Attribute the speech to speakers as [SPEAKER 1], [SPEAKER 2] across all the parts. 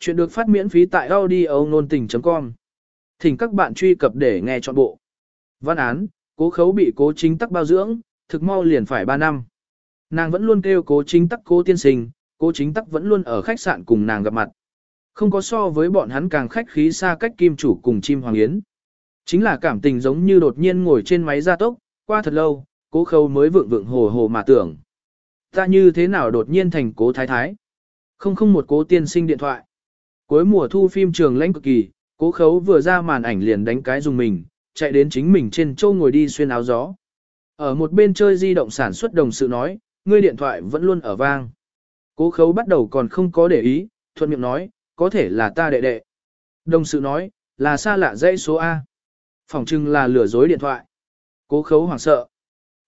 [SPEAKER 1] Chuyện được phát miễn phí tại audio nôn tình.com. Thỉnh các bạn truy cập để nghe trọn bộ. Văn án, cố khấu bị cố chính tắc bao dưỡng, thực mau liền phải 3 năm. Nàng vẫn luôn kêu cố chính tắc cố tiên sinh, cố chính tắc vẫn luôn ở khách sạn cùng nàng gặp mặt. Không có so với bọn hắn càng khách khí xa cách kim chủ cùng chim hoàng yến. Chính là cảm tình giống như đột nhiên ngồi trên máy gia tốc, qua thật lâu, cố khâu mới vượng vượng hồ hồ mà tưởng. Ta như thế nào đột nhiên thành cố thái thái? Không không một cố tiên sinh điện thoại. Cuối mùa thu phim trường lãnh cực kỳ, cố khấu vừa ra màn ảnh liền đánh cái dùng mình, chạy đến chính mình trên châu ngồi đi xuyên áo gió. Ở một bên chơi di động sản xuất đồng sự nói, ngươi điện thoại vẫn luôn ở vang. Cố khấu bắt đầu còn không có để ý, thuận miệng nói, có thể là ta đệ đệ. Đồng sự nói, là xa lạ dãy số A. Phòng trưng là lừa dối điện thoại. Cố khấu hoảng sợ.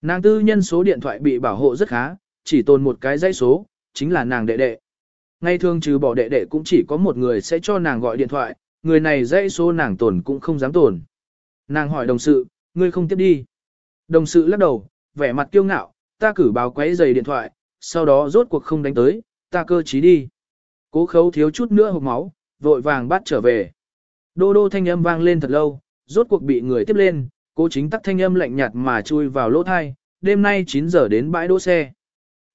[SPEAKER 1] Nàng tư nhân số điện thoại bị bảo hộ rất khá, chỉ tồn một cái dãy số, chính là nàng đệ đệ. Ngay thường trừ bỏ đệ đệ cũng chỉ có một người sẽ cho nàng gọi điện thoại, người này dãy số nàng tổn cũng không dám tổn. Nàng hỏi đồng sự, ngươi không tiếp đi. Đồng sự lắc đầu, vẻ mặt kiêu ngạo, ta cử báo quấy giày điện thoại, sau đó rốt cuộc không đánh tới, ta cơ trí đi. Cố khấu thiếu chút nữa hộp máu, vội vàng bắt trở về. Đô đô thanh âm vang lên thật lâu, rốt cuộc bị người tiếp lên, cố chính tắc thanh âm lạnh nhạt mà chui vào lỗ thai, đêm nay 9 giờ đến bãi đỗ xe.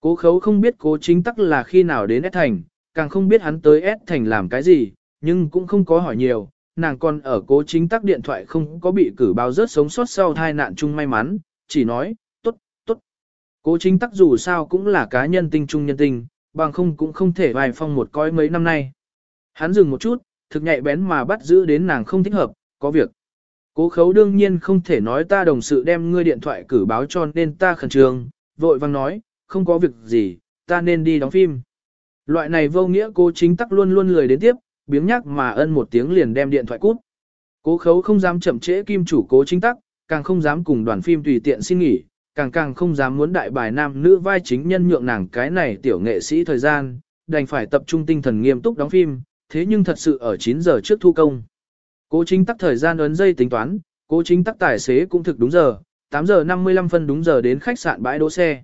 [SPEAKER 1] Cố khấu không biết cố chính tắc là khi nào đến S thành, càng không biết hắn tới S thành làm cái gì, nhưng cũng không có hỏi nhiều, nàng còn ở cố chính tắc điện thoại không có bị cử báo rớt sống sót sau tai nạn chung may mắn, chỉ nói, tốt, tốt. Cố chính tắc dù sao cũng là cá nhân tinh trung nhân tinh, bằng không cũng không thể bài phong một coi mấy năm nay. Hắn dừng một chút, thực nhạy bén mà bắt giữ đến nàng không thích hợp, có việc. Cố khấu đương nhiên không thể nói ta đồng sự đem ngươi điện thoại cử báo cho nên ta khẩn trương, vội vang nói, không có việc gì, ta nên đi đóng phim. Loại này vô nghĩa cô chính tắc luôn luôn lười đến tiếp, biếng nhắc mà ân một tiếng liền đem điện thoại cút. Cố khấu không dám chậm trễ kim chủ cố chính tắc, càng không dám cùng đoàn phim tùy tiện xin nghỉ, càng càng không dám muốn đại bài nam nữ vai chính nhân nhượng nàng cái này tiểu nghệ sĩ thời gian, đành phải tập trung tinh thần nghiêm túc đóng phim, thế nhưng thật sự ở 9 giờ trước thu công. Cố chính tắc thời gian ấn dây tính toán, cố chính tắc tài xế cũng thực đúng giờ, 8 giờ 55 phân đúng giờ đến khách sạn bãi đỗ xe.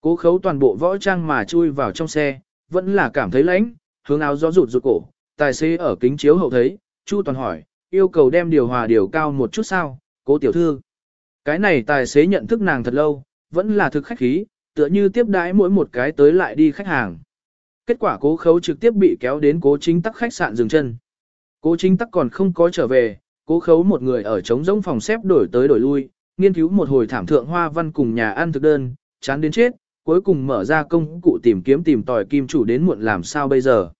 [SPEAKER 1] Cố khấu toàn bộ võ trang mà chui vào trong xe, vẫn là cảm thấy lạnh, hướng áo gió rụt rụt cổ, tài xế ở kính chiếu hậu thấy, Chu toàn hỏi, yêu cầu đem điều hòa điều cao một chút sao, cố tiểu thư. Cái này tài xế nhận thức nàng thật lâu, vẫn là thực khách khí, tựa như tiếp đãi mỗi một cái tới lại đi khách hàng. Kết quả cố khấu trực tiếp bị kéo đến cố chính tắc khách sạn dừng chân. Cố chính tắc còn không có trở về, cố khấu một người ở trống rỗng phòng xếp đổi tới đổi lui, nghiên cứu một hồi thảm thượng hoa văn cùng nhà ăn thực đơn, chán đến chết, cuối cùng mở ra công cụ tìm kiếm tìm tòi kim chủ đến muộn làm sao bây giờ.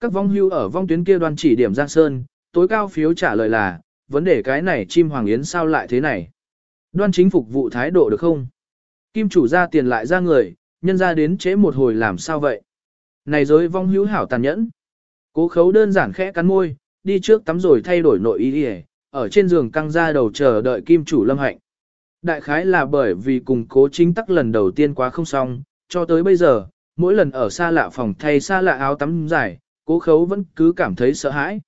[SPEAKER 1] Các vong hưu ở vong tuyến kia đoan chỉ điểm Giang Sơn, tối cao phiếu trả lời là, vấn đề cái này chim hoàng yến sao lại thế này. Đoan chính phục vụ thái độ được không? Kim chủ ra tiền lại ra người, nhân ra đến chế một hồi làm sao vậy? Này giới vong hữu hảo tàn nhẫn. Cố khấu đơn giản khẽ cắn môi, đi trước tắm rồi thay đổi nội y ở trên giường căng ra đầu chờ đợi kim chủ lâm hạnh. Đại khái là bởi vì cùng cố chính tắc lần đầu tiên quá không xong, cho tới bây giờ, mỗi lần ở xa lạ phòng thay xa lạ áo tắm dài, cố khấu vẫn cứ cảm thấy sợ hãi.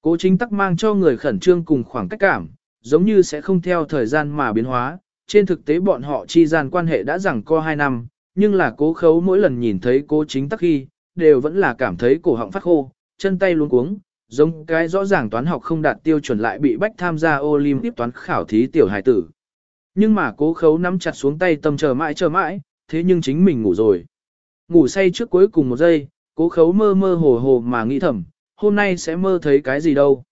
[SPEAKER 1] Cố chính tắc mang cho người khẩn trương cùng khoảng cách cảm, giống như sẽ không theo thời gian mà biến hóa, trên thực tế bọn họ chi gian quan hệ đã rằng co 2 năm, nhưng là cố khấu mỗi lần nhìn thấy cố chính tắc khi, đều vẫn là cảm thấy cổ họng phát khô, chân tay luống cuống, giống cái rõ ràng toán học không đạt tiêu chuẩn lại bị bách tham gia Olympic toán khảo thí tiểu hài tử. Nhưng mà cố khấu nắm chặt xuống tay tâm chờ mãi chờ mãi, thế nhưng chính mình ngủ rồi. Ngủ say trước cuối cùng một giây, cố khấu mơ mơ hồ hồ mà nghĩ thầm, hôm nay sẽ mơ thấy cái gì đâu.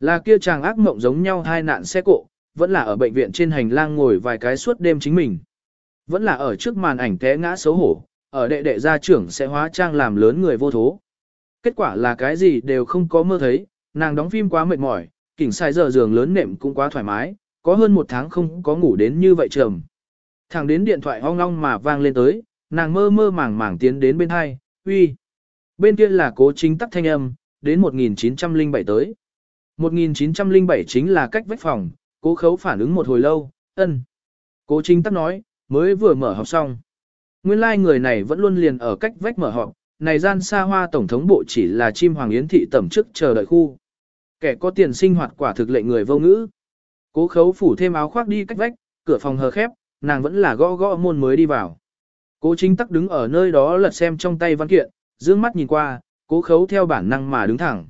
[SPEAKER 1] Là kia chàng ác mộng giống nhau hai nạn xe cộ, vẫn là ở bệnh viện trên hành lang ngồi vài cái suốt đêm chính mình. Vẫn là ở trước màn ảnh té ngã xấu hổ, ở đệ đệ gia trưởng sẽ hóa trang làm lớn người vô thố. Kết quả là cái gì đều không có mơ thấy, nàng đóng phim quá mệt mỏi, kỉnh sai giờ giường lớn nệm cũng quá thoải mái, có hơn một tháng không có ngủ đến như vậy trầm. Thẳng đến điện thoại ong ong mà vang lên tới, nàng mơ mơ màng màng tiến đến bên hai, uy. Bên kia là cố chính tắc thanh âm, đến 1907 tới. 1907 chính là cách vách phòng, cố khấu phản ứng một hồi lâu, ân. Cố chính tắc nói, mới vừa mở học xong. Nguyên lai like người này vẫn luôn liền ở cách vách mở họp, này gian xa hoa tổng thống bộ chỉ là chim hoàng yến thị tẩm chức chờ đợi khu. Kẻ có tiền sinh hoạt quả thực lệnh người vô ngữ. Cố khấu phủ thêm áo khoác đi cách vách, cửa phòng hờ khép, nàng vẫn là gõ gõ môn mới đi vào. Cố chính tắc đứng ở nơi đó lật xem trong tay văn kiện, dương mắt nhìn qua, cố khấu theo bản năng mà đứng thẳng.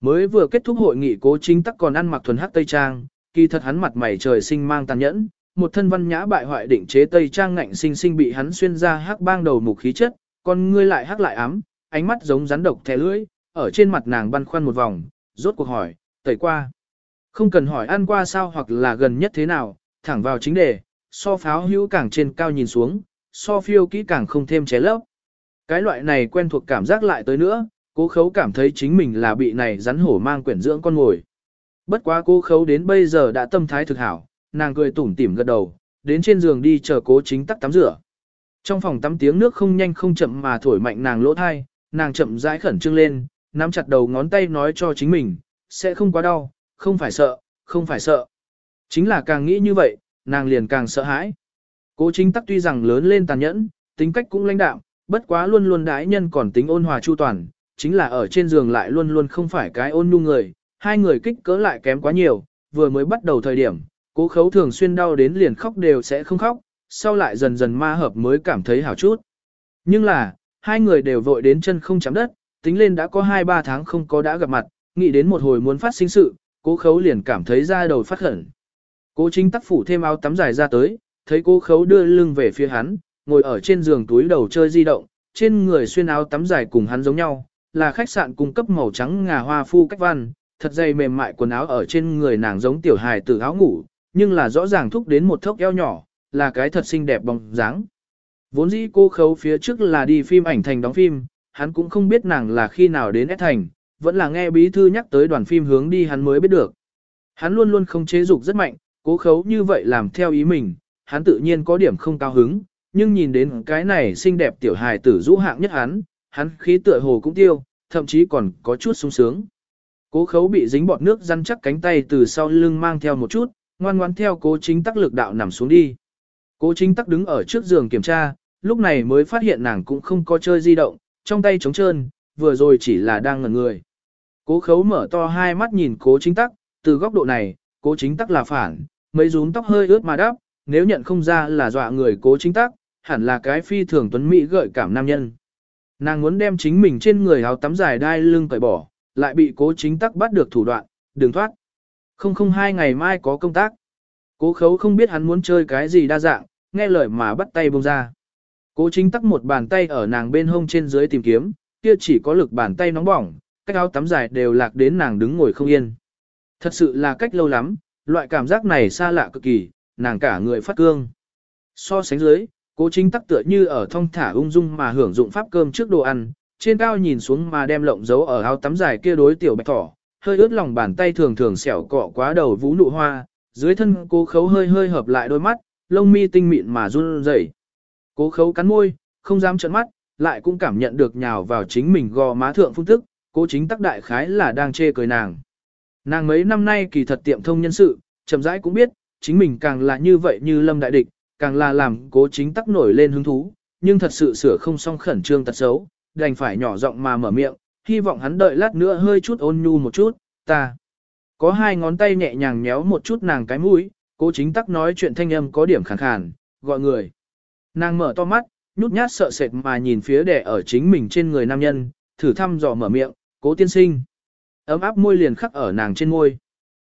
[SPEAKER 1] Mới vừa kết thúc hội nghị cố chính tắc còn ăn mặc thuần hắc tây trang, kỳ thật hắn mặt mày trời sinh mang tàn nhẫn, một thân văn nhã bại hoại định chế tây trang ngạnh sinh sinh bị hắn xuyên ra hắc bang đầu mục khí chất, còn ngươi lại hắc lại ám, ánh mắt giống rắn độc thẻ lưỡi, ở trên mặt nàng băn khoăn một vòng, rốt cuộc hỏi, tẩy qua. Không cần hỏi ăn qua sao hoặc là gần nhất thế nào, thẳng vào chính đề, so pháo hữu càng trên cao nhìn xuống, so phiêu kỹ càng không thêm ché lấp. Cái loại này quen thuộc cảm giác lại tới nữa, cố khấu cảm thấy chính mình là bị này rắn hổ mang quyển dưỡng con ngồi. Bất quá cố khấu đến bây giờ đã tâm thái thực hảo, nàng cười tủm tỉm gật đầu, đến trên giường đi chờ cố chính tắc tắm rửa. Trong phòng tắm tiếng nước không nhanh không chậm mà thổi mạnh nàng lỗ thai, nàng chậm rãi khẩn trương lên, nắm chặt đầu ngón tay nói cho chính mình, sẽ không quá đau, không phải sợ, không phải sợ. Chính là càng nghĩ như vậy, nàng liền càng sợ hãi. Cố chính tắc tuy rằng lớn lên tàn nhẫn, tính cách cũng lãnh đạm, bất quá luôn luôn đái nhân còn tính ôn hòa chu toàn, chính là ở trên giường lại luôn luôn không phải cái ôn nhu người, hai người kích cỡ lại kém quá nhiều, vừa mới bắt đầu thời điểm, cố khấu thường xuyên đau đến liền khóc đều sẽ không khóc, sau lại dần dần ma hợp mới cảm thấy hảo chút. Nhưng là, hai người đều vội đến chân không chạm đất, tính lên đã có 2-3 tháng không có đã gặp mặt, nghĩ đến một hồi muốn phát sinh sự, cố khấu liền cảm thấy da đầu phát khẩn. Cố chính tắc phủ thêm áo tắm dài ra tới, thấy cố khấu đưa lưng về phía hắn, ngồi ở trên giường túi đầu chơi di động, trên người xuyên áo tắm dài cùng hắn giống nhau, là khách sạn cung cấp màu trắng ngà hoa phu cách văn, thật dày mềm mại quần áo ở trên người nàng giống tiểu hài tử áo ngủ, nhưng là rõ ràng thúc đến một thốc eo nhỏ, là cái thật xinh đẹp bóng dáng. Vốn dĩ cô khấu phía trước là đi phim ảnh thành đóng phim, hắn cũng không biết nàng là khi nào đến S thành, vẫn là nghe bí thư nhắc tới đoàn phim hướng đi hắn mới biết được. Hắn luôn luôn không chế dục rất mạnh, cố khấu như vậy làm theo ý mình, hắn tự nhiên có điểm không cao hứng, nhưng nhìn đến cái này xinh đẹp tiểu hài tử rũ hạng nhất hắn, hắn khí tựa hồ cũng tiêu, thậm chí còn có chút sung sướng. Cố khấu bị dính bọt nước răn chắc cánh tay từ sau lưng mang theo một chút, ngoan ngoãn theo cố chính tắc lực đạo nằm xuống đi. Cố chính tắc đứng ở trước giường kiểm tra, lúc này mới phát hiện nàng cũng không có chơi di động, trong tay trống trơn, vừa rồi chỉ là đang ngẩn người. Cố khấu mở to hai mắt nhìn cố chính tắc, từ góc độ này, cố chính tắc là phản, mấy rúm tóc hơi ướt mà đắp. nếu nhận không ra là dọa người cố chính tắc, hẳn là cái phi thường tuấn mỹ gợi cảm nam nhân. Nàng muốn đem chính mình trên người áo tắm dài đai lưng cởi bỏ, lại bị cố chính tắc bắt được thủ đoạn, đừng thoát. Không không hai ngày mai có công tác. Cố khấu không biết hắn muốn chơi cái gì đa dạng, nghe lời mà bắt tay bông ra. Cố chính tắc một bàn tay ở nàng bên hông trên dưới tìm kiếm, kia chỉ có lực bàn tay nóng bỏng, cách áo tắm dài đều lạc đến nàng đứng ngồi không yên. Thật sự là cách lâu lắm, loại cảm giác này xa lạ cực kỳ, nàng cả người phát cương. So sánh dưới, cố chính tắc tựa như ở thong thả ung dung mà hưởng dụng pháp cơm trước đồ ăn, trên cao nhìn xuống mà đem lộng giấu ở áo tắm dài kia đối tiểu bạch thỏ, hơi ướt lòng bàn tay thường thường xẻo cọ quá đầu vũ nụ hoa, dưới thân cố khấu hơi hơi hợp lại đôi mắt, lông mi tinh mịn mà run rẩy. Cố khấu cắn môi, không dám trợn mắt, lại cũng cảm nhận được nhào vào chính mình gò má thượng phun tức, cố chính tắc đại khái là đang chê cười nàng. Nàng mấy năm nay kỳ thật tiệm thông nhân sự, chậm rãi cũng biết, chính mình càng là như vậy như lâm đại địch, càng là làm cố chính tắc nổi lên hứng thú, nhưng thật sự sửa không xong khẩn trương tật xấu, đành phải nhỏ giọng mà mở miệng, hy vọng hắn đợi lát nữa hơi chút ôn nhu một chút, ta. Có hai ngón tay nhẹ nhàng nhéo một chút nàng cái mũi, cố chính tắc nói chuyện thanh âm có điểm khàn khàn, gọi người. Nàng mở to mắt, nhút nhát sợ sệt mà nhìn phía đẻ ở chính mình trên người nam nhân, thử thăm dò mở miệng, cố tiên sinh. Ấm áp môi liền khắc ở nàng trên môi.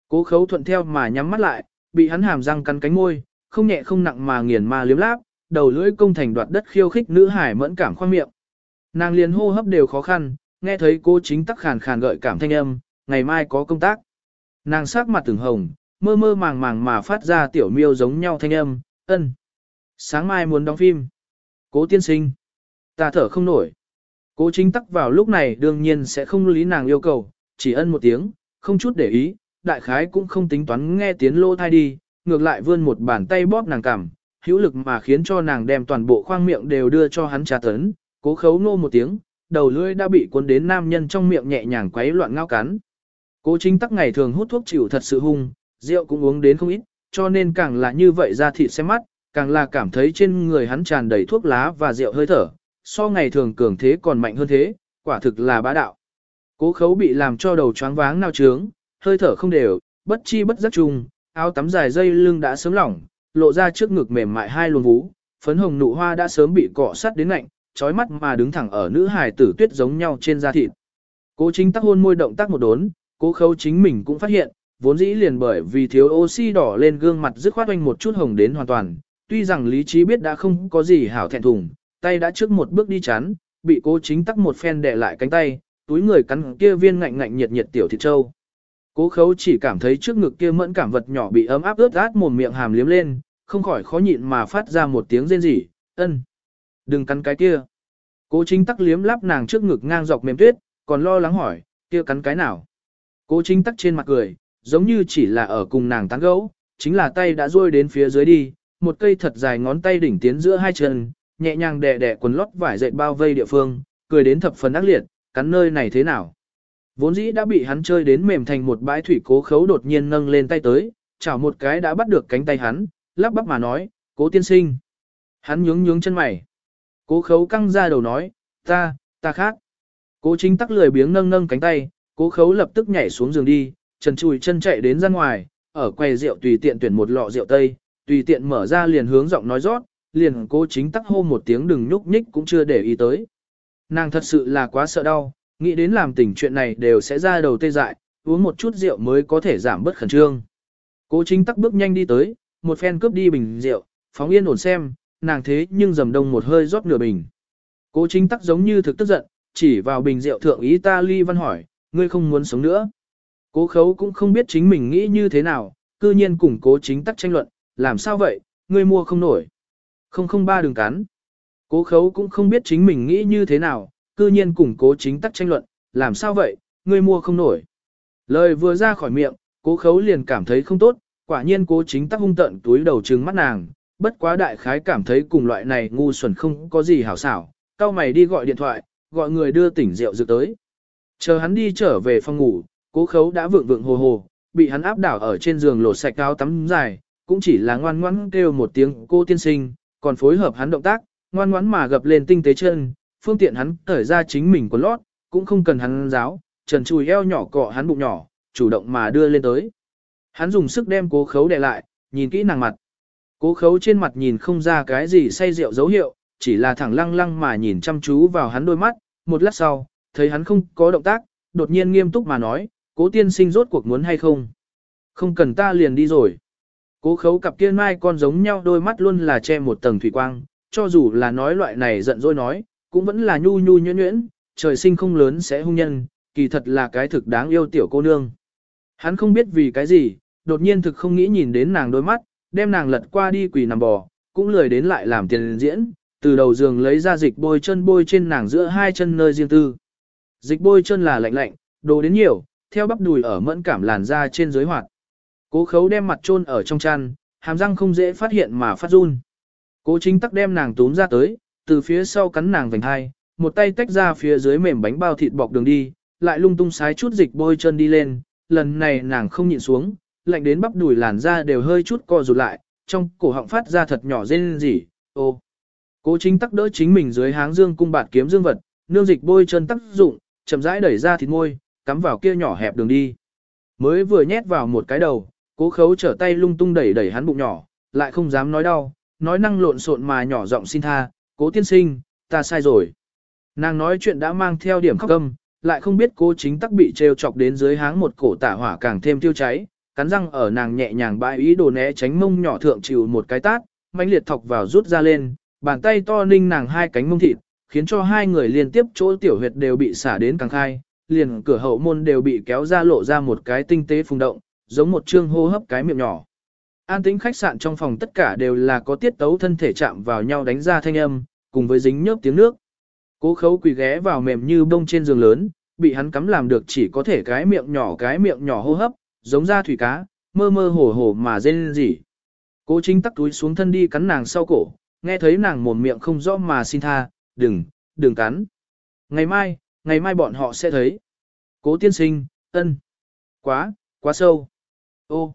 [SPEAKER 1] Cố khấu thuận theo mà nhắm mắt lại, bị hắn hàm răng cắn cánh môi, không nhẹ không nặng mà nghiền ma liếm láp, đầu lưỡi công thành đoạt đất khiêu khích nữ hải mẫn cảm khoang miệng. Nàng liền hô hấp đều khó khăn, nghe thấy cô chính tắc khàn khàn gợi cảm thanh âm, ngày mai có công tác. Nàng sắc mặt từng hồng, mơ mơ màng màng mà phát ra tiểu miêu giống nhau thanh âm, ân. Sáng mai muốn đóng phim. Cố tiên sinh. Ta thở không nổi. Cố chính tắc vào lúc này đương nhiên sẽ không lý nàng yêu cầu, chỉ ân một tiếng, không chút để ý, đại khái cũng không tính toán nghe tiếng lô thai đi, ngược lại vươn một bàn tay bóp nàng cằm, hữu lực mà khiến cho nàng đem toàn bộ khoang miệng đều đưa cho hắn trà tấn, cố khấu nô một tiếng, đầu lưỡi đã bị cuốn đến nam nhân trong miệng nhẹ nhàng quấy loạn ngao cắn. Cố chính tắc ngày thường hút thuốc chịu thật sự hung, rượu cũng uống đến không ít, cho nên càng là như vậy ra thịt xem mắt, càng là cảm thấy trên người hắn tràn đầy thuốc lá và rượu hơi thở, so ngày thường cường thế còn mạnh hơn thế, quả thực là bá đạo. Cố khấu bị làm cho đầu choáng váng nao trướng, hơi thở không đều, bất chi bất giác chung, áo tắm dài dây lưng đã sớm lỏng, lộ ra trước ngực mềm mại hai luồng vú, phấn hồng nụ hoa đã sớm bị cọ sắt đến lạnh, trói mắt mà đứng thẳng ở nữ hài tử tuyết giống nhau trên da thịt. Cố chính tắc hôn môi động tác một đốn, cố khấu chính mình cũng phát hiện, vốn dĩ liền bởi vì thiếu oxy đỏ lên gương mặt dứt khoát oanh một chút hồng đến hoàn toàn, tuy rằng lý trí biết đã không có gì hảo thẹn thùng, tay đã trước một bước đi chắn, bị cố chính tắc một phen đè lại cánh tay, túi người cắn kia viên ngạnh ngạnh nhiệt nhiệt tiểu thịt trâu. Cố khấu chỉ cảm thấy trước ngực kia mẫn cảm vật nhỏ bị ấm áp ướt át mồm miệng hàm liếm lên, không khỏi khó nhịn mà phát ra một tiếng rên rỉ, ân. Đừng cắn cái kia. Cố chính tắc liếm lắp nàng trước ngực ngang dọc mềm tuyết, còn lo lắng hỏi, kia cắn cái nào. Cố chính tắc trên mặt cười, giống như chỉ là ở cùng nàng tán gẫu, chính là tay đã rôi đến phía dưới đi, một cây thật dài ngón tay đỉnh tiến giữa hai chân, nhẹ nhàng đè đè quần lót vải dệt bao vây địa phương, cười đến thập phần ác liệt, cắn nơi này thế nào. Vốn dĩ đã bị hắn chơi đến mềm thành một bãi thủy cố khấu đột nhiên nâng lên tay tới, chảo một cái đã bắt được cánh tay hắn, lắp bắp mà nói, cố tiên sinh. Hắn nhướng nhướng chân mày. Cố khấu căng ra đầu nói, ta, ta khác. Cố chính tắc lười biếng nâng nâng cánh tay, cố khấu lập tức nhảy xuống giường đi, trần chùi chân chạy đến ra ngoài, ở quầy rượu tùy tiện tuyển một lọ rượu tây, tùy tiện mở ra liền hướng giọng nói rót, liền cố chính tắc hô một tiếng đừng nhúc nhích cũng chưa để ý tới. Nàng thật sự là quá sợ đau, nghĩ đến làm tình chuyện này đều sẽ ra đầu tê dại, uống một chút rượu mới có thể giảm bớt khẩn trương. Cố chính tắc bước nhanh đi tới, một phen cướp đi bình rượu, phóng yên ổn xem, nàng thế nhưng dầm đông một hơi rót nửa bình. Cố chính tắc giống như thực tức giận, chỉ vào bình rượu thượng ý ta ly văn hỏi, ngươi không muốn sống nữa. Cố khấu cũng không biết chính mình nghĩ như thế nào, cư nhiên cùng cố chính tắc tranh luận, làm sao vậy, ngươi mua không nổi. Không không ba đường cắn. Cố khấu cũng không biết chính mình nghĩ như thế nào, cư nhiên cùng cố chính tắc tranh luận, làm sao vậy, ngươi mua không nổi. Lời vừa ra khỏi miệng, cố khấu liền cảm thấy không tốt, quả nhiên cố chính tắc hung tận túi đầu trừng mắt nàng, bất quá đại khái cảm thấy cùng loại này ngu xuẩn không có gì hảo xảo, cao mày đi gọi điện thoại, gọi người đưa tỉnh rượu dự tới. Chờ hắn đi trở về phòng ngủ, cố khấu đã vượng vượng hồ hồ, bị hắn áp đảo ở trên giường lột sạch áo tắm dài, cũng chỉ là ngoan ngoãn kêu một tiếng cô tiên sinh, còn phối hợp hắn động tác, ngoan ngoãn mà gập lên tinh tế chân, phương tiện hắn thở ra chính mình của lót, cũng không cần hắn giáo, trần chùi eo nhỏ cọ hắn bụng nhỏ, chủ động mà đưa lên tới. Hắn dùng sức đem cố khấu đè lại, nhìn kỹ nàng mặt. Cố khấu trên mặt nhìn không ra cái gì say rượu dấu hiệu, chỉ là thẳng lăng lăng mà nhìn chăm chú vào hắn đôi mắt, một lát sau, thấy hắn không có động tác, đột nhiên nghiêm túc mà nói, cố tiên sinh rốt cuộc muốn hay không. Không cần ta liền đi rồi. Cố khấu cặp kia mai con giống nhau đôi mắt luôn là che một tầng thủy quang, cho dù là nói loại này giận dỗi nói, cũng vẫn là nhu nhu nhuyễn nhuyễn, trời sinh không lớn sẽ hung nhân, kỳ thật là cái thực đáng yêu tiểu cô nương. Hắn không biết vì cái gì, đột nhiên thực không nghĩ nhìn đến nàng đôi mắt, đem nàng lật qua đi quỳ nằm bò, cũng lười đến lại làm tiền diễn, từ đầu giường lấy ra dịch bôi chân bôi trên nàng giữa hai chân nơi riêng tư. Dịch bôi chân là lạnh lạnh, đồ đến nhiều, theo bắp đùi ở mẫn cảm làn da trên dưới hoạt. Cố khấu đem mặt chôn ở trong chăn, hàm răng không dễ phát hiện mà phát run. Cố chính tắc đem nàng túm ra tới, từ phía sau cắn nàng vành hai, một tay tách ra phía dưới mềm bánh bao thịt bọc đường đi, lại lung tung sái chút dịch bôi chân đi lên, lần này nàng không nhịn xuống, lạnh đến bắp đùi làn da đều hơi chút co rụt lại, trong cổ họng phát ra thật nhỏ rên rỉ, ô. Cố chính tắc đỡ chính mình dưới háng dương cung bạt kiếm dương vật, nương dịch bôi chân tác dụng, chậm rãi đẩy ra thịt môi, cắm vào kia nhỏ hẹp đường đi. Mới vừa nhét vào một cái đầu, cố khấu trở tay lung tung đẩy đẩy hắn bụng nhỏ, lại không dám nói đau, nói năng lộn xộn mà nhỏ giọng xin tha, cố tiên sinh, ta sai rồi. Nàng nói chuyện đã mang theo điểm khóc âm, lại không biết cố chính tắc bị trêu chọc đến dưới háng một cổ tả hỏa càng thêm tiêu cháy, cắn răng ở nàng nhẹ nhàng bãi ý đồ né tránh mông nhỏ thượng chịu một cái tát, mãnh liệt thọc vào rút ra lên, bàn tay to ninh nàng hai cánh mông thịt, khiến cho hai người liên tiếp chỗ tiểu huyệt đều bị xả đến càng khai, liền cửa hậu môn đều bị kéo ra lộ ra một cái tinh tế phùng động, giống một chương hô hấp cái miệng nhỏ. An tĩnh khách sạn trong phòng tất cả đều là có tiết tấu thân thể chạm vào nhau đánh ra thanh âm, cùng với dính nhớp tiếng nước. Cố khấu quỳ ghé vào mềm như bông trên giường lớn, bị hắn cắm làm được chỉ có thể cái miệng nhỏ cái miệng nhỏ hô hấp, giống ra thủy cá, mơ mơ hồ hồ mà rên rỉ. Cố chính tắc túi xuống thân đi cắn nàng sau cổ, nghe thấy nàng mồm miệng không rõ mà xin tha, đừng, đừng cắn. Ngày mai, ngày mai bọn họ sẽ thấy. Cố tiên sinh, ân. Quá, quá sâu. Ô.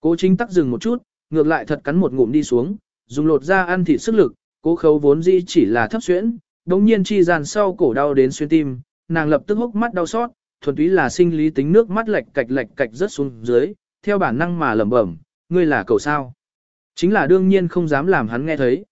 [SPEAKER 1] Cố chính tắc dừng một chút, ngược lại thật cắn một ngụm đi xuống, dùng lột ra ăn thịt sức lực, cố khấu vốn dĩ chỉ là thấp xuyễn, đống nhiên chi dàn sau cổ đau đến xuyên tim, nàng lập tức hốc mắt đau xót, thuần túy là sinh lý tính nước mắt lệch cạch lệch cạch rất xuống dưới, theo bản năng mà lẩm bẩm, ngươi là cầu sao. Chính là đương nhiên không dám làm hắn nghe thấy.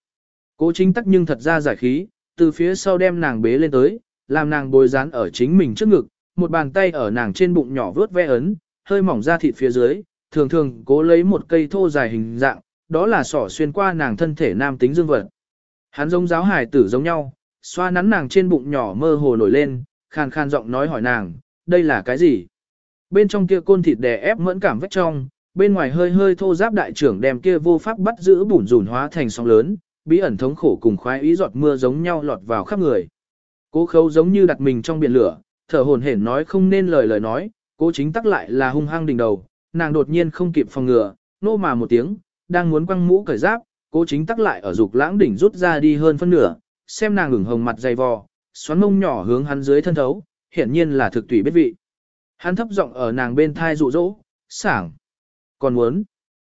[SPEAKER 1] Cố chính tắc nhưng thật ra giải khí, từ phía sau đem nàng bế lên tới, làm nàng bồi dán ở chính mình trước ngực, một bàn tay ở nàng trên bụng nhỏ vớt ve ấn, hơi mỏng ra thịt phía dưới, thường thường cố lấy một cây thô dài hình dạng, đó là sỏ xuyên qua nàng thân thể nam tính dương vật. Hắn giống giáo hải tử giống nhau, xoa nắn nàng trên bụng nhỏ mơ hồ nổi lên, khàn khàn giọng nói hỏi nàng, đây là cái gì? Bên trong kia côn thịt đè ép mẫn cảm vách trong, bên ngoài hơi hơi thô giáp đại trưởng đem kia vô pháp bắt giữ bùn rùn hóa thành sóng lớn, bí ẩn thống khổ cùng khoái ý giọt mưa giống nhau lọt vào khắp người. Cố khâu giống như đặt mình trong biển lửa, thở hổn hển nói không nên lời lời nói, cố chính tắc lại là hung hăng đỉnh đầu, nàng đột nhiên không kịp phòng ngừa, nô mà một tiếng, đang muốn quăng mũ cởi giáp, cố chính tắc lại ở dục lãng đỉnh rút ra đi hơn phân nửa, xem nàng ửng hồng mặt dày vò, xoắn mông nhỏ hướng hắn dưới thân thấu, hiển nhiên là thực tùy biết vị. Hắn thấp giọng ở nàng bên thai dụ dỗ, sảng. Còn muốn.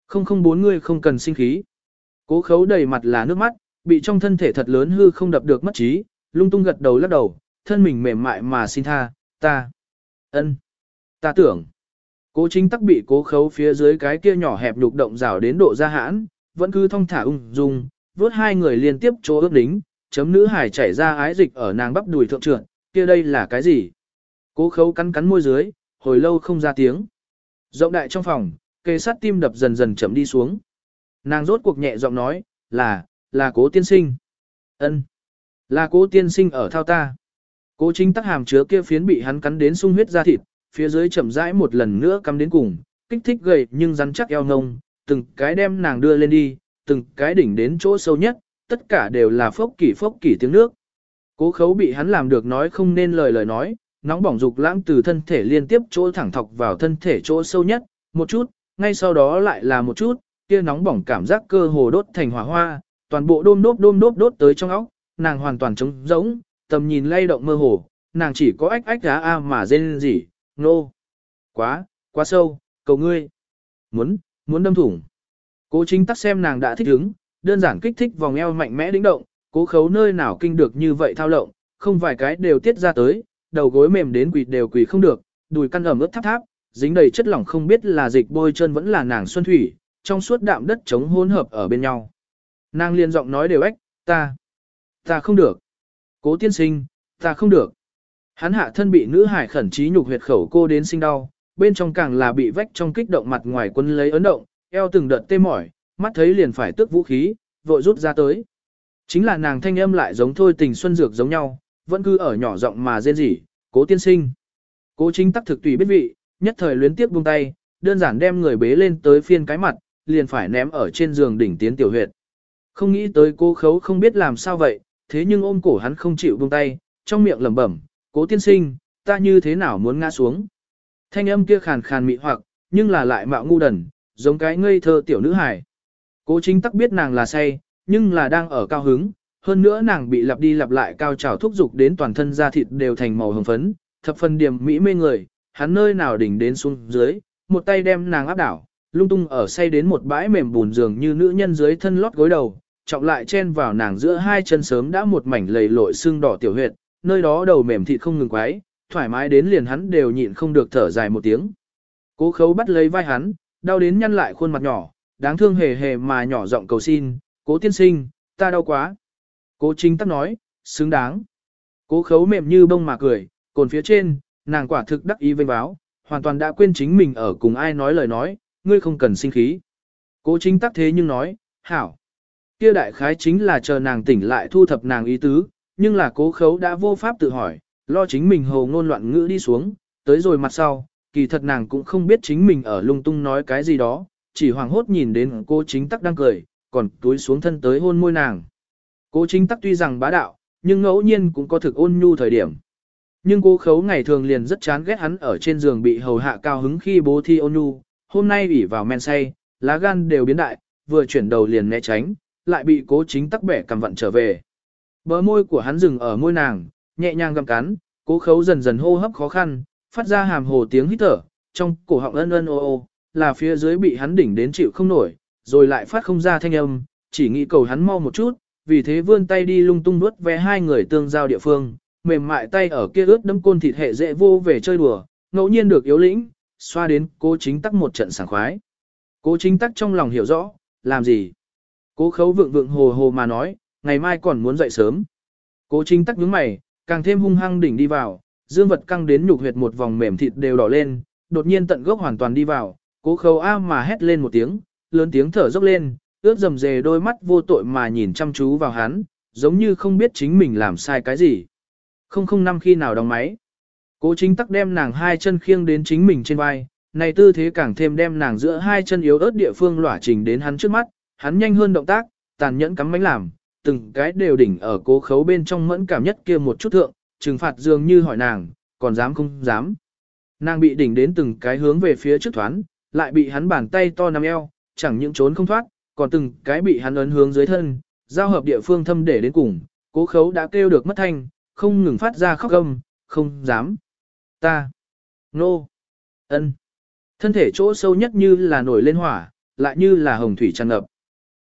[SPEAKER 1] Không không bốn người không cần sinh khí. Cố khấu đầy mặt là nước mắt, bị trong thân thể thật lớn hư không đập được mất trí, lung tung gật đầu lắc đầu, thân mình mềm mại mà xin tha, ta. ân, Ta tưởng. Cố chính tắc bị cố khấu phía dưới cái kia nhỏ hẹp nhục động rào đến độ ra hãn, vẫn cứ thong thả ung dung, vớt hai người liên tiếp chỗ ước đính, chấm nữ hải chảy ra ái dịch ở nàng bắp đùi thượng trượt, kia đây là cái gì? Cố khấu cắn cắn môi dưới, hồi lâu không ra tiếng. Rộng đại trong phòng, kề sát tim đập dần dần chậm đi xuống. Nàng rốt cuộc nhẹ giọng nói, là, là cố tiên sinh. ân Là cố tiên sinh ở thao ta. Cố chính tắc hàm chứa kia phiến bị hắn cắn đến sung huyết ra thịt, phía dưới chậm rãi một lần nữa cắm đến cùng, kích thích gầy nhưng rắn chắc eo ngông, từng cái đem nàng đưa lên đi, từng cái đỉnh đến chỗ sâu nhất, tất cả đều là phốc kỷ phốc kỷ tiếng nước. Cố khấu bị hắn làm được nói không nên lời lời nói, nóng bỏng dục lãng từ thân thể liên tiếp chỗ thẳng thọc vào thân thể chỗ sâu nhất, một chút, ngay sau đó lại là một chút, kia nóng bỏng cảm giác cơ hồ đốt thành hỏa hoa, toàn bộ đôm đốp đôm đốp đốt tới trong óc, nàng hoàn toàn trống rỗng, tầm nhìn lay động mơ hồ, nàng chỉ có ách ách á a mà rên gì, nô. Quá, quá sâu, cầu ngươi. Muốn, muốn đâm thủng. Cố chính tắc xem nàng đã thích ứng, đơn giản kích thích vòng eo mạnh mẽ đĩnh động, cố khấu nơi nào kinh được như vậy thao lộng, không vài cái đều tiết ra tới, đầu gối mềm đến quỳ đều quỳ không được, đùi căn ẩm ướt tháp tháp, dính đầy chất lỏng không biết là dịch bôi chân vẫn là nàng xuân thủy, trong suốt đạm đất chống hỗn hợp ở bên nhau. Nàng liên giọng nói đều ếch, ta, ta không được. Cố tiên sinh, ta không được. Hắn hạ thân bị nữ hải khẩn trí nhục huyệt khẩu cô đến sinh đau, bên trong càng là bị vách trong kích động mặt ngoài quân lấy ấn động, eo từng đợt tê mỏi, mắt thấy liền phải tức vũ khí, vội rút ra tới. Chính là nàng thanh âm lại giống thôi tình xuân dược giống nhau, vẫn cứ ở nhỏ giọng mà rên rỉ, cố tiên sinh. Cố chính tắc thực tùy biết vị, nhất thời luyến tiếp buông tay, đơn giản đem người bế lên tới phiên cái mặt, liền phải ném ở trên giường đỉnh tiến tiểu huyệt. Không nghĩ tới cô khấu không biết làm sao vậy, thế nhưng ôm cổ hắn không chịu buông tay, trong miệng lẩm bẩm, cố tiên sinh, ta như thế nào muốn ngã xuống. Thanh âm kia khàn khàn mị hoặc, nhưng là lại mạo ngu đần, giống cái ngây thơ tiểu nữ hài. Cố chính tắc biết nàng là say, nhưng là đang ở cao hứng, hơn nữa nàng bị lặp đi lặp lại cao trào thúc dục đến toàn thân da thịt đều thành màu hồng phấn, thập phần điểm mỹ mê người, hắn nơi nào đỉnh đến xuống dưới, một tay đem nàng áp đảo, lung tung ở say đến một bãi mềm bùn giường như nữ nhân dưới thân lót gối đầu, trọng lại chen vào nàng giữa hai chân sớm đã một mảnh lầy lội xương đỏ tiểu huyệt, nơi đó đầu mềm thịt không ngừng quái, thoải mái đến liền hắn đều nhịn không được thở dài một tiếng. Cố khấu bắt lấy vai hắn, đau đến nhăn lại khuôn mặt nhỏ, đáng thương hề hề mà nhỏ giọng cầu xin, cố tiên sinh, ta đau quá. Cố chính tắc nói, xứng đáng. Cố khấu mềm như bông mà cười, còn phía trên, nàng quả thực đắc ý vênh báo, hoàn toàn đã quên chính mình ở cùng ai nói lời nói, ngươi không cần sinh khí. Cố chính tắc thế nhưng nói, hảo. Kia đại khái chính là chờ nàng tỉnh lại thu thập nàng ý tứ, nhưng là cố khấu đã vô pháp tự hỏi, lo chính mình hồ ngôn loạn ngữ đi xuống, tới rồi mặt sau, kỳ thật nàng cũng không biết chính mình ở lung tung nói cái gì đó, chỉ hoàng hốt nhìn đến cô chính tắc đang cười, còn túi xuống thân tới hôn môi nàng. Cố chính tắc tuy rằng bá đạo, nhưng ngẫu nhiên cũng có thực ôn nhu thời điểm. Nhưng cô khấu ngày thường liền rất chán ghét hắn ở trên giường bị hầu hạ cao hứng khi bố thi ôn nhu, hôm nay ủy vào men say, lá gan đều biến đại, vừa chuyển đầu liền né tránh, lại bị cố chính tắc bẻ cầm vận trở về. Bờ môi của hắn dừng ở môi nàng, nhẹ nhàng gặm cắn, cố khấu dần dần hô hấp khó khăn, phát ra hàm hồ tiếng hít thở, trong cổ họng ân ân ô ô, là phía dưới bị hắn đỉnh đến chịu không nổi, rồi lại phát không ra thanh âm, chỉ nghĩ cầu hắn mau một chút, vì thế vươn tay đi lung tung nuốt ve hai người tương giao địa phương, mềm mại tay ở kia ướt đẫm côn thịt hệ dễ vô về chơi đùa, ngẫu nhiên được yếu lĩnh, xoa đến cố chính tắc một trận sảng khoái. Cố chính tắc trong lòng hiểu rõ, làm gì? Cố khấu vượng vượng hồ hồ mà nói, ngày mai còn muốn dậy sớm. Cố chính tắc nhướng mày, càng thêm hung hăng đỉnh đi vào, dương vật căng đến nhục huyệt một vòng mềm thịt đều đỏ lên, đột nhiên tận gốc hoàn toàn đi vào, cố khâu a mà hét lên một tiếng, lớn tiếng thở dốc lên, ướt dầm dề đôi mắt vô tội mà nhìn chăm chú vào hắn, giống như không biết chính mình làm sai cái gì. Không không năm khi nào đóng máy. Cố chính tắc đem nàng hai chân khiêng đến chính mình trên vai, này tư thế càng thêm đem nàng giữa hai chân yếu ớt địa phương lỏa trình đến hắn trước mắt, hắn nhanh hơn động tác, tàn nhẫn cắm bánh làm, từng cái đều đỉnh ở cố khấu bên trong mẫn cảm nhất kia một chút thượng, trừng phạt dường như hỏi nàng, còn dám không dám. Nàng bị đỉnh đến từng cái hướng về phía trước thoán, lại bị hắn bàn tay to nằm eo, chẳng những trốn không thoát, còn từng cái bị hắn ấn hướng dưới thân, giao hợp địa phương thâm để đến cùng, cố khấu đã kêu được mất thanh, không ngừng phát ra khóc gầm, không dám. Ta. Nô. No. ân Thân thể chỗ sâu nhất như là nổi lên hỏa, lại như là hồng thủy tràn ngập.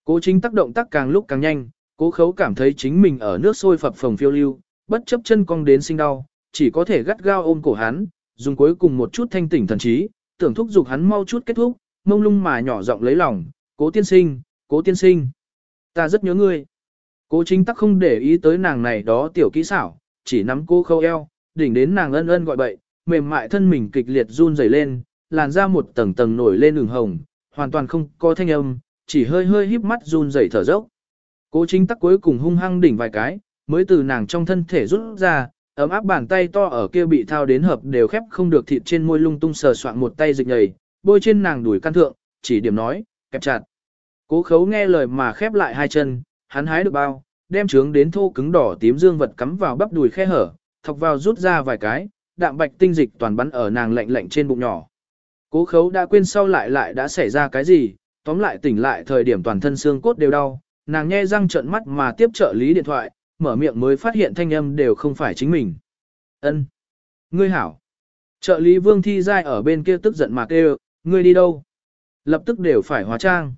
[SPEAKER 1] Cố chính tác động tác càng lúc càng nhanh, cố khấu cảm thấy chính mình ở nước sôi phập phồng phiêu lưu, bất chấp chân cong đến sinh đau, chỉ có thể gắt gao ôm cổ hắn, dùng cuối cùng một chút thanh tỉnh thần trí, tưởng thúc giục hắn mau chút kết thúc, mông lung mà nhỏ giọng lấy lòng, cố tiên sinh, cố tiên sinh. Ta rất nhớ ngươi. Cố chính tắc không để ý tới nàng này đó tiểu kỹ xảo, chỉ nắm cô khâu eo, đỉnh đến nàng ân ân gọi bậy, mềm mại thân mình kịch liệt run rẩy lên, làn ra một tầng tầng nổi lên ửng hồng, hoàn toàn không có thanh âm, chỉ hơi hơi híp mắt run rẩy thở dốc. Cố chính tắc cuối cùng hung hăng đỉnh vài cái, mới từ nàng trong thân thể rút ra, ấm áp bàn tay to ở kia bị thao đến hợp đều khép không được thịt trên môi lung tung sờ soạn một tay dịch nhầy, bôi trên nàng đuổi căn thượng, chỉ điểm nói, kẹp chặt. Cố khấu nghe lời mà khép lại hai chân, hắn hái được bao, đem trướng đến thô cứng đỏ tím dương vật cắm vào bắp đùi khe hở, thọc vào rút ra vài cái, đạm bạch tinh dịch toàn bắn ở nàng lạnh lạnh trên bụng nhỏ. Cố khấu đã quên sau lại lại đã xảy ra cái gì, tóm lại tỉnh lại thời điểm toàn thân xương cốt đều đau, nàng nghe răng trợn mắt mà tiếp trợ lý điện thoại, mở miệng mới phát hiện thanh âm đều không phải chính mình. Ân, Ngươi hảo. Trợ lý vương thi giai ở bên kia tức giận mà kêu, ngươi đi đâu? Lập tức đều phải hóa trang.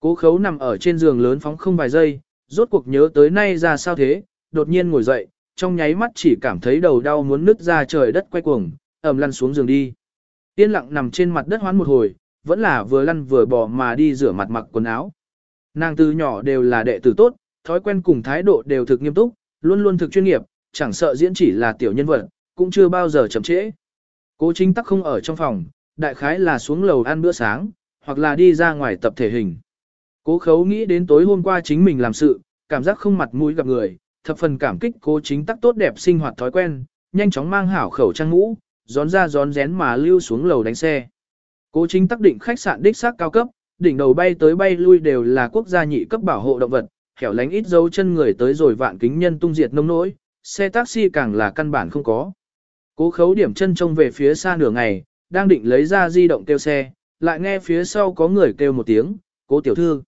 [SPEAKER 1] Cố khấu nằm ở trên giường lớn phóng không vài giây, rốt cuộc nhớ tới nay ra sao thế, đột nhiên ngồi dậy, trong nháy mắt chỉ cảm thấy đầu đau muốn nứt ra trời đất quay cuồng, ẩm lăn xuống giường đi. Yên lặng nằm trên mặt đất hoán một hồi, vẫn là vừa lăn vừa bò mà đi rửa mặt mặc quần áo. Nàng từ nhỏ đều là đệ tử tốt, thói quen cùng thái độ đều thực nghiêm túc, luôn luôn thực chuyên nghiệp, chẳng sợ diễn chỉ là tiểu nhân vật, cũng chưa bao giờ chậm trễ. Cố chính tắc không ở trong phòng, đại khái là xuống lầu ăn bữa sáng, hoặc là đi ra ngoài tập thể hình. Cố khấu nghĩ đến tối hôm qua chính mình làm sự, cảm giác không mặt mũi gặp người, thập phần cảm kích cố chính tắc tốt đẹp sinh hoạt thói quen, nhanh chóng mang hảo khẩu trang ngũ, gión ra gión rén mà lưu xuống lầu đánh xe. Cố chính tắc định khách sạn đích xác cao cấp, đỉnh đầu bay tới bay lui đều là quốc gia nhị cấp bảo hộ động vật, khéo lánh ít dấu chân người tới rồi vạn kính nhân tung diệt nông nỗi, xe taxi càng là căn bản không có. Cố khấu điểm chân trông về phía xa nửa ngày, đang định lấy ra di động kêu xe, lại nghe phía sau có người kêu một tiếng, cố tiểu thư.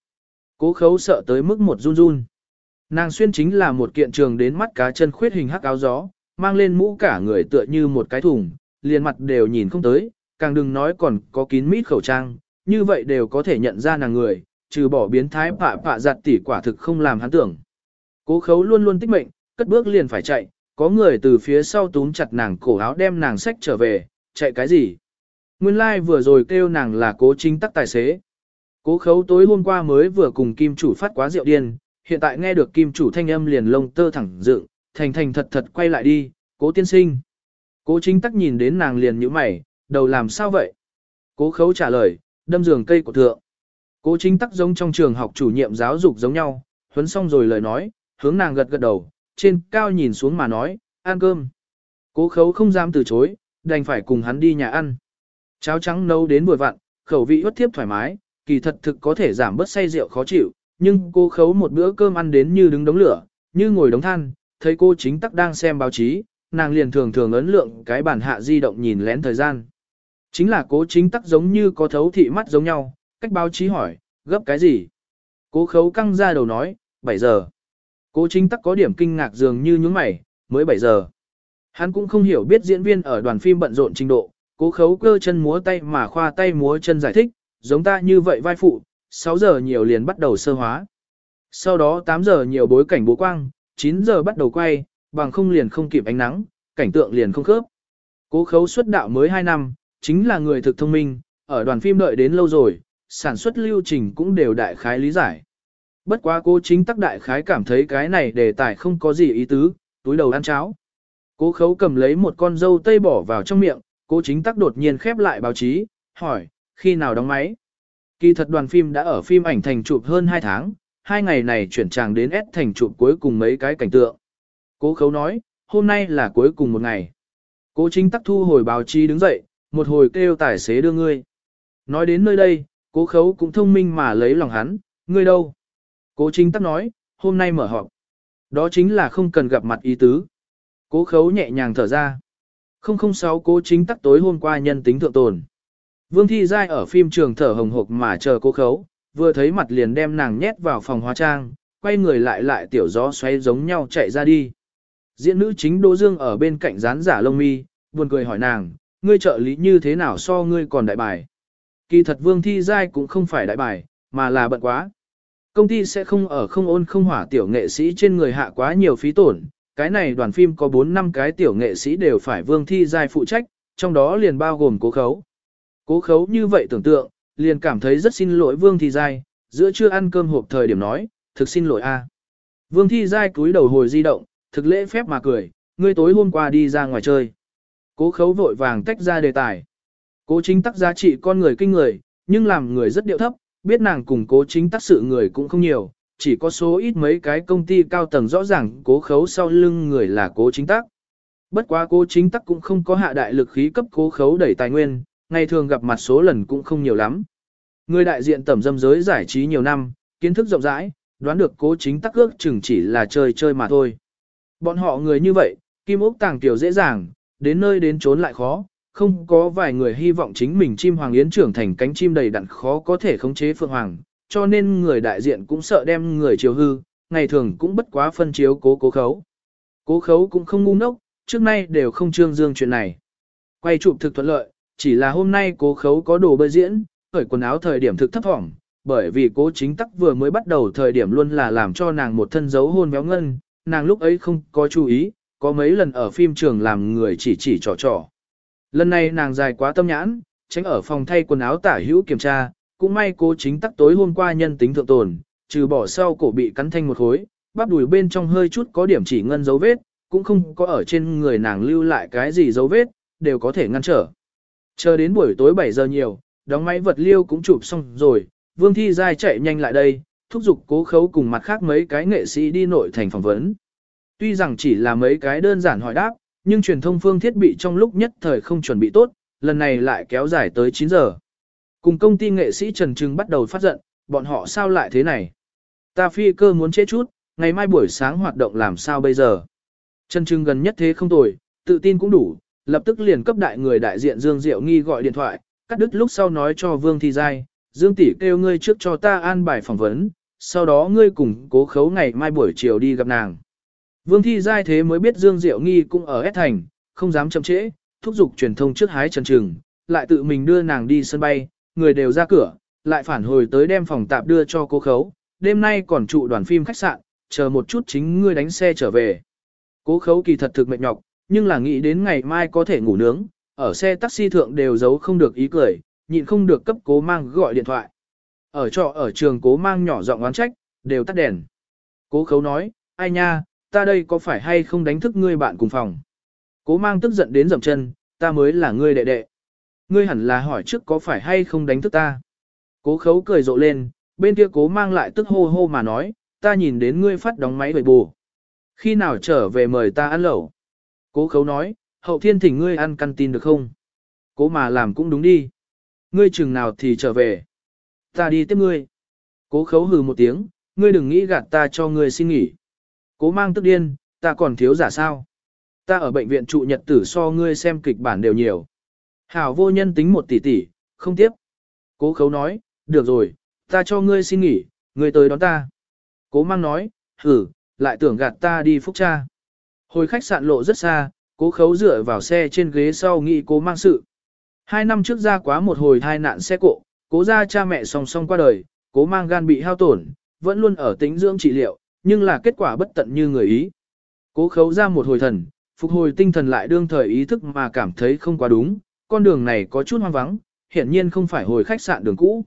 [SPEAKER 1] Cố khấu sợ tới mức một run run. Nàng xuyên chính là một kiện trường đến mắt cá chân khuyết hình hắc áo gió, mang lên mũ cả người tựa như một cái thùng, liền mặt đều nhìn không tới, càng đừng nói còn có kín mít khẩu trang, như vậy đều có thể nhận ra nàng người, trừ bỏ biến thái phạ phạ giặt tỉ quả thực không làm hắn tưởng. Cố khấu luôn luôn tích mệnh, cất bước liền phải chạy, có người từ phía sau túm chặt nàng cổ áo đem nàng sách trở về, chạy cái gì? Nguyên lai like vừa rồi kêu nàng là cố chính tắc tài xế. Cố khấu tối hôm qua mới vừa cùng kim chủ phát quá rượu điên, hiện tại nghe được kim chủ thanh âm liền lông tơ thẳng dựng, thành thành thật thật quay lại đi, cố tiên sinh. Cố chính tắc nhìn đến nàng liền như mày, đầu làm sao vậy? Cố khấu trả lời, đâm giường cây của thượng. Cố chính tắc giống trong trường học chủ nhiệm giáo dục giống nhau, huấn xong rồi lời nói, hướng nàng gật gật đầu, trên cao nhìn xuống mà nói, ăn cơm. Cố khấu không dám từ chối, đành phải cùng hắn đi nhà ăn. Cháo trắng nấu đến buổi vặn, khẩu vị uất thiếp thoải mái, kỳ thật thực có thể giảm bớt say rượu khó chịu, nhưng cô khấu một bữa cơm ăn đến như đứng đống lửa, như ngồi đống than, thấy cô chính tắc đang xem báo chí, nàng liền thường thường ấn lượng cái bản hạ di động nhìn lén thời gian. Chính là cố chính tắc giống như có thấu thị mắt giống nhau, cách báo chí hỏi, gấp cái gì? Cố khấu căng ra đầu nói, 7 giờ. Cố chính tắc có điểm kinh ngạc dường như những mày, mới 7 giờ. Hắn cũng không hiểu biết diễn viên ở đoàn phim bận rộn trình độ, cố khấu cơ chân múa tay mà khoa tay múa chân giải thích, giống ta như vậy vai phụ, 6 giờ nhiều liền bắt đầu sơ hóa. Sau đó 8 giờ nhiều bối cảnh bố quang, 9 giờ bắt đầu quay, bằng không liền không kịp ánh nắng, cảnh tượng liền không khớp. Cố khấu xuất đạo mới 2 năm, chính là người thực thông minh, ở đoàn phim đợi đến lâu rồi, sản xuất lưu trình cũng đều đại khái lý giải. Bất quá cô chính tắc đại khái cảm thấy cái này đề tài không có gì ý tứ, túi đầu ăn cháo. Cố khấu cầm lấy một con dâu tây bỏ vào trong miệng, cố chính tắc đột nhiên khép lại báo chí, hỏi, khi nào đóng máy? Kỳ thật đoàn phim đã ở phim ảnh thành chụp hơn 2 tháng, hai ngày này chuyển tràng đến S thành chụp cuối cùng mấy cái cảnh tượng. Cố khấu nói, hôm nay là cuối cùng một ngày. Cố chính tắc thu hồi báo chí đứng dậy, một hồi kêu tài xế đưa ngươi. Nói đến nơi đây, cố khấu cũng thông minh mà lấy lòng hắn, ngươi đâu? Cố chính tắc nói, hôm nay mở họp. Đó chính là không cần gặp mặt ý tứ. Cố khấu nhẹ nhàng thở ra. 006 cố chính tắc tối hôm qua nhân tính thượng tồn. Vương Thi Giai ở phim trường thở hồng hộc mà chờ cố khấu, vừa thấy mặt liền đem nàng nhét vào phòng hóa trang, quay người lại lại tiểu gió xoay giống nhau chạy ra đi. Diễn nữ chính Đỗ Dương ở bên cạnh dán giả lông mi, buồn cười hỏi nàng, ngươi trợ lý như thế nào so ngươi còn đại bài. Kỳ thật Vương Thi Giai cũng không phải đại bài, mà là bận quá. Công ty sẽ không ở không ôn không hỏa tiểu nghệ sĩ trên người hạ quá nhiều phí tổn. Cái này đoàn phim có 4 năm cái tiểu nghệ sĩ đều phải Vương Thi Giai phụ trách, trong đó liền bao gồm cố khấu. Cố khấu như vậy tưởng tượng, liền cảm thấy rất xin lỗi Vương Thi Giai, giữa trưa ăn cơm hộp thời điểm nói, thực xin lỗi a. Vương Thi Giai cúi đầu hồi di động, thực lễ phép mà cười, ngươi tối hôm qua đi ra ngoài chơi. Cố khấu vội vàng tách ra đề tài. Cố chính tắc giá trị con người kinh người, nhưng làm người rất điệu thấp, biết nàng cùng cố chính tắc sự người cũng không nhiều, chỉ có số ít mấy cái công ty cao tầng rõ ràng cố khấu sau lưng người là cố chính tắc. Bất quá cố chính tắc cũng không có hạ đại lực khí cấp cố khấu đẩy tài nguyên, ngày thường gặp mặt số lần cũng không nhiều lắm. Người đại diện tẩm dâm giới giải trí nhiều năm, kiến thức rộng rãi, đoán được cố chính tắc ước chừng chỉ là chơi chơi mà thôi. Bọn họ người như vậy, kim ốc tàng tiểu dễ dàng, đến nơi đến trốn lại khó, không có vài người hy vọng chính mình chim hoàng yến trưởng thành cánh chim đầy đặn khó có thể khống chế phượng hoàng, cho nên người đại diện cũng sợ đem người chiều hư, ngày thường cũng bất quá phân chiếu cố cố khấu. Cố khấu cũng không ngu ngốc, trước nay đều không trương dương chuyện này. Quay chụp thực thuận lợi, chỉ là hôm nay cố khấu có đồ bơi diễn, khởi quần áo thời điểm thực thấp thỏm, bởi vì cố chính tắc vừa mới bắt đầu thời điểm luôn là làm cho nàng một thân dấu hôn béo ngân, nàng lúc ấy không có chú ý, có mấy lần ở phim trường làm người chỉ chỉ trò trò. Lần này nàng dài quá tâm nhãn, tránh ở phòng thay quần áo tả hữu kiểm tra, cũng may cố chính tắc tối hôm qua nhân tính thượng tồn, trừ bỏ sau cổ bị cắn thanh một khối, bắp đùi bên trong hơi chút có điểm chỉ ngân dấu vết, cũng không có ở trên người nàng lưu lại cái gì dấu vết, đều có thể ngăn trở. Chờ đến buổi tối 7 giờ nhiều, đóng máy vật liêu cũng chụp xong rồi, Vương Thi Giai chạy nhanh lại đây, thúc giục cố khấu cùng mặt khác mấy cái nghệ sĩ đi nội thành phỏng vấn. Tuy rằng chỉ là mấy cái đơn giản hỏi đáp, nhưng truyền thông phương thiết bị trong lúc nhất thời không chuẩn bị tốt, lần này lại kéo dài tới 9 giờ. Cùng công ty nghệ sĩ Trần Trừng bắt đầu phát giận, bọn họ sao lại thế này? Ta phi cơ muốn chết chút, ngày mai buổi sáng hoạt động làm sao bây giờ? Trần Trừng gần nhất thế không tồi, tự tin cũng đủ, lập tức liền cấp đại người đại diện Dương Diệu Nghi gọi điện thoại, cắt đứt lúc sau nói cho Vương Thi Giai, Dương tỷ kêu ngươi trước cho ta an bài phỏng vấn, sau đó ngươi cùng cố khấu ngày mai buổi chiều đi gặp nàng. Vương Thi Giai thế mới biết Dương Diệu Nghi cũng ở S thành, không dám chậm trễ, thúc giục truyền thông trước hái trần trừng, lại tự mình đưa nàng đi sân bay, người đều ra cửa, lại phản hồi tới đem phòng tạp đưa cho cô khấu, đêm nay còn trụ đoàn phim khách sạn, chờ một chút chính ngươi đánh xe trở về. Cố khấu kỳ thật thực mệt nhọc, nhưng là nghĩ đến ngày mai có thể ngủ nướng, ở xe taxi thượng đều giấu không được ý cười, nhịn không được cấp cố mang gọi điện thoại. Ở trọ ở trường cố mang nhỏ giọng oán trách, đều tắt đèn. Cố khấu nói, ai nha, ta đây có phải hay không đánh thức ngươi bạn cùng phòng. Cố mang tức giận đến dầm chân, ta mới là ngươi đệ đệ. Ngươi hẳn là hỏi trước có phải hay không đánh thức ta. Cố khấu cười rộ lên, bên kia cố mang lại tức hô hô mà nói, ta nhìn đến ngươi phát đóng máy bầy bù. Khi nào trở về mời ta ăn lẩu. Cố khấu nói, hậu thiên thỉnh ngươi ăn căn tin được không? Cố mà làm cũng đúng đi. Ngươi chừng nào thì trở về. Ta đi tiếp ngươi. Cố khấu hừ một tiếng, ngươi đừng nghĩ gạt ta cho ngươi xin nghỉ. Cố mang tức điên, ta còn thiếu giả sao? Ta ở bệnh viện trụ nhật tử so ngươi xem kịch bản đều nhiều. Hảo vô nhân tính một tỷ tỷ, không tiếp. Cố khấu nói, được rồi, ta cho ngươi xin nghỉ, ngươi tới đón ta. Cố mang nói, hử, lại tưởng gạt ta đi phúc cha. Hồi khách sạn lộ rất xa, cố khấu dựa vào xe trên ghế sau nghĩ cố mang sự. Hai năm trước ra quá một hồi thai nạn xe cộ, cố ra cha mẹ song song qua đời, cố mang gan bị hao tổn, vẫn luôn ở tính dưỡng trị liệu, nhưng là kết quả bất tận như người ý. Cố khấu ra một hồi thần, phục hồi tinh thần lại đương thời ý thức mà cảm thấy không quá đúng, con đường này có chút hoang vắng, hiển nhiên không phải hồi khách sạn đường cũ.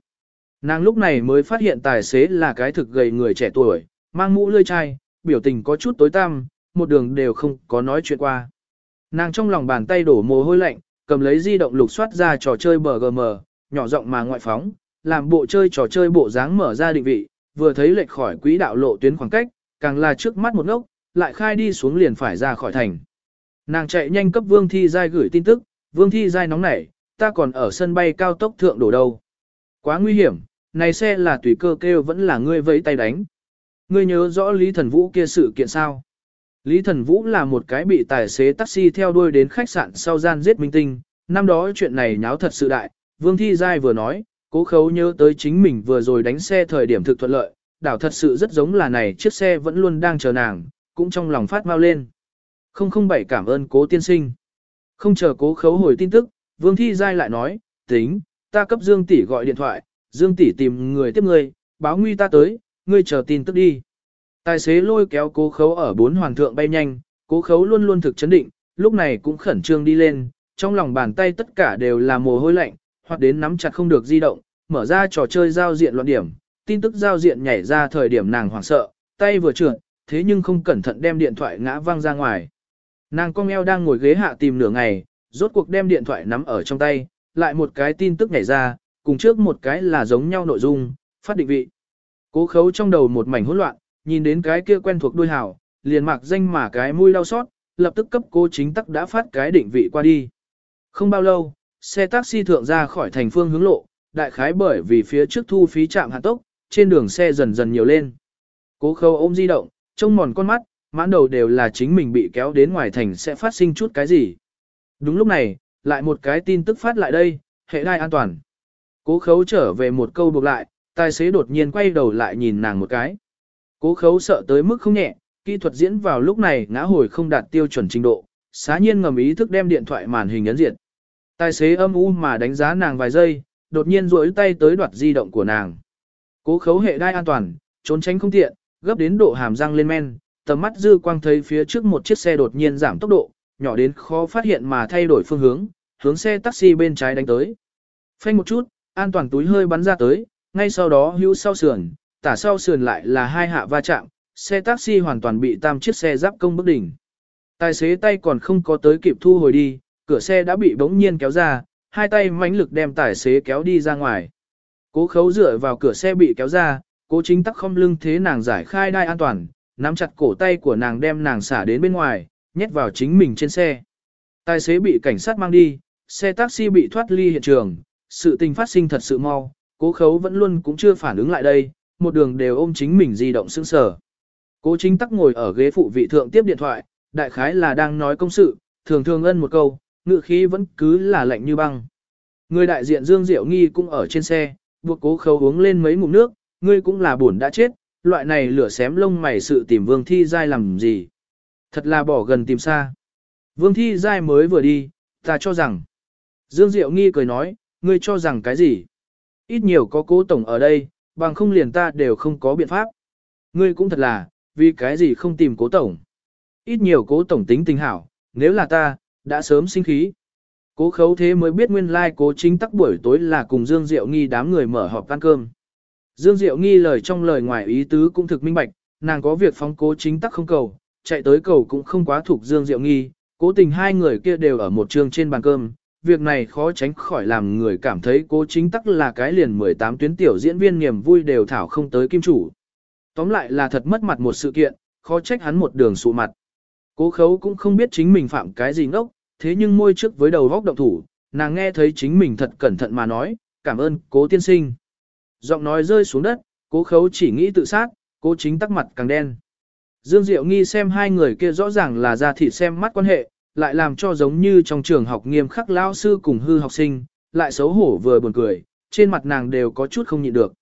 [SPEAKER 1] Nàng lúc này mới phát hiện tài xế là cái thực gầy người trẻ tuổi, mang mũ lươi chai, biểu tình có chút tối tăm, một đường đều không có nói chuyện qua. Nàng trong lòng bàn tay đổ mồ hôi lạnh, cầm lấy di động lục soát ra trò chơi BGM, nhỏ giọng mà ngoại phóng, làm bộ chơi trò chơi bộ dáng mở ra định vị, vừa thấy lệch khỏi quỹ đạo lộ tuyến khoảng cách, càng là trước mắt một ngốc, lại khai đi xuống liền phải ra khỏi thành. Nàng chạy nhanh cấp Vương Thi Giai gửi tin tức, Vương Thi Giai nóng nảy, ta còn ở sân bay cao tốc thượng đổ đâu. Quá nguy hiểm, này xe là tùy cơ kêu vẫn là ngươi vẫy tay đánh. Ngươi nhớ rõ Lý Thần Vũ kia sự kiện sao? Lý Thần Vũ là một cái bị tài xế taxi theo đuôi đến khách sạn sau gian giết minh tinh, năm đó chuyện này nháo thật sự đại, Vương Thi Giai vừa nói, cố khấu nhớ tới chính mình vừa rồi đánh xe thời điểm thực thuận lợi, đảo thật sự rất giống là này chiếc xe vẫn luôn đang chờ nàng, cũng trong lòng phát mau lên. 007 cảm ơn cố tiên sinh. Không chờ cố khấu hồi tin tức, Vương Thi Giai lại nói, tính, ta cấp Dương Tỷ gọi điện thoại, Dương Tỷ tìm người tiếp người, báo nguy ta tới, ngươi chờ tin tức đi. Tài xế lôi kéo cố khấu ở bốn hoàng thượng bay nhanh, cố khấu luôn luôn thực chấn định, lúc này cũng khẩn trương đi lên, trong lòng bàn tay tất cả đều là mồ hôi lạnh, hoặc đến nắm chặt không được di động, mở ra trò chơi giao diện loạn điểm, tin tức giao diện nhảy ra thời điểm nàng hoảng sợ, tay vừa trượt, thế nhưng không cẩn thận đem điện thoại ngã văng ra ngoài. Nàng cong eo đang ngồi ghế hạ tìm nửa ngày, rốt cuộc đem điện thoại nắm ở trong tay, lại một cái tin tức nhảy ra, cùng trước một cái là giống nhau nội dung, phát định vị. Cố khấu trong đầu một mảnh hỗn loạn, nhìn đến cái kia quen thuộc đôi hào, liền mạc danh mà cái mũi đau xót, lập tức cấp cố chính tắc đã phát cái định vị qua đi. Không bao lâu, xe taxi thượng ra khỏi thành phương hướng lộ, đại khái bởi vì phía trước thu phí trạm hạ tốc, trên đường xe dần dần nhiều lên. Cố khâu ôm di động, trông mòn con mắt, mãn đầu đều là chính mình bị kéo đến ngoài thành sẽ phát sinh chút cái gì. Đúng lúc này, lại một cái tin tức phát lại đây, hệ đai an toàn. Cố khấu trở về một câu buộc lại, tài xế đột nhiên quay đầu lại nhìn nàng một cái. Cố khấu sợ tới mức không nhẹ, kỹ thuật diễn vào lúc này ngã hồi không đạt tiêu chuẩn trình độ, xá nhiên ngầm ý thức đem điện thoại màn hình ấn diện. Tài xế âm u mà đánh giá nàng vài giây, đột nhiên duỗi tay tới đoạt di động của nàng. Cố khấu hệ đai an toàn, trốn tránh không tiện, gấp đến độ hàm răng lên men, tầm mắt dư quang thấy phía trước một chiếc xe đột nhiên giảm tốc độ, nhỏ đến khó phát hiện mà thay đổi phương hướng, hướng xe taxi bên trái đánh tới. Phanh một chút, an toàn túi hơi bắn ra tới, ngay sau đó hữu sau sườn, tả sau sườn lại là hai hạ va chạm, xe taxi hoàn toàn bị tam chiếc xe giáp công bức đỉnh. Tài xế tay còn không có tới kịp thu hồi đi, cửa xe đã bị bỗng nhiên kéo ra, hai tay mãnh lực đem tài xế kéo đi ra ngoài. Cố khấu dựa vào cửa xe bị kéo ra, cố chính tắc không lưng thế nàng giải khai đai an toàn, nắm chặt cổ tay của nàng đem nàng xả đến bên ngoài, nhét vào chính mình trên xe. Tài xế bị cảnh sát mang đi, xe taxi bị thoát ly hiện trường, sự tình phát sinh thật sự mau, cố khấu vẫn luôn cũng chưa phản ứng lại đây, một đường đều ôm chính mình di động sững sờ. Cố chính tắc ngồi ở ghế phụ vị thượng tiếp điện thoại, đại khái là đang nói công sự, thường thường ân một câu, ngự khí vẫn cứ là lạnh như băng. Người đại diện Dương Diệu Nghi cũng ở trên xe, buộc cố khâu uống lên mấy ngụm nước, ngươi cũng là buồn đã chết, loại này lửa xém lông mày sự tìm Vương Thi Giai làm gì. Thật là bỏ gần tìm xa. Vương Thi Giai mới vừa đi, ta cho rằng. Dương Diệu Nghi cười nói, ngươi cho rằng cái gì? Ít nhiều có cố tổng ở đây, bằng không liền ta đều không có biện pháp. Ngươi cũng thật là, vì cái gì không tìm cố tổng. Ít nhiều cố tổng tính tình hảo, nếu là ta, đã sớm sinh khí. Cố khấu thế mới biết nguyên lai like cố chính tắc buổi tối là cùng Dương Diệu Nghi đám người mở họp ăn cơm. Dương Diệu Nghi lời trong lời ngoài ý tứ cũng thực minh bạch, nàng có việc phóng cố chính tắc không cầu, chạy tới cầu cũng không quá thuộc Dương Diệu Nghi, cố tình hai người kia đều ở một trường trên bàn cơm. Việc này khó tránh khỏi làm người cảm thấy cố chính tắc là cái liền 18 tuyến tiểu diễn viên niềm vui đều thảo không tới kim chủ. Tóm lại là thật mất mặt một sự kiện, khó trách hắn một đường sụ mặt. Cố khấu cũng không biết chính mình phạm cái gì ngốc, thế nhưng môi trước với đầu góc động thủ, nàng nghe thấy chính mình thật cẩn thận mà nói, cảm ơn cố tiên sinh. Giọng nói rơi xuống đất, cố khấu chỉ nghĩ tự sát, cố chính tắc mặt càng đen. Dương Diệu nghi xem hai người kia rõ ràng là ra thịt xem mắt quan hệ, lại làm cho giống như trong trường học nghiêm khắc lao sư cùng hư học sinh, lại xấu hổ vừa buồn cười, trên mặt nàng đều có chút không nhịn được.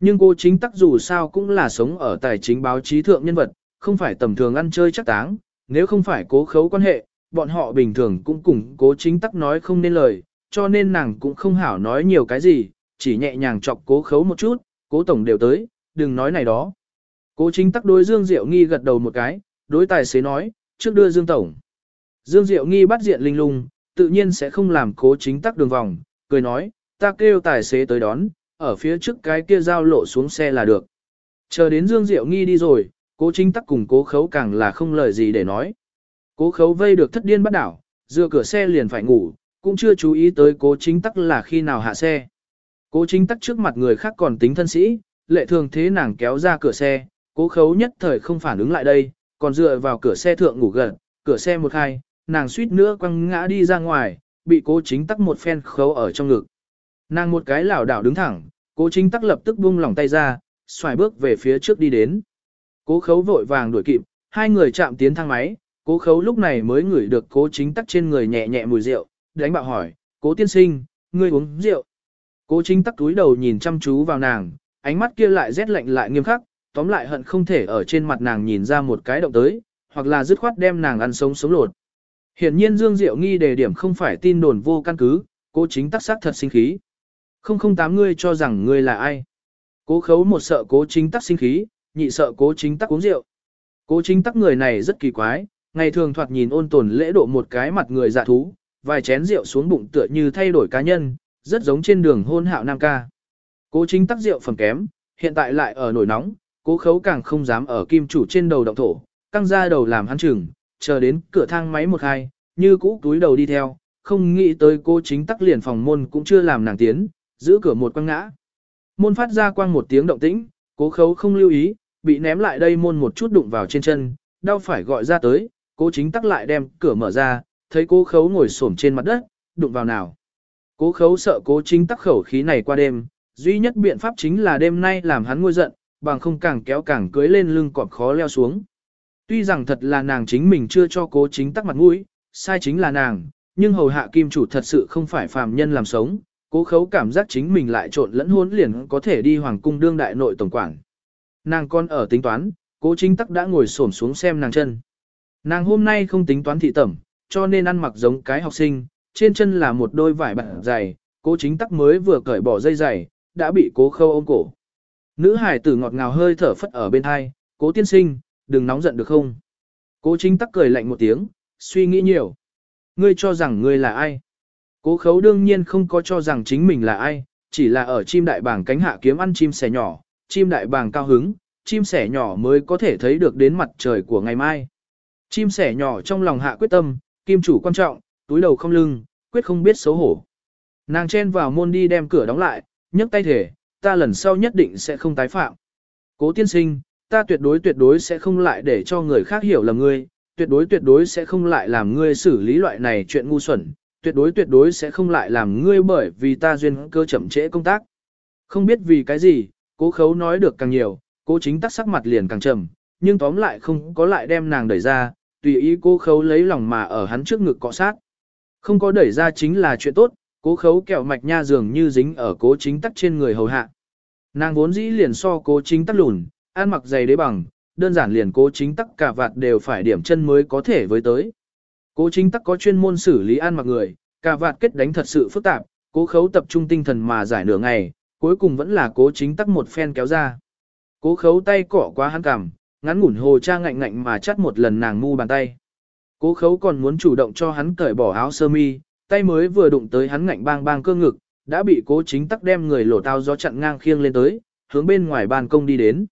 [SPEAKER 1] Nhưng cô chính tắc dù sao cũng là sống ở tài chính báo chí thượng nhân vật, không phải tầm thường ăn chơi chắc táng, nếu không phải cố khấu quan hệ, bọn họ bình thường cũng cùng cố chính tắc nói không nên lời, cho nên nàng cũng không hảo nói nhiều cái gì, chỉ nhẹ nhàng chọc cố khấu một chút, cố tổng đều tới, đừng nói này đó. Cố chính tắc đối Dương Diệu Nghi gật đầu một cái, đối tài xế nói, trước đưa Dương Tổng. Dương Diệu Nghi bắt diện linh lung, tự nhiên sẽ không làm cố chính tắc đường vòng, cười nói, ta kêu tài xế tới đón, ở phía trước cái kia giao lộ xuống xe là được. Chờ đến Dương Diệu Nghi đi rồi, Cố chính tắc cùng cố khấu càng là không lời gì để nói. Cố khấu vây được thất điên bắt đảo, dựa cửa xe liền phải ngủ, cũng chưa chú ý tới cố chính tắc là khi nào hạ xe. Cố chính tắc trước mặt người khác còn tính thân sĩ, lệ thường thế nàng kéo ra cửa xe, cố khấu nhất thời không phản ứng lại đây, còn dựa vào cửa xe thượng ngủ gần, cửa xe một khai, nàng suýt nữa quăng ngã đi ra ngoài, bị cố chính tắc một phen khấu ở trong ngực. Nàng một cái lảo đảo đứng thẳng, cố chính tắc lập tức buông lỏng tay ra, xoài bước về phía trước đi đến. Cố khấu vội vàng đuổi kịp, hai người chạm tiến thang máy, cố khấu lúc này mới ngửi được cố chính tắc trên người nhẹ nhẹ mùi rượu, đánh bạo hỏi, cố tiên sinh, ngươi uống rượu. Cố chính tắc túi đầu nhìn chăm chú vào nàng, ánh mắt kia lại rét lạnh lại nghiêm khắc, tóm lại hận không thể ở trên mặt nàng nhìn ra một cái động tới, hoặc là dứt khoát đem nàng ăn sống sống lột. Hiển nhiên Dương Diệu nghi đề điểm không phải tin đồn vô căn cứ, cố chính tắc sắc thật sinh khí. Không không tám ngươi cho rằng ngươi là ai. Cố khấu một sợ cố chính tắc sinh khí, nhị sợ cố chính tắc uống rượu. Cố chính tắc người này rất kỳ quái, ngày thường thoạt nhìn ôn tồn lễ độ một cái mặt người dạ thú, vài chén rượu xuống bụng tựa như thay đổi cá nhân, rất giống trên đường hôn hạo nam ca. Cố chính tắc rượu phẩm kém, hiện tại lại ở nổi nóng, cố khấu càng không dám ở kim chủ trên đầu động thổ, căng ra đầu làm hắn chừng, chờ đến cửa thang máy một hai, như cũ túi đầu đi theo, không nghĩ tới cô chính tắc liền phòng môn cũng chưa làm nàng tiến, giữ cửa một quăng ngã. Môn phát ra quang một tiếng động tĩnh, cố khấu không lưu ý, bị ném lại đây môn một chút đụng vào trên chân, đau phải gọi ra tới, cố chính tắc lại đem cửa mở ra, thấy cố khấu ngồi xổm trên mặt đất, đụng vào nào. Cố khấu sợ cố chính tắc khẩu khí này qua đêm, duy nhất biện pháp chính là đêm nay làm hắn ngôi giận, bằng không càng kéo càng cưới lên lưng cọp khó leo xuống. Tuy rằng thật là nàng chính mình chưa cho cố chính tắc mặt mũi, sai chính là nàng, nhưng hầu hạ kim chủ thật sự không phải phàm nhân làm sống, cố khấu cảm giác chính mình lại trộn lẫn hôn liền có thể đi hoàng cung đương đại nội tổng quản. Nàng con ở tính toán, cố chính tắc đã ngồi xổm xuống xem nàng chân. Nàng hôm nay không tính toán thị tẩm, cho nên ăn mặc giống cái học sinh, trên chân là một đôi vải bạc dày, cố chính tắc mới vừa cởi bỏ dây dày, đã bị cố khâu ôm cổ. Nữ hải tử ngọt ngào hơi thở phất ở bên hai, cố tiên sinh, đừng nóng giận được không? Cố chính tắc cười lạnh một tiếng, suy nghĩ nhiều. Ngươi cho rằng ngươi là ai? Cố khấu đương nhiên không có cho rằng chính mình là ai, chỉ là ở chim đại bàng cánh hạ kiếm ăn chim sẻ nhỏ, chim đại bàng cao hứng, chim sẻ nhỏ mới có thể thấy được đến mặt trời của ngày mai. Chim sẻ nhỏ trong lòng hạ quyết tâm, kim chủ quan trọng, túi đầu không lưng, quyết không biết xấu hổ. Nàng chen vào môn đi đem cửa đóng lại, nhấc tay thể, ta lần sau nhất định sẽ không tái phạm. Cố tiên sinh, ta tuyệt đối tuyệt đối sẽ không lại để cho người khác hiểu lầm ngươi, tuyệt đối tuyệt đối sẽ không lại làm ngươi xử lý loại này chuyện ngu xuẩn, tuyệt đối tuyệt đối sẽ không lại làm ngươi bởi vì ta duyên cơ chậm trễ công tác. Không biết vì cái gì, cố khấu nói được càng nhiều, cố chính tắc sắc mặt liền càng trầm, nhưng tóm lại không có lại đem nàng đẩy ra, tùy ý cố khấu lấy lòng mà ở hắn trước ngực cọ sát. Không có đẩy ra chính là chuyện tốt, cố khấu kẹo mạch nha dường như dính ở cố chính tắc trên người hầu hạ. Nàng vốn dĩ liền so cố chính tắc lùn, ăn mặc giày đế bằng, đơn giản liền cố chính tắc cả vạt đều phải điểm chân mới có thể với tới. Cố chính tắc có chuyên môn xử lý ăn mặc người, cả vạt kết đánh thật sự phức tạp, cố khấu tập trung tinh thần mà giải nửa ngày, cuối cùng vẫn là cố chính tắc một phen kéo ra. Cố khấu tay cỏ quá hắn cằm, ngắn ngủn hồ cha ngạnh ngạnh mà chắt một lần nàng mu bàn tay. Cố khấu còn muốn chủ động cho hắn cởi bỏ áo sơ mi, tay mới vừa đụng tới hắn ngạnh bang bang cơ ngực, đã bị cố chính tắc đem người lổ tao gió chặn ngang khiêng lên tới, hướng bên ngoài ban công đi đến.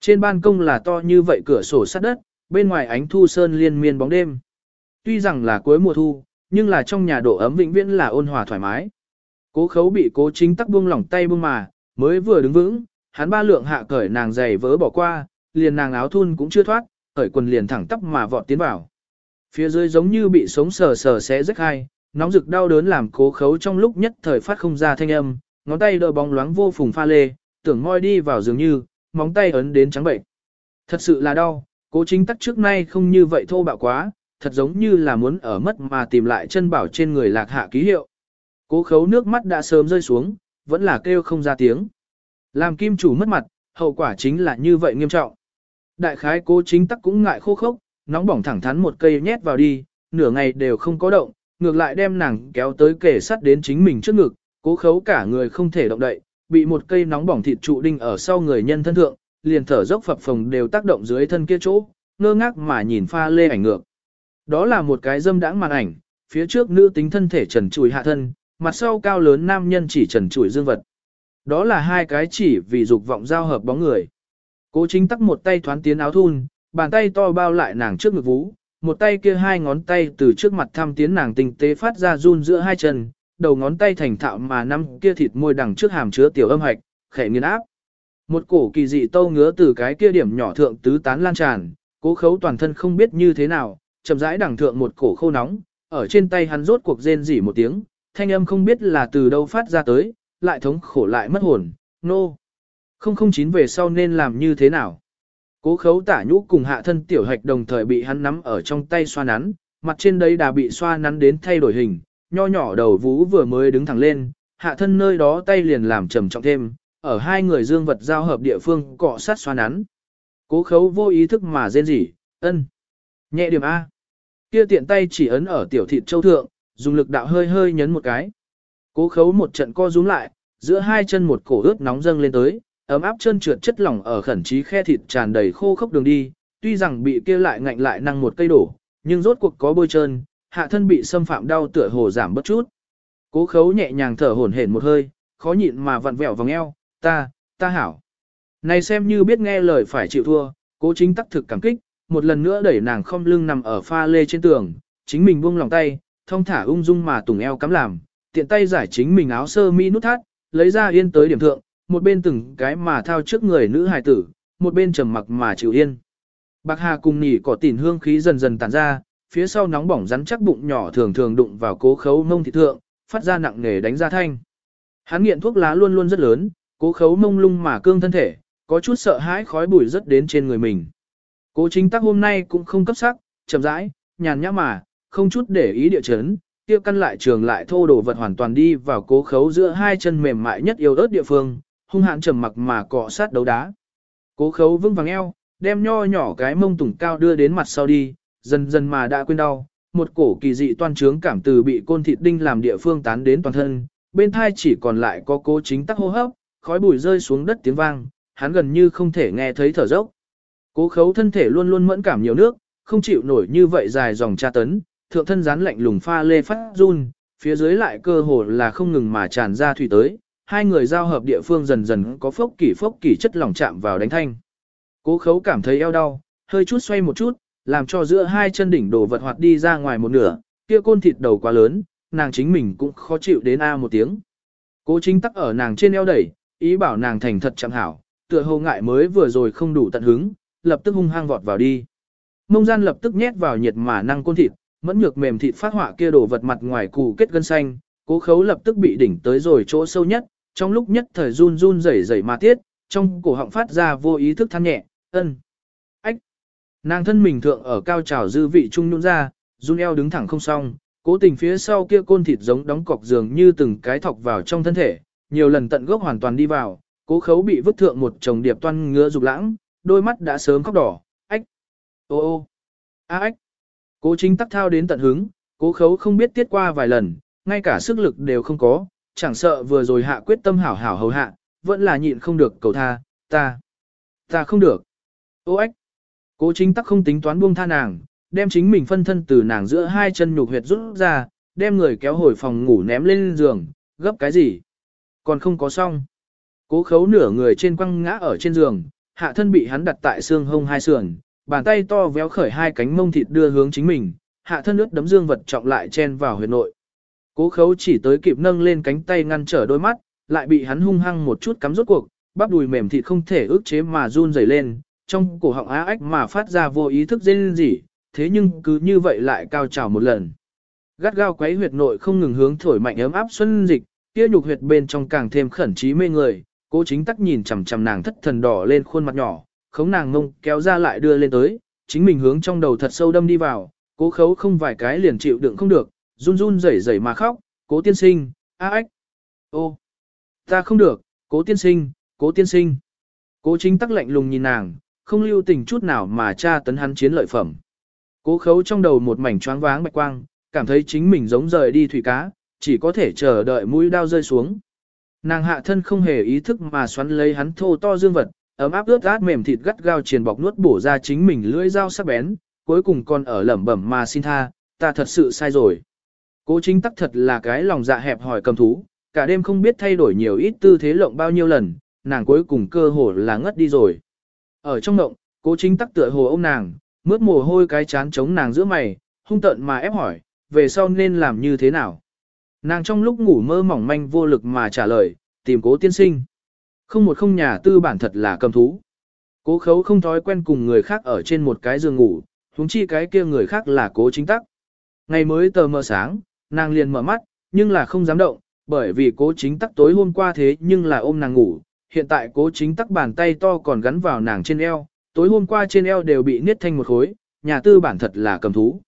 [SPEAKER 1] Trên ban công là to như vậy cửa sổ sắt đất, bên ngoài ánh thu sơn liên miên bóng đêm. Tuy rằng là cuối mùa thu, nhưng là trong nhà độ ấm vĩnh viễn là ôn hòa thoải mái. Cố khấu bị cố chính tắc buông lỏng tay buông mà, mới vừa đứng vững, hắn ba lượng hạ cởi nàng giày vớ bỏ qua, liền nàng áo thun cũng chưa thoát, cởi quần liền thẳng tắp mà vọt tiến vào. Phía dưới giống như bị sống sờ sờ xé rách hai, nóng rực đau đớn làm cố khấu trong lúc nhất thời phát không ra thanh âm, ngón tay đỡ bóng loáng vô phùng pha lê, tưởng moi đi vào dường như, móng tay ấn đến trắng bệnh. Thật sự là đau, cố chính tắc trước nay không như vậy thô bạo quá, thật giống như là muốn ở mất mà tìm lại chân bảo trên người lạc hạ ký hiệu. Cố khấu nước mắt đã sớm rơi xuống, vẫn là kêu không ra tiếng. Làm kim chủ mất mặt, hậu quả chính là như vậy nghiêm trọng. Đại khái cố chính tắc cũng ngại khô khốc, nóng bỏng thẳng thắn một cây nhét vào đi, nửa ngày đều không có động, ngược lại đem nàng kéo tới kề sắt đến chính mình trước ngực, cố khấu cả người không thể động đậy, bị một cây nóng bỏng thịt trụ đinh ở sau người nhân thân thượng, liền thở dốc phập phồng đều tác động dưới thân kia chỗ, ngơ ngác mà nhìn pha lê ảnh ngược. Đó là một cái dâm đãng màn ảnh, phía trước nữ tính thân thể trần trụi hạ thân, mặt sau cao lớn nam nhân chỉ trần trụi dương vật. Đó là hai cái chỉ vì dục vọng giao hợp bóng người. Cố chính tắc một tay thoán tiến áo thun, bàn tay to bao lại nàng trước ngực vú, một tay kia hai ngón tay từ trước mặt thăm tiến nàng tinh tế phát ra run giữa hai chân, đầu ngón tay thành thạo mà năm kia thịt môi đằng trước hàm chứa tiểu âm hạch, khẽ nghiền áp. Một cổ kỳ dị tâu ngứa từ cái kia điểm nhỏ thượng tứ tán lan tràn, cố khấu toàn thân không biết như thế nào, chậm rãi đằng thượng một cổ khô nóng, ở trên tay hắn rốt cuộc rên rỉ một tiếng, thanh âm không biết là từ đâu phát ra tới, lại thống khổ lại mất hồn, nô. No. 009 về sau nên làm như thế nào? Cố khấu tả nhũ cùng hạ thân tiểu hạch đồng thời bị hắn nắm ở trong tay xoa nắn, mặt trên đấy đã bị xoa nắn đến thay đổi hình, nho nhỏ đầu vú vừa mới đứng thẳng lên, hạ thân nơi đó tay liền làm trầm trọng thêm, ở hai người dương vật giao hợp địa phương cọ sát xoa nắn. Cố khấu vô ý thức mà rên rỉ, ân. Nhẹ điểm A. Kia tiện tay chỉ ấn ở tiểu thịt châu thượng, dùng lực đạo hơi hơi nhấn một cái. Cố khấu một trận co rúm lại, giữa hai chân một cổ ướt nóng dâng lên tới, ấm áp chân trượt chất lỏng ở khẩn trí khe thịt tràn đầy khô khốc đường đi, tuy rằng bị kia lại ngạnh lại năng một cây đổ, nhưng rốt cuộc có bôi trơn, hạ thân bị xâm phạm đau tựa hồ giảm bất chút. Cố khấu nhẹ nhàng thở hổn hển một hơi, khó nhịn mà vặn vẹo vòng eo, ta, ta hảo. Này xem như biết nghe lời phải chịu thua, cố chính tắc thực cảm kích, một lần nữa đẩy nàng không lưng nằm ở pha lê trên tường, chính mình buông lòng tay, thông thả ung dung mà tùng eo cắm làm, tiện tay giải chính mình áo sơ mi nút thắt, lấy ra yên tới điểm thượng, một bên từng cái mà thao trước người nữ hài tử, một bên trầm mặc mà chịu yên. Bạc Hà cùng nỉ cỏ tỉn hương khí dần dần tản ra, phía sau nóng bỏng rắn chắc bụng nhỏ thường thường đụng vào cố khấu mông thị thượng, phát ra nặng nề đánh ra thanh. Hắn nghiện thuốc lá luôn luôn rất lớn, cố khấu mông lung mà cương thân thể, có chút sợ hãi khói bụi rất đến trên người mình. Cố chính tắc hôm nay cũng không cấp sắc, chậm rãi, nhàn nhã mà, không chút để ý địa chấn, tiêu căn lại trường lại thô đồ vật hoàn toàn đi vào cố khấu giữa hai chân mềm mại nhất yêu ớt địa phương, hung hãn trầm mặc mà cọ sát đấu đá. Cố khấu vững vàng eo, đem nho nhỏ cái mông tùng cao đưa đến mặt sau đi, dần dần mà đã quên đau, một cổ kỳ dị toan trướng cảm từ bị côn thịt đinh làm địa phương tán đến toàn thân, bên thai chỉ còn lại có cố chính tắc hô hấp, khói bụi rơi xuống đất tiếng vang, hắn gần như không thể nghe thấy thở dốc. Cố khấu thân thể luôn luôn mẫn cảm nhiều nước, không chịu nổi như vậy dài dòng tra tấn, thượng thân rán lạnh lùng pha lê phát run, phía dưới lại cơ hồ là không ngừng mà tràn ra thủy tới, hai người giao hợp địa phương dần dần có phốc kỷ phốc kỷ chất lỏng chạm vào đánh thanh. Cố khấu cảm thấy eo đau, hơi chút xoay một chút, làm cho giữa hai chân đỉnh đồ vật hoạt đi ra ngoài một nửa, kia côn thịt đầu quá lớn, nàng chính mình cũng khó chịu đến a một tiếng. Cố chính tắc ở nàng trên eo đẩy, ý bảo nàng thành thật chẳng hảo, tựa hồ ngại mới vừa rồi không đủ tận hứng, lập tức hung hăng vọt vào đi. Mông gian lập tức nhét vào nhiệt mà năng côn thịt, mẫn nhược mềm thịt phát họa kia đồ vật mặt ngoài cụ kết gân xanh, cố khấu lập tức bị đỉnh tới rồi chỗ sâu nhất, trong lúc nhất thời run run rẩy rẩy mà tiết, trong cổ họng phát ra vô ý thức than nhẹ, ân. Ách. Nàng thân mình thượng ở cao trào dư vị trung nhún ra, run eo đứng thẳng không xong, cố tình phía sau kia côn thịt giống đóng cọc giường như từng cái thọc vào trong thân thể, nhiều lần tận gốc hoàn toàn đi vào, cố khấu bị vứt thượng một chồng điệp toan ngứa dục lãng, đôi mắt đã sớm khóc đỏ, ách. Ô ô. A ách. Cố chính tắc thao đến tận hứng, cố khấu không biết tiết qua vài lần, ngay cả sức lực đều không có, chẳng sợ vừa rồi hạ quyết tâm hảo hảo hầu hạ, vẫn là nhịn không được cầu tha, ta, ta không được. Ô ếch, cố chính tắc không tính toán buông tha nàng, đem chính mình phân thân từ nàng giữa hai chân nhục huyệt rút ra, đem người kéo hồi phòng ngủ ném lên giường, gấp cái gì? Còn không có xong. Cố khấu nửa người trên quăng ngã ở trên giường, hạ thân bị hắn đặt tại xương hông hai sườn, bàn tay to véo khởi hai cánh mông thịt đưa hướng chính mình, hạ thân ướt đấm dương vật trọng lại chen vào huyệt nội. Cố khấu chỉ tới kịp nâng lên cánh tay ngăn trở đôi mắt, lại bị hắn hung hăng một chút cắm rốt cuộc, bắp đùi mềm thịt không thể ức chế mà run rẩy lên, trong cổ họng á ách mà phát ra vô ý thức rên rỉ, thế nhưng cứ như vậy lại cao trào một lần. Gắt gao quấy huyệt nội không ngừng hướng thổi mạnh ấm áp xuân dịch, kia nhục huyệt bên trong càng thêm khẩn trí mê người, cố chính tắc nhìn chằm chằm nàng thất thần đỏ lên khuôn mặt nhỏ, khống nàng ngông kéo ra lại đưa lên tới, chính mình hướng trong đầu thật sâu đâm đi vào, cố khấu không vài cái liền chịu đựng không được, run run rẩy rẩy mà khóc, cố tiên sinh, a ách, ô, ta không được, cố tiên sinh, cố tiên sinh. Cố chính tắc lạnh lùng nhìn nàng, không lưu tình chút nào mà tra tấn hắn chiến lợi phẩm. Cố khấu trong đầu một mảnh choáng váng bạch quang, cảm thấy chính mình giống rời đi thủy cá, chỉ có thể chờ đợi mũi đao rơi xuống. Nàng hạ thân không hề ý thức mà xoắn lấy hắn thô to dương vật, ấm áp ướt át mềm thịt gắt gao triền bọc nuốt bổ ra chính mình lưỡi dao sắc bén, cuối cùng còn ở lẩm bẩm mà xin tha, ta thật sự sai rồi. Cố chính tắc thật là cái lòng dạ hẹp hỏi cầm thú, cả đêm không biết thay đổi nhiều ít tư thế lộng bao nhiêu lần, nàng cuối cùng cơ hồ là ngất đi rồi. Ở trong ngộng, cố chính tắc tựa hồ ôm nàng, mướt mồ hôi cái chán chống nàng giữa mày, hung tận mà ép hỏi, về sau nên làm như thế nào. Nàng trong lúc ngủ mơ mỏng manh vô lực mà trả lời, tìm cố tiên sinh. Không một không nhà tư bản thật là cầm thú. Cố khấu không thói quen cùng người khác ở trên một cái giường ngủ, huống chi cái kia người khác là cố chính tắc. Ngày mới tờ mờ sáng, nàng liền mở mắt, nhưng là không dám động, bởi vì cố chính tắc tối hôm qua thế nhưng là ôm nàng ngủ, hiện tại cố chính tắc bàn tay to còn gắn vào nàng trên eo, tối hôm qua trên eo đều bị niết thành một khối, nhà tư bản thật là cầm thú.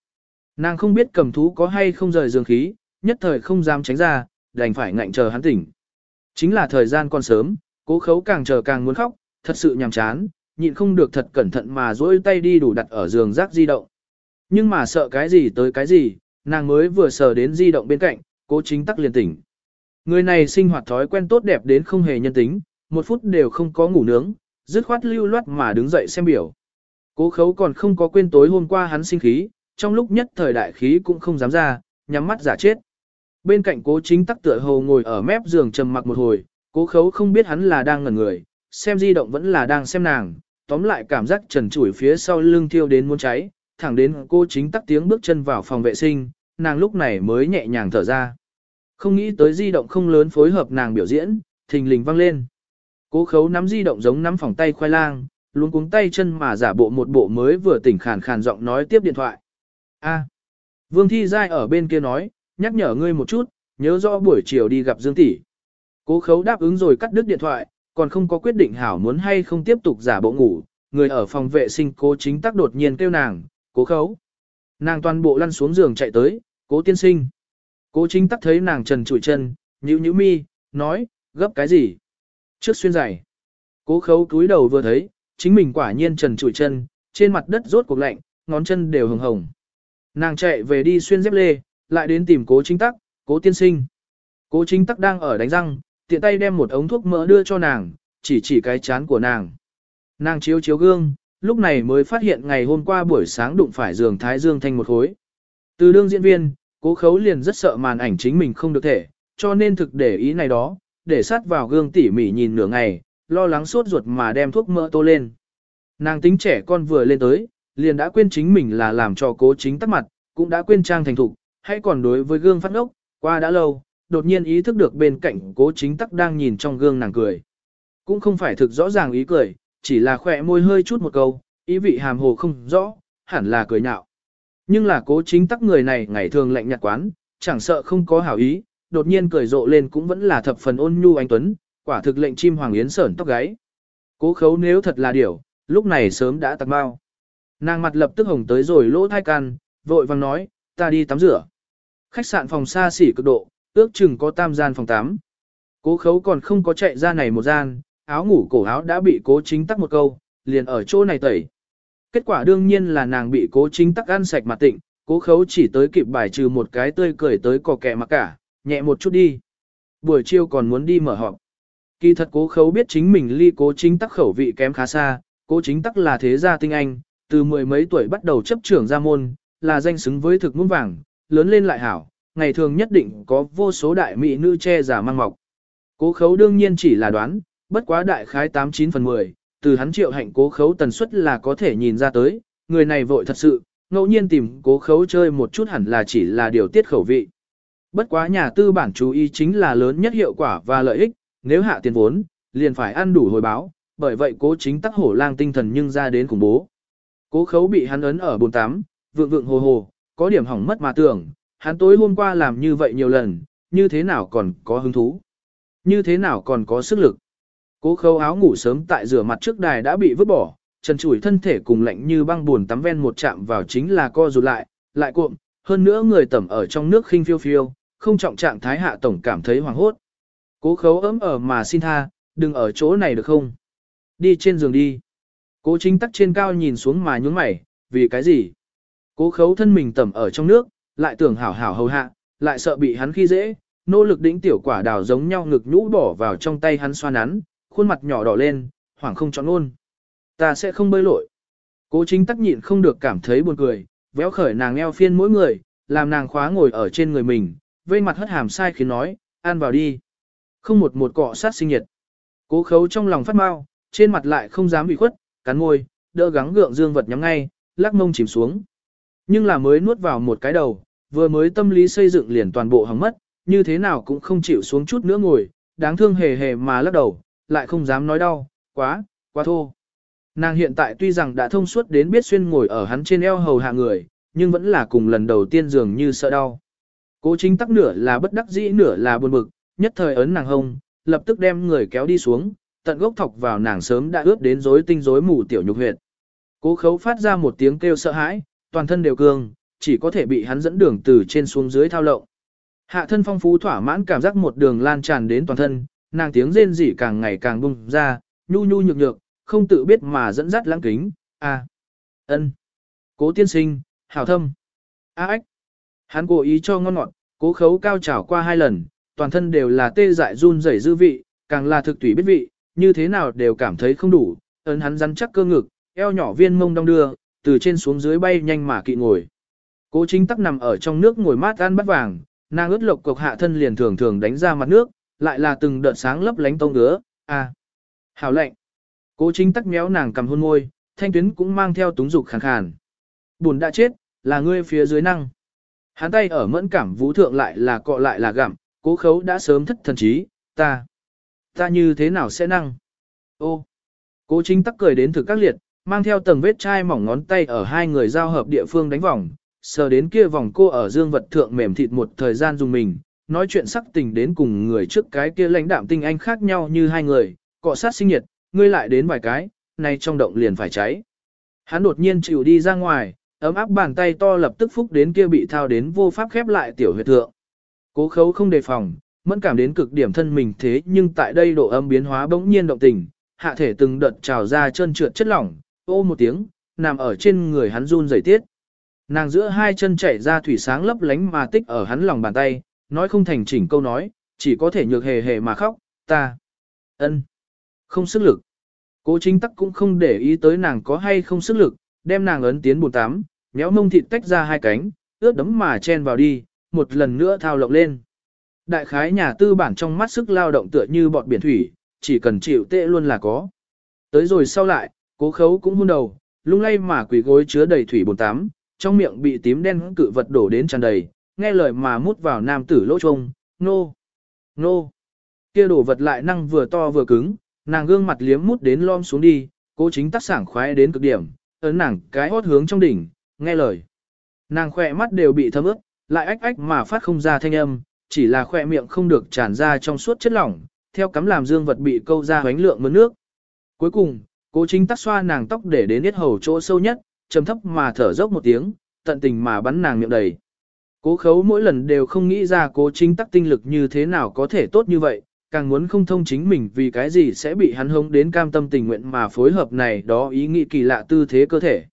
[SPEAKER 1] Nàng không biết cầm thú có hay không rời giường khí, nhất thời không dám tránh ra, đành phải ngạnh chờ hắn tỉnh. Chính là thời gian còn sớm, cố khấu càng chờ càng muốn khóc, thật sự nhàm chán, nhịn không được thật cẩn thận mà duỗi tay đi đủ đặt ở giường rác di động. Nhưng mà sợ cái gì tới cái gì, nàng mới vừa sờ đến di động bên cạnh, cố chính tắc liền tỉnh. Người này sinh hoạt thói quen tốt đẹp đến không hề nhân tính, một phút đều không có ngủ nướng, dứt khoát lưu loát mà đứng dậy xem biểu. Cố khấu còn không có quên tối hôm qua hắn sinh khí, trong lúc nhất thời đại khí cũng không dám ra, nhắm mắt giả chết. Bên cạnh cố chính tắc tựa hồ ngồi ở mép giường trầm mặc một hồi, cố khấu không biết hắn là đang ngẩn người, xem di động vẫn là đang xem nàng, tóm lại cảm giác trần trụi phía sau lưng thiêu đến muốn cháy, thẳng đến cô chính tắt tiếng bước chân vào phòng vệ sinh, nàng lúc này mới nhẹ nhàng thở ra. Không nghĩ tới di động không lớn phối hợp nàng biểu diễn, thình lình vang lên. Cố khấu nắm di động giống nắm phòng tay khoai lang, luôn cuống tay chân mà giả bộ một bộ mới vừa tỉnh khàn khàn giọng nói tiếp điện thoại. A. Vương Thi Giai ở bên kia nói, nhắc nhở ngươi một chút, nhớ rõ buổi chiều đi gặp Dương Tỷ. Cố khấu đáp ứng rồi cắt đứt điện thoại, còn không có quyết định hảo muốn hay không tiếp tục giả bộ ngủ, người ở phòng vệ sinh cố chính tắc đột nhiên kêu nàng, cố khấu. Nàng toàn bộ lăn xuống giường chạy tới, cố tiên sinh. Cố chính tắc thấy nàng trần trụi chân, nhíu nhíu mi, nói, gấp cái gì? Trước xuyên giày. Cố khấu túi đầu vừa thấy, chính mình quả nhiên trần trụi chân, trên mặt đất rốt cuộc lạnh, ngón chân đều hồng hồng. Nàng chạy về đi xuyên dép lê, lại đến tìm cố chính tắc, cố tiên sinh. Cố chính tắc đang ở đánh răng, tiện tay đem một ống thuốc mỡ đưa cho nàng, chỉ chỉ cái chán của nàng. Nàng chiếu chiếu gương, lúc này mới phát hiện ngày hôm qua buổi sáng đụng phải giường Thái Dương thành một khối. Từ đương diễn viên, cố khấu liền rất sợ màn ảnh chính mình không được thể, cho nên thực để ý này đó, để sát vào gương tỉ mỉ nhìn nửa ngày, lo lắng sốt ruột mà đem thuốc mỡ tô lên. Nàng tính trẻ con vừa lên tới, liền đã quên chính mình là làm cho cố chính tắc mặt, cũng đã quên trang thành thục, hay còn đối với gương phát ốc, qua đã lâu, đột nhiên ý thức được bên cạnh cố chính tắc đang nhìn trong gương nàng cười. Cũng không phải thực rõ ràng ý cười, chỉ là khỏe môi hơi chút một câu, ý vị hàm hồ không rõ, hẳn là cười nhạo. Nhưng là cố chính tắc người này ngày thường lạnh nhạt quán, chẳng sợ không có hảo ý, đột nhiên cười rộ lên cũng vẫn là thập phần ôn nhu anh Tuấn, quả thực lệnh chim hoàng yến sởn tóc gáy. Cố khấu nếu thật là điểu, lúc này sớm đã tặc bao. Nàng mặt lập tức hồng tới rồi lỗ thai can, vội vang nói, ta đi tắm rửa. Khách sạn phòng xa xỉ cực độ, ước chừng có tam gian phòng tắm. Cố khấu còn không có chạy ra này một gian, áo ngủ cổ áo đã bị cố chính tắc một câu, liền ở chỗ này tẩy. Kết quả đương nhiên là nàng bị cố chính tắc ăn sạch mặt tịnh, cố khấu chỉ tới kịp bài trừ một cái tươi cười tới cò kẹ mặc cả, nhẹ một chút đi. Buổi chiều còn muốn đi mở họp. Kỳ thật cố khấu biết chính mình ly cố chính tắc khẩu vị kém khá xa, cố chính tắc là thế gia tinh anh, từ mười mấy tuổi bắt đầu chấp trưởng gia môn, là danh xứng với thực muôn vàng, lớn lên lại hảo, ngày thường nhất định có vô số đại mỹ nữ che giả mang mọc. Cố khấu đương nhiên chỉ là đoán, bất quá đại khái 89 phần 10, từ hắn triệu hạnh cố khấu tần suất là có thể nhìn ra tới, người này vội thật sự, ngẫu nhiên tìm cố khấu chơi một chút hẳn là chỉ là điều tiết khẩu vị. Bất quá nhà tư bản chú ý chính là lớn nhất hiệu quả và lợi ích, nếu hạ tiền vốn, liền phải ăn đủ hồi báo, bởi vậy cố chính tắc hổ lang tinh thần nhưng ra đến khủng bố. Cố khấu bị hắn ấn ở bồn tám, vượng vượng hồ hồ, có điểm hỏng mất mà tưởng, hắn tối hôm qua làm như vậy nhiều lần, như thế nào còn có hứng thú, như thế nào còn có sức lực. Cố khâu áo ngủ sớm tại rửa mặt trước đài đã bị vứt bỏ, trần chủi thân thể cùng lạnh như băng buồn tắm ven một chạm vào chính là co rụt lại, lại cuộn. hơn nữa người tẩm ở trong nước khinh phiêu phiêu, không trọng trạng thái hạ tổng cảm thấy hoàng hốt. Cố khấu ấm ở mà xin tha, đừng ở chỗ này được không? Đi trên giường đi. Cố chính tắc trên cao nhìn xuống mà nhún mày, vì cái gì? Cố khấu thân mình tẩm ở trong nước, lại tưởng hảo hảo hầu hạ, lại sợ bị hắn khi dễ, nỗ lực đỉnh tiểu quả đào giống nhau ngực nhũ bỏ vào trong tay hắn xoa nắn, khuôn mặt nhỏ đỏ lên, hoảng không chọn luôn. Ta sẽ không bơi lội. Cố chính tắc nhịn không được cảm thấy buồn cười, véo khởi nàng eo phiên mỗi người, làm nàng khóa ngồi ở trên người mình, vây mặt hất hàm sai khiến nói, ăn vào đi. Không một một cọ sát sinh nhiệt. Cố khấu trong lòng phát mau, trên mặt lại không dám bị khuất, cắn môi, đỡ gắng gượng dương vật nhắm ngay, lắc mông chìm xuống. Nhưng là mới nuốt vào một cái đầu, vừa mới tâm lý xây dựng liền toàn bộ hỏng mất, như thế nào cũng không chịu xuống chút nữa ngồi, đáng thương hề hề mà lắc đầu, lại không dám nói đau, quá, quá thô. Nàng hiện tại tuy rằng đã thông suốt đến biết xuyên ngồi ở hắn trên eo hầu hạ người, nhưng vẫn là cùng lần đầu tiên dường như sợ đau. Cố chính tắc nửa là bất đắc dĩ nửa là buồn bực, nhất thời ấn nàng hông, lập tức đem người kéo đi xuống, tận gốc thọc vào nàng sớm đã ướt đến rối tinh rối mù tiểu nhục huyệt. Cố khấu phát ra một tiếng kêu sợ hãi, toàn thân đều cương, chỉ có thể bị hắn dẫn đường từ trên xuống dưới thao lộng. Hạ thân phong phú thỏa mãn cảm giác một đường lan tràn đến toàn thân, nàng tiếng rên rỉ càng ngày càng bung ra, nhu nhu nhược nhược, không tự biết mà dẫn dắt lãng kính, a, ân, cố tiên sinh, hảo thâm, a ách, Hắn cố ý cho ngon ngọt, cố khấu cao trào qua hai lần, toàn thân đều là tê dại run rẩy dư vị, càng là thực tủy biết vị, như thế nào đều cảm thấy không đủ, ấn hắn rắn chắc cơ ngực, eo nhỏ viên mông đong đưa, từ trên xuống dưới bay nhanh mà kỵ ngồi. Cố chính tắc nằm ở trong nước ngồi mát ăn bắt vàng, nàng ướt lộc cục hạ thân liền thường thường đánh ra mặt nước, lại là từng đợt sáng lấp lánh tông ngứa, à, hảo lạnh. Cố chính tắc méo nàng cầm hôn môi, thanh tuyến cũng mang theo túng dục khàn khàn. Buồn đã chết, là ngươi phía dưới năng. Hắn tay ở mẫn cảm vũ thượng lại là cọ lại là gặm, cố khấu đã sớm thất thần trí, ta, ta như thế nào sẽ năng. Ô, cố chính tắc cười đến thực các liệt, mang theo tầng vết chai mỏng ngón tay ở hai người giao hợp địa phương đánh vòng, sờ đến kia vòng cô ở dương vật thượng mềm thịt một thời gian dùng mình, nói chuyện sắc tình đến cùng người trước cái kia lãnh đạm tinh anh khác nhau như hai người, cọ sát sinh nhiệt, ngươi lại đến vài cái, nay trong động liền phải cháy. Hắn đột nhiên chịu đi ra ngoài, ấm áp bàn tay to lập tức phúc đến kia bị thao đến vô pháp khép lại tiểu huyệt thượng. Cố khấu không đề phòng, mẫn cảm đến cực điểm thân mình thế nhưng tại đây độ âm biến hóa bỗng nhiên động tình, hạ thể từng đợt trào ra chân trượt chất lỏng, ô một tiếng, nằm ở trên người hắn run rẩy tiết. Nàng giữa hai chân chảy ra thủy sáng lấp lánh mà tích ở hắn lòng bàn tay, nói không thành chỉnh câu nói, chỉ có thể nhược hề hề mà khóc, ta, ân, không sức lực. Cố chính tắc cũng không để ý tới nàng có hay không sức lực, đem nàng ấn tiến bồn tắm, méo mông thịt tách ra hai cánh, ướt đấm mà chen vào đi, một lần nữa thao lộng lên. Đại khái nhà tư bản trong mắt sức lao động tựa như bọt biển thủy, chỉ cần chịu tệ luôn là có. Tới rồi sau lại, cố khấu cũng hôn đầu, lung lay mà quỷ gối chứa đầy thủy bồn tắm, trong miệng bị tím đen cự vật đổ đến tràn đầy, nghe lời mà mút vào nam tử lỗ trông, nô, nô. Kia đổ vật lại năng vừa to vừa cứng, nàng gương mặt liếm mút đến lom xuống đi, cố chính tắc sảng khoái đến cực điểm, ấn nàng cái hót hướng trong đỉnh, nghe lời. Nàng khỏe mắt đều bị thấm ướt, lại ách ách mà phát không ra thanh âm, chỉ là khỏe miệng không được tràn ra trong suốt chất lỏng, theo cắm làm dương vật bị câu ra hoánh lượng mướn nước. Cuối cùng, cố chính tắc xoa nàng tóc để đến hết hầu chỗ sâu nhất, trầm thấp mà thở dốc một tiếng, tận tình mà bắn nàng miệng đầy. Cố khấu mỗi lần đều không nghĩ ra cố chính tắc tinh lực như thế nào có thể tốt như vậy, càng muốn không thông chính mình vì cái gì sẽ bị hắn hống đến cam tâm tình nguyện mà phối hợp này đó ý nghĩ kỳ lạ tư thế cơ thể.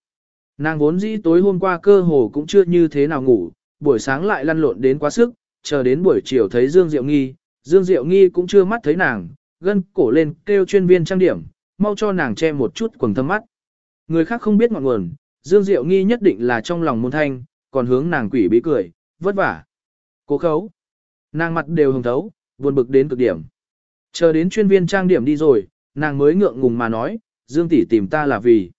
[SPEAKER 1] Nàng vốn dĩ tối hôm qua cơ hồ cũng chưa như thế nào ngủ, buổi sáng lại lăn lộn đến quá sức, chờ đến buổi chiều thấy Dương Diệu Nghi, Dương Diệu Nghi cũng chưa mắt thấy nàng, gân cổ lên kêu chuyên viên trang điểm, mau cho nàng che một chút quần thâm mắt. Người khác không biết ngọn nguồn, Dương Diệu Nghi nhất định là trong lòng môn thanh, còn hướng nàng quỷ bí cười, vất vả. Cố khấu. Nàng mặt đều hồng thấu, buồn bực đến cực điểm. Chờ đến chuyên viên trang điểm đi rồi, nàng mới ngượng ngùng mà nói, Dương tỷ tìm ta là vì.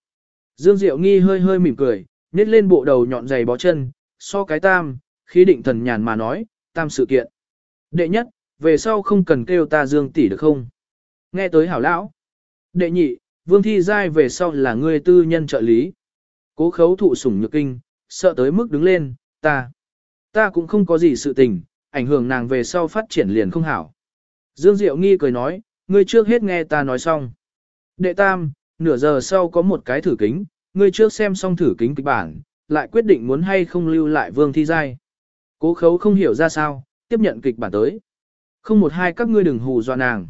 [SPEAKER 1] Dương Diệu Nghi hơi hơi mỉm cười, nhét lên bộ đầu nhọn dày bó chân, so cái tam, khí định thần nhàn mà nói, tam sự kiện. Đệ nhất, về sau không cần kêu ta Dương tỷ được không? Nghe tới hảo lão. Đệ nhị, Vương Thi Giai về sau là ngươi tư nhân trợ lý. Cố khấu thụ sủng nhược kinh, sợ tới mức đứng lên, ta. Ta cũng không có gì sự tình, ảnh hưởng nàng về sau phát triển liền không hảo. Dương Diệu Nghi cười nói, ngươi trước hết nghe ta nói xong. Đệ tam, nửa giờ sau có một cái thử kính, ngươi trước xem xong thử kính kịch bản, lại quyết định muốn hay không lưu lại vương thi giai. Cố khấu không hiểu ra sao, tiếp nhận kịch bản tới. Không một hai các ngươi đừng hù dọa nàng.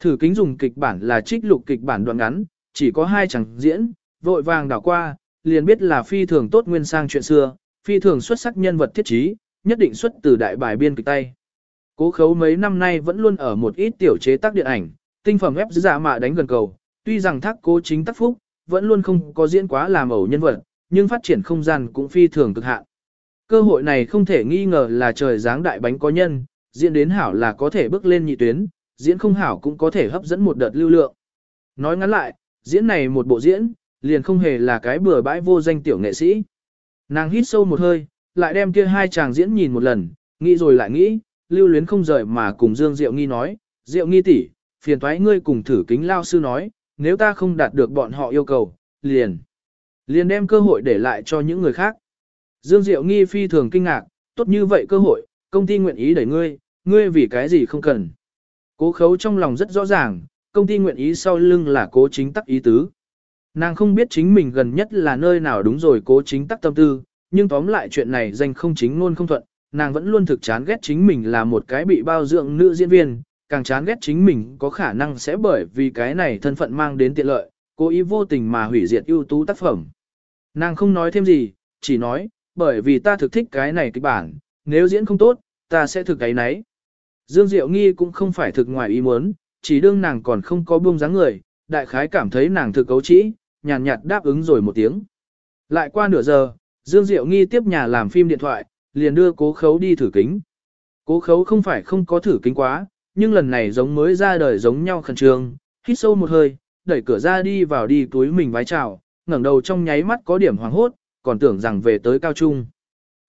[SPEAKER 1] Thử kính dùng kịch bản là trích lục kịch bản đoạn ngắn, chỉ có hai chẳng diễn, vội vàng đảo qua, liền biết là phi thường tốt nguyên sang chuyện xưa, phi thường xuất sắc nhân vật thiết trí, nhất định xuất từ đại bài biên kịch tay. Cố khấu mấy năm nay vẫn luôn ở một ít tiểu chế tác điện ảnh, tinh phẩm ép giả mạ đánh gần cầu, tuy rằng thác cố chính tác phúc, vẫn luôn không có diễn quá làm ẩu nhân vật, nhưng phát triển không gian cũng phi thường cực hạn. Cơ hội này không thể nghi ngờ là trời dáng đại bánh có nhân, diễn đến hảo là có thể bước lên nhị tuyến, diễn không hảo cũng có thể hấp dẫn một đợt lưu lượng. Nói ngắn lại, diễn này một bộ diễn, liền không hề là cái bừa bãi vô danh tiểu nghệ sĩ. Nàng hít sâu một hơi, lại đem kia hai chàng diễn nhìn một lần, nghĩ rồi lại nghĩ, lưu luyến không rời mà cùng Dương Diệu Nghi nói, Diệu Nghi tỷ, phiền thoái ngươi cùng thử kính lao sư nói, nếu ta không đạt được bọn họ yêu cầu, liền. Liền đem cơ hội để lại cho những người khác. Dương Diệu Nghi phi thường kinh ngạc, tốt như vậy cơ hội, công ty nguyện ý đẩy ngươi, ngươi vì cái gì không cần. Cố khấu trong lòng rất rõ ràng, công ty nguyện ý sau lưng là cố chính tắc ý tứ. Nàng không biết chính mình gần nhất là nơi nào đúng rồi cố chính tắc tâm tư, nhưng tóm lại chuyện này danh không chính luôn không thuận, nàng vẫn luôn thực chán ghét chính mình là một cái bị bao dưỡng nữ diễn viên, càng chán ghét chính mình có khả năng sẽ bởi vì cái này thân phận mang đến tiện lợi, cố ý vô tình mà hủy diệt ưu tú tác phẩm. Nàng không nói thêm gì, chỉ nói, bởi vì ta thực thích cái này kịch bản, nếu diễn không tốt, ta sẽ thực cái nấy. Dương Diệu Nghi cũng không phải thực ngoài ý muốn, chỉ đương nàng còn không có buông dáng người, đại khái cảm thấy nàng thực cấu trĩ, nhàn nhạt đáp ứng rồi một tiếng. Lại qua nửa giờ, Dương Diệu Nghi tiếp nhà làm phim điện thoại, liền đưa cố khấu đi thử kính. Cố khấu không phải không có thử kính quá, nhưng lần này giống mới ra đời giống nhau khẩn trương, hít sâu một hơi, đẩy cửa ra đi vào đi túi mình vái chào, ngẩng đầu trong nháy mắt có điểm hoàng hốt, còn tưởng rằng về tới cao trung.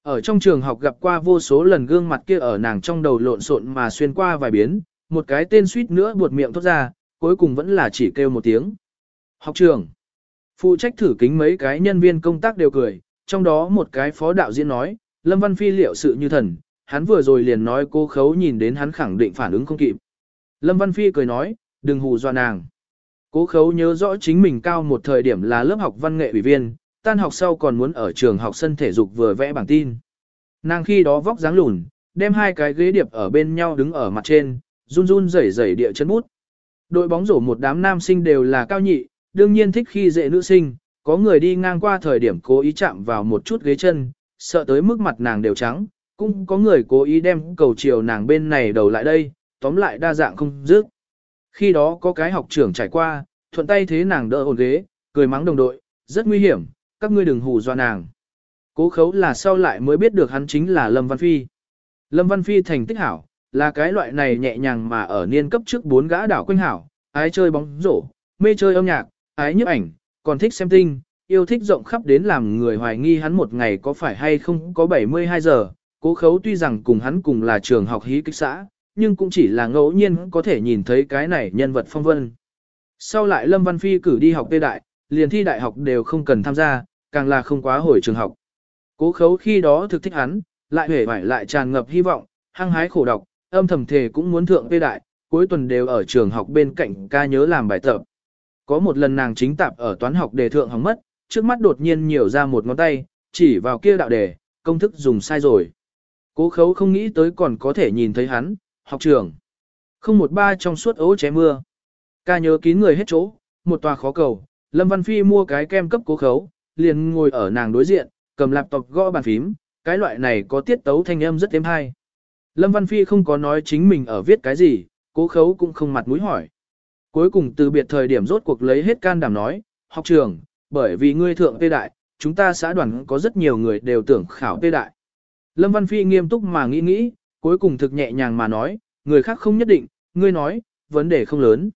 [SPEAKER 1] Ở trong trường học gặp qua vô số lần gương mặt kia ở nàng trong đầu lộn xộn mà xuyên qua vài biến, một cái tên suýt nữa buột miệng thốt ra, cuối cùng vẫn là chỉ kêu một tiếng. Học trường. Phụ trách thử kính mấy cái nhân viên công tác đều cười, trong đó một cái phó đạo diễn nói, Lâm Văn Phi liệu sự như thần, hắn vừa rồi liền nói cô khấu nhìn đến hắn khẳng định phản ứng không kịp. Lâm Văn Phi cười nói, đừng hù dọa nàng. Cố khấu nhớ rõ chính mình cao một thời điểm là lớp học văn nghệ ủy viên, tan học sau còn muốn ở trường học sân thể dục vừa vẽ bảng tin. Nàng khi đó vóc dáng lùn, đem hai cái ghế điệp ở bên nhau đứng ở mặt trên, run run rẩy rẩy địa chân bút. Đội bóng rổ một đám nam sinh đều là cao nhị, đương nhiên thích khi dễ nữ sinh, có người đi ngang qua thời điểm cố ý chạm vào một chút ghế chân, sợ tới mức mặt nàng đều trắng, cũng có người cố ý đem cầu chiều nàng bên này đầu lại đây, tóm lại đa dạng không dứt. Khi đó có cái học trưởng trải qua, thuận tay thế nàng đỡ ổn ghế, cười mắng đồng đội, rất nguy hiểm, các ngươi đừng hù dọa nàng. Cố khấu là sau lại mới biết được hắn chính là Lâm Văn Phi. Lâm Văn Phi thành tích hảo, là cái loại này nhẹ nhàng mà ở niên cấp trước bốn gã đảo quanh hảo, ái chơi bóng rổ, mê chơi âm nhạc, ái nhấp ảnh, còn thích xem tinh, yêu thích rộng khắp đến làm người hoài nghi hắn một ngày có phải hay không có 72 giờ. Cố khấu tuy rằng cùng hắn cùng là trường học hí kích xã, nhưng cũng chỉ là ngẫu nhiên có thể nhìn thấy cái này nhân vật phong vân. Sau lại Lâm Văn Phi cử đi học tê đại, liền thi đại học đều không cần tham gia, càng là không quá hồi trường học. Cố khấu khi đó thực thích hắn, lại hề vải lại tràn ngập hy vọng, hăng hái khổ đọc, âm thầm thề cũng muốn thượng tê đại, cuối tuần đều ở trường học bên cạnh ca nhớ làm bài tập. Có một lần nàng chính tạp ở toán học đề thượng hỏng mất, trước mắt đột nhiên nhiều ra một ngón tay, chỉ vào kia đạo đề, công thức dùng sai rồi. Cố khấu không nghĩ tới còn có thể nhìn thấy hắn, học trưởng Không một ba trong suốt ố ché mưa. Ca nhớ kín người hết chỗ, một tòa khó cầu, Lâm Văn Phi mua cái kem cấp cố khấu, liền ngồi ở nàng đối diện, cầm laptop gõ bàn phím, cái loại này có tiết tấu thanh âm rất êm hay. Lâm Văn Phi không có nói chính mình ở viết cái gì, cố khấu cũng không mặt mũi hỏi. Cuối cùng từ biệt thời điểm rốt cuộc lấy hết can đảm nói, học trường, bởi vì ngươi thượng tê đại, chúng ta xã đoàn có rất nhiều người đều tưởng khảo tê đại. Lâm Văn Phi nghiêm túc mà nghĩ nghĩ, cuối cùng thực nhẹ nhàng mà nói, người khác không nhất định, ngươi nói, vấn đề không lớn.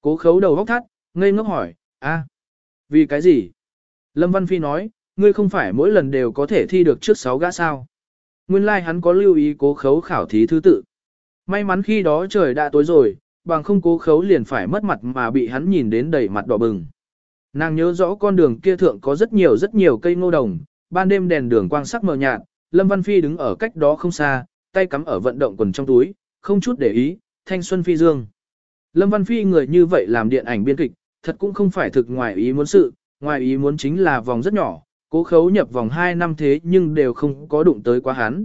[SPEAKER 1] Cố khấu đầu góc thắt, ngây ngốc hỏi, a, vì cái gì? Lâm Văn Phi nói, ngươi không phải mỗi lần đều có thể thi được trước 6 gã sao. Nguyên lai like hắn có lưu ý cố khấu khảo thí thứ tự. May mắn khi đó trời đã tối rồi, bằng không cố khấu liền phải mất mặt mà bị hắn nhìn đến đầy mặt đỏ bừng. Nàng nhớ rõ con đường kia thượng có rất nhiều rất nhiều cây ngô đồng, ban đêm đèn đường quang sắc mờ nhạt, Lâm Văn Phi đứng ở cách đó không xa, tay cắm ở vận động quần trong túi, không chút để ý, thanh xuân phi dương. Lâm Văn Phi người như vậy làm điện ảnh biên kịch, thật cũng không phải thực ngoài ý muốn sự, ngoài ý muốn chính là vòng rất nhỏ, cố khấu nhập vòng 2 năm thế nhưng đều không có đụng tới quá hắn.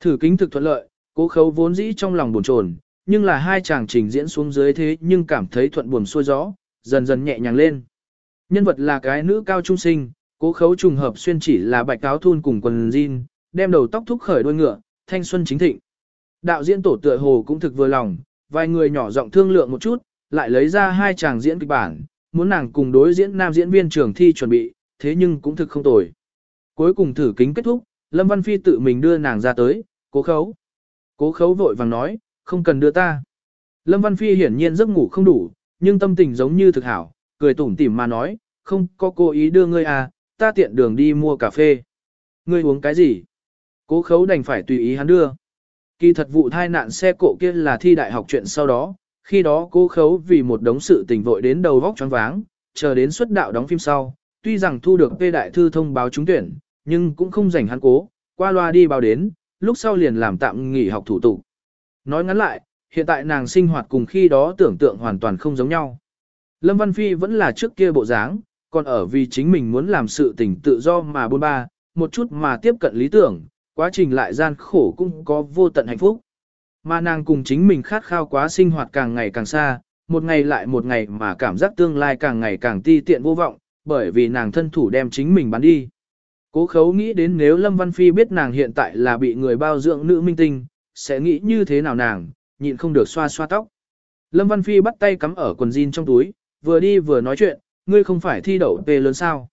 [SPEAKER 1] Thử kính thực thuận lợi, cố khấu vốn dĩ trong lòng buồn chồn, nhưng là hai chàng trình diễn xuống dưới thế nhưng cảm thấy thuận buồm xuôi gió, dần dần nhẹ nhàng lên. Nhân vật là cái nữ cao trung sinh, cố khấu trùng hợp xuyên chỉ là bạch áo thun cùng quần jean, đem đầu tóc thúc khởi đuôi ngựa, thanh xuân chính thịnh. Đạo diễn tổ tựa hồ cũng thực vừa lòng, vài người nhỏ giọng thương lượng một chút, lại lấy ra hai chàng diễn kịch bản, muốn nàng cùng đối diễn nam diễn viên trường thi chuẩn bị, thế nhưng cũng thực không tồi. Cuối cùng thử kính kết thúc, Lâm Văn Phi tự mình đưa nàng ra tới, cố khấu. Cố khấu vội vàng nói, không cần đưa ta. Lâm Văn Phi hiển nhiên giấc ngủ không đủ, nhưng tâm tình giống như thực hảo, cười tủm tỉm mà nói, không có cố ý đưa ngươi à, ta tiện đường đi mua cà phê. Ngươi uống cái gì? Cố khấu đành phải tùy ý hắn đưa. Kỳ thật vụ thai nạn xe cộ kia là thi đại học chuyện sau đó, khi đó cố khấu vì một đống sự tình vội đến đầu vóc choáng váng, chờ đến xuất đạo đóng phim sau, tuy rằng thu được phê đại thư thông báo trúng tuyển, nhưng cũng không rảnh hắn cố, qua loa đi báo đến, lúc sau liền làm tạm nghỉ học thủ tục. Nói ngắn lại, hiện tại nàng sinh hoạt cùng khi đó tưởng tượng hoàn toàn không giống nhau. Lâm Văn Phi vẫn là trước kia bộ dáng, còn ở vì chính mình muốn làm sự tình tự do mà buôn ba, một chút mà tiếp cận lý tưởng, quá trình lại gian khổ cũng có vô tận hạnh phúc. Mà nàng cùng chính mình khát khao quá sinh hoạt càng ngày càng xa, một ngày lại một ngày mà cảm giác tương lai càng ngày càng ti tiện vô vọng, bởi vì nàng thân thủ đem chính mình bán đi. Cố khấu nghĩ đến nếu Lâm Văn Phi biết nàng hiện tại là bị người bao dưỡng nữ minh tinh, sẽ nghĩ như thế nào nàng, nhịn không được xoa xoa tóc. Lâm Văn Phi bắt tay cắm ở quần jean trong túi, vừa đi vừa nói chuyện, ngươi không phải thi đậu về lớn sao.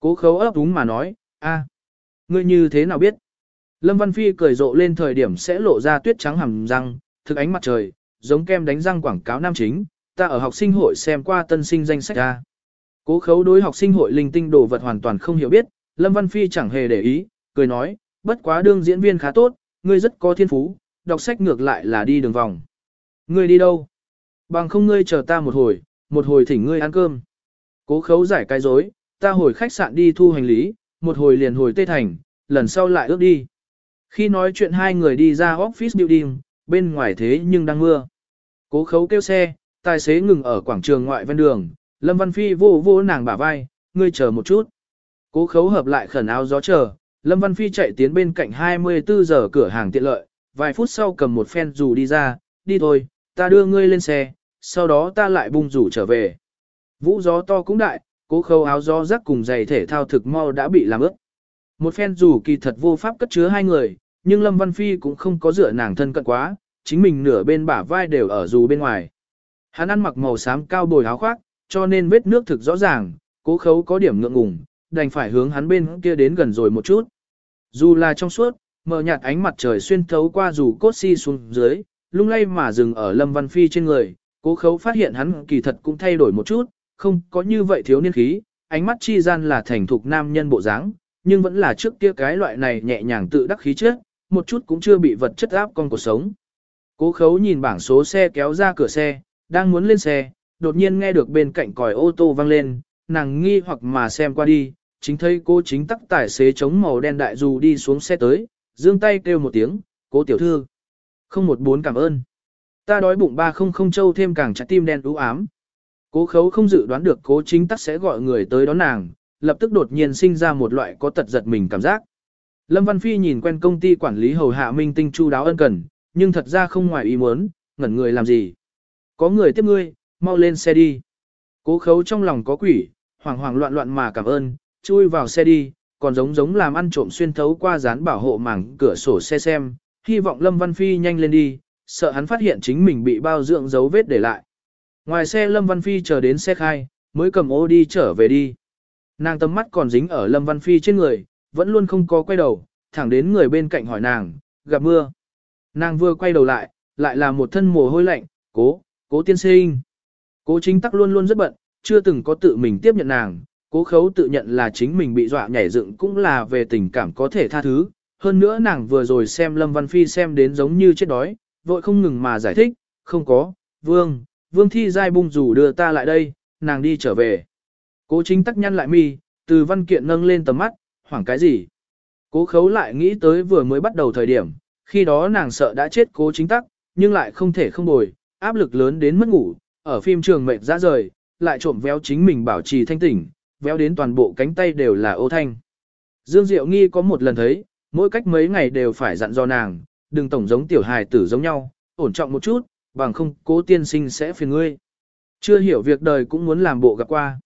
[SPEAKER 1] Cố khấu ấp đúng mà nói, a, ngươi như thế nào biết? Lâm Văn Phi cười rộ lên thời điểm sẽ lộ ra tuyết trắng hầm răng, thực ánh mặt trời, giống kem đánh răng quảng cáo nam chính, ta ở học sinh hội xem qua tân sinh danh sách ra. Cố khấu đối học sinh hội linh tinh đồ vật hoàn toàn không hiểu biết, Lâm Văn Phi chẳng hề để ý, cười nói, bất quá đương diễn viên khá tốt, ngươi rất có thiên phú, đọc sách ngược lại là đi đường vòng. Ngươi đi đâu? Bằng không ngươi chờ ta một hồi, một hồi thỉnh ngươi ăn cơm. Cố khấu giải cái dối, ta hồi khách sạn đi thu hành lý, một hồi liền hồi Tây Thành, lần sau lại ước đi. Khi nói chuyện hai người đi ra office building, bên ngoài thế nhưng đang mưa. Cố khấu kêu xe, tài xế ngừng ở quảng trường ngoại ven đường, Lâm Văn Phi vô vô nàng bả vai, ngươi chờ một chút. Cố khấu hợp lại khẩn áo gió chờ, Lâm Văn Phi chạy tiến bên cạnh 24 giờ cửa hàng tiện lợi, vài phút sau cầm một phen dù đi ra, đi thôi, ta đưa ngươi lên xe, sau đó ta lại bung rủ trở về. Vũ gió to cũng đại, cố khâu áo gió rắc cùng giày thể thao thực mau đã bị làm ướt. Một phen dù kỳ thật vô pháp cất chứa hai người, nhưng Lâm Văn Phi cũng không có dựa nàng thân cận quá, chính mình nửa bên bả vai đều ở dù bên ngoài. Hắn ăn mặc màu xám cao bồi áo khoác, cho nên vết nước thực rõ ràng, cố khấu có điểm ngượng ngùng, đành phải hướng hắn bên kia đến gần rồi một chút. Dù là trong suốt, mờ nhạt ánh mặt trời xuyên thấu qua dù cốt si xuống dưới, lung lay mà dừng ở Lâm Văn Phi trên người, cố khấu phát hiện hắn kỳ thật cũng thay đổi một chút, không có như vậy thiếu niên khí, ánh mắt chi gian là thành thục nam nhân bộ dáng, nhưng vẫn là trước kia cái loại này nhẹ nhàng tự đắc khí chất, một chút cũng chưa bị vật chất áp con cuộc sống. Cố khấu nhìn bảng số xe kéo ra cửa xe, đang muốn lên xe, đột nhiên nghe được bên cạnh còi ô tô vang lên, nàng nghi hoặc mà xem qua đi, chính thấy cô chính tắc tài xế chống màu đen đại dù đi xuống xe tới, dương tay kêu một tiếng, cố tiểu thư. Không một bốn cảm ơn. Ta đói bụng ba không không châu thêm càng trái tim đen ú ám. Cố khấu không dự đoán được cố chính tắc sẽ gọi người tới đón nàng, lập tức đột nhiên sinh ra một loại có tật giật mình cảm giác. Lâm Văn Phi nhìn quen công ty quản lý hầu hạ minh tinh chu đáo ân cần, nhưng thật ra không ngoài ý muốn, ngẩn người làm gì. Có người tiếp ngươi, mau lên xe đi. Cố khấu trong lòng có quỷ, hoảng hoảng loạn loạn mà cảm ơn, chui vào xe đi, còn giống giống làm ăn trộm xuyên thấu qua dán bảo hộ mảng cửa sổ xe xem, hy vọng Lâm Văn Phi nhanh lên đi, sợ hắn phát hiện chính mình bị bao dưỡng dấu vết để lại. Ngoài xe Lâm Văn Phi chờ đến xe khai, mới cầm ô đi trở về đi. Nàng tầm mắt còn dính ở Lâm Văn Phi trên người, vẫn luôn không có quay đầu, thẳng đến người bên cạnh hỏi nàng, gặp mưa. Nàng vừa quay đầu lại, lại là một thân mồ hôi lạnh, cố, cố tiên sinh. Cố chính tắc luôn luôn rất bận, chưa từng có tự mình tiếp nhận nàng, cố khấu tự nhận là chính mình bị dọa nhảy dựng cũng là về tình cảm có thể tha thứ. Hơn nữa nàng vừa rồi xem Lâm Văn Phi xem đến giống như chết đói, vội không ngừng mà giải thích, không có, vương, vương thi giai bung rủ đưa ta lại đây, nàng đi trở về. Cố chính tắc nhăn lại mi, từ văn kiện nâng lên tầm mắt, hoảng cái gì? Cố khấu lại nghĩ tới vừa mới bắt đầu thời điểm, khi đó nàng sợ đã chết cố chính tắc, nhưng lại không thể không bồi, áp lực lớn đến mất ngủ, ở phim trường mệt ra rời, lại trộm véo chính mình bảo trì thanh tỉnh, véo đến toàn bộ cánh tay đều là ô thanh. Dương Diệu Nghi có một lần thấy, mỗi cách mấy ngày đều phải dặn dò nàng, đừng tổng giống tiểu hài tử giống nhau, ổn trọng một chút, bằng không cố tiên sinh sẽ phiền ngươi. Chưa hiểu việc đời cũng muốn làm bộ gặp qua.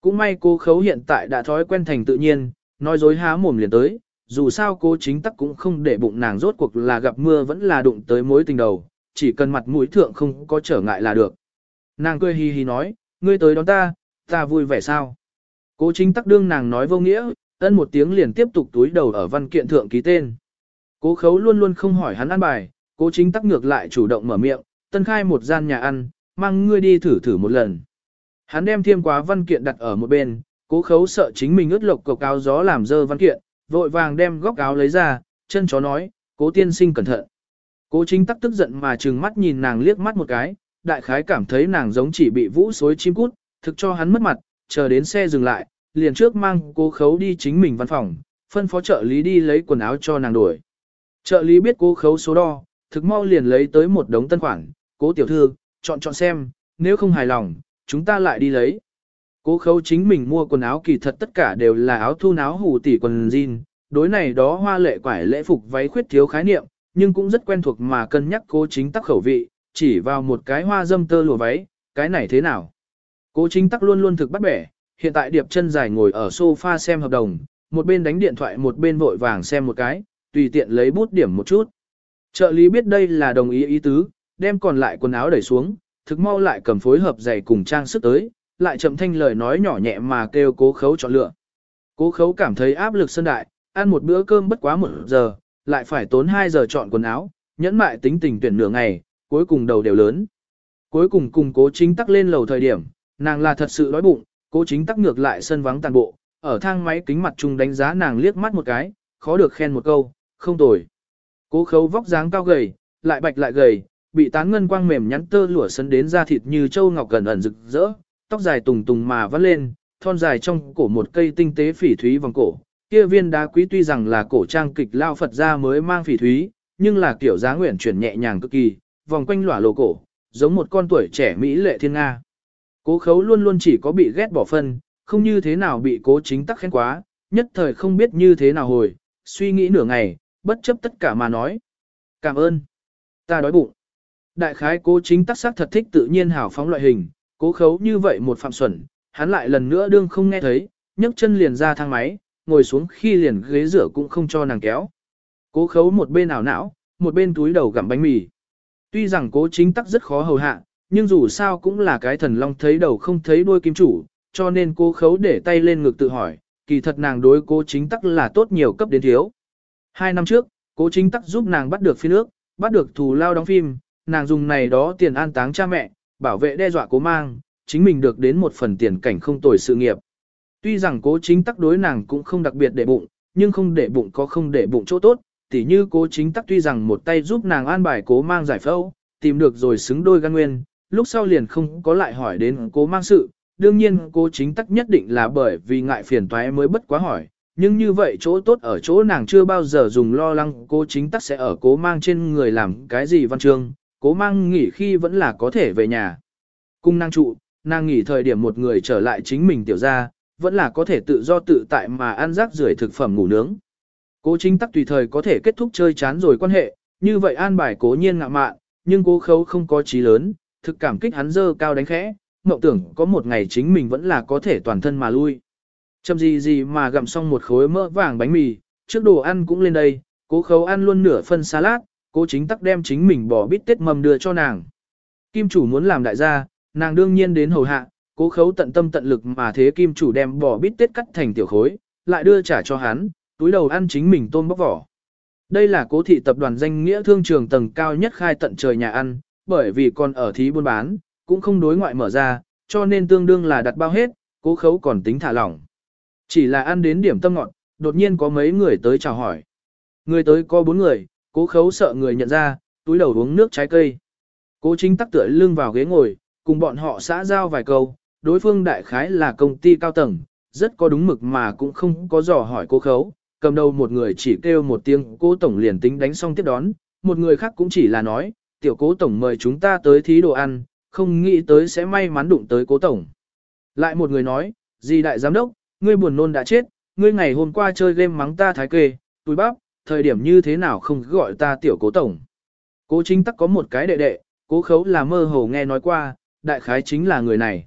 [SPEAKER 1] Cũng may cô khấu hiện tại đã thói quen thành tự nhiên, nói dối há mồm liền tới, dù sao cô chính tắc cũng không để bụng nàng rốt cuộc là gặp mưa vẫn là đụng tới mối tình đầu, chỉ cần mặt mũi thượng không có trở ngại là được. Nàng cười hi hi nói, ngươi tới đón ta, ta vui vẻ sao? Cố chính tắc đương nàng nói vô nghĩa, ân một tiếng liền tiếp tục túi đầu ở văn kiện thượng ký tên. Cố khấu luôn luôn không hỏi hắn ăn bài, cố chính tắc ngược lại chủ động mở miệng, tân khai một gian nhà ăn, mang ngươi đi thử thử một lần. Hắn đem thiêm quá văn kiện đặt ở một bên, cố khấu sợ chính mình ướt lộc cộc áo gió làm dơ văn kiện, vội vàng đem góc áo lấy ra, chân chó nói, cố tiên sinh cẩn thận. Cố chính tắc tức giận mà trừng mắt nhìn nàng liếc mắt một cái, đại khái cảm thấy nàng giống chỉ bị vũ xối chim cút, thực cho hắn mất mặt, chờ đến xe dừng lại, liền trước mang cố khấu đi chính mình văn phòng, phân phó trợ lý đi lấy quần áo cho nàng đổi. Trợ lý biết cố khấu số đo, thực mau liền lấy tới một đống tân khoản, cố tiểu thư, chọn chọn xem, nếu không hài lòng, chúng ta lại đi lấy. Cố khấu chính mình mua quần áo kỳ thật tất cả đều là áo thu náo hủ tỉ quần jean, đối này đó hoa lệ quải lễ phục váy khuyết thiếu khái niệm, nhưng cũng rất quen thuộc mà cân nhắc cố chính tắc khẩu vị, chỉ vào một cái hoa dâm tơ lụa váy, cái này thế nào. Cố chính tắc luôn luôn thực bắt bẻ, hiện tại điệp chân dài ngồi ở sofa xem hợp đồng, một bên đánh điện thoại một bên vội vàng xem một cái, tùy tiện lấy bút điểm một chút. Trợ lý biết đây là đồng ý ý tứ, đem còn lại quần áo đẩy xuống, thực mau lại cầm phối hợp giày cùng trang sức tới, lại chậm thanh lời nói nhỏ nhẹ mà kêu cố khấu chọn lựa. Cố khấu cảm thấy áp lực sân đại, ăn một bữa cơm bất quá một giờ, lại phải tốn 2 giờ chọn quần áo, nhẫn mại tính tình tuyển nửa ngày, cuối cùng đầu đều lớn. Cuối cùng cùng cố chính tắc lên lầu thời điểm, nàng là thật sự đói bụng, cố chính tắc ngược lại sân vắng tàn bộ, ở thang máy kính mặt chung đánh giá nàng liếc mắt một cái, khó được khen một câu, không tồi. Cố khấu vóc dáng cao gầy, lại bạch lại gầy, bị tán ngân quang mềm nhắn tơ lụa sấn đến da thịt như châu ngọc gần ẩn rực rỡ, tóc dài tùng tùng mà vắt lên, thon dài trong cổ một cây tinh tế phỉ thúy vòng cổ. Kia viên đá quý tuy rằng là cổ trang kịch lao Phật ra mới mang phỉ thúy, nhưng là kiểu giá nguyện chuyển nhẹ nhàng cực kỳ, vòng quanh lỏa lộ cổ, giống một con tuổi trẻ mỹ lệ thiên nga. Cố khấu luôn luôn chỉ có bị ghét bỏ phân, không như thế nào bị cố chính tắc khen quá, nhất thời không biết như thế nào hồi, suy nghĩ nửa ngày, bất chấp tất cả mà nói. Cảm ơn. Ta đói bụng. Đại khái cố chính tắc sắc thật thích tự nhiên hảo phóng loại hình, cố khấu như vậy một phạm xuẩn, hắn lại lần nữa đương không nghe thấy, nhấc chân liền ra thang máy, ngồi xuống khi liền ghế rửa cũng không cho nàng kéo. Cố khấu một bên ảo não, một bên túi đầu gặm bánh mì. Tuy rằng cố chính tắc rất khó hầu hạ, nhưng dù sao cũng là cái thần long thấy đầu không thấy đuôi kim chủ, cho nên cô khấu để tay lên ngực tự hỏi, kỳ thật nàng đối cố chính tắc là tốt nhiều cấp đến thiếu. Hai năm trước, cố chính tắc giúp nàng bắt được phi nước, bắt được thù lao đóng phim, nàng dùng này đó tiền an táng cha mẹ, bảo vệ đe dọa cố mang, chính mình được đến một phần tiền cảnh không tồi sự nghiệp. Tuy rằng cố chính tắc đối nàng cũng không đặc biệt để bụng, nhưng không để bụng có không để bụng chỗ tốt, tỉ như cố chính tắc tuy rằng một tay giúp nàng an bài cố mang giải phẫu, tìm được rồi xứng đôi gan nguyên, lúc sau liền không có lại hỏi đến cố mang sự, đương nhiên cố chính tắc nhất định là bởi vì ngại phiền toái mới bất quá hỏi, nhưng như vậy chỗ tốt ở chỗ nàng chưa bao giờ dùng lo lắng cố chính tắc sẽ ở cố mang trên người làm cái gì văn chương, cố mang nghỉ khi vẫn là có thể về nhà. Cung năng trụ, nàng nghỉ thời điểm một người trở lại chính mình tiểu ra, vẫn là có thể tự do tự tại mà ăn rác rưởi thực phẩm ngủ nướng. Cố chính tắc tùy thời có thể kết thúc chơi chán rồi quan hệ, như vậy an bài cố nhiên ngạ mạn, nhưng cố khấu không có trí lớn, thực cảm kích hắn dơ cao đánh khẽ, mộng tưởng có một ngày chính mình vẫn là có thể toàn thân mà lui. Chầm gì gì mà gặm xong một khối mỡ vàng bánh mì, trước đồ ăn cũng lên đây, cố khấu ăn luôn nửa phân salad, cố chính tắc đem chính mình bỏ bít tết mầm đưa cho nàng. Kim chủ muốn làm đại gia, nàng đương nhiên đến hầu hạ, cố khấu tận tâm tận lực mà thế kim chủ đem bỏ bít tết cắt thành tiểu khối, lại đưa trả cho hắn, túi đầu ăn chính mình tôm bóc vỏ. Đây là cố thị tập đoàn danh nghĩa thương trường tầng cao nhất khai tận trời nhà ăn, bởi vì còn ở thí buôn bán, cũng không đối ngoại mở ra, cho nên tương đương là đặt bao hết, cố khấu còn tính thả lỏng. Chỉ là ăn đến điểm tâm ngọn, đột nhiên có mấy người tới chào hỏi. Người tới có bốn người, cố khấu sợ người nhận ra, túi đầu uống nước trái cây. Cố chính tắc tựa lưng vào ghế ngồi, cùng bọn họ xã giao vài câu, đối phương đại khái là công ty cao tầng, rất có đúng mực mà cũng không có dò hỏi cố khấu. Cầm đầu một người chỉ kêu một tiếng cố tổng liền tính đánh xong tiếp đón, một người khác cũng chỉ là nói, tiểu cố tổng mời chúng ta tới thí đồ ăn, không nghĩ tới sẽ may mắn đụng tới cố tổng. Lại một người nói, gì đại giám đốc, ngươi buồn nôn đã chết, ngươi ngày hôm qua chơi game mắng ta thái kê, túi bắp, thời điểm như thế nào không gọi ta tiểu cố tổng. Cố chính tắc có một cái đệ đệ, cố khấu là mơ hồ nghe nói qua, đại khái chính là người này.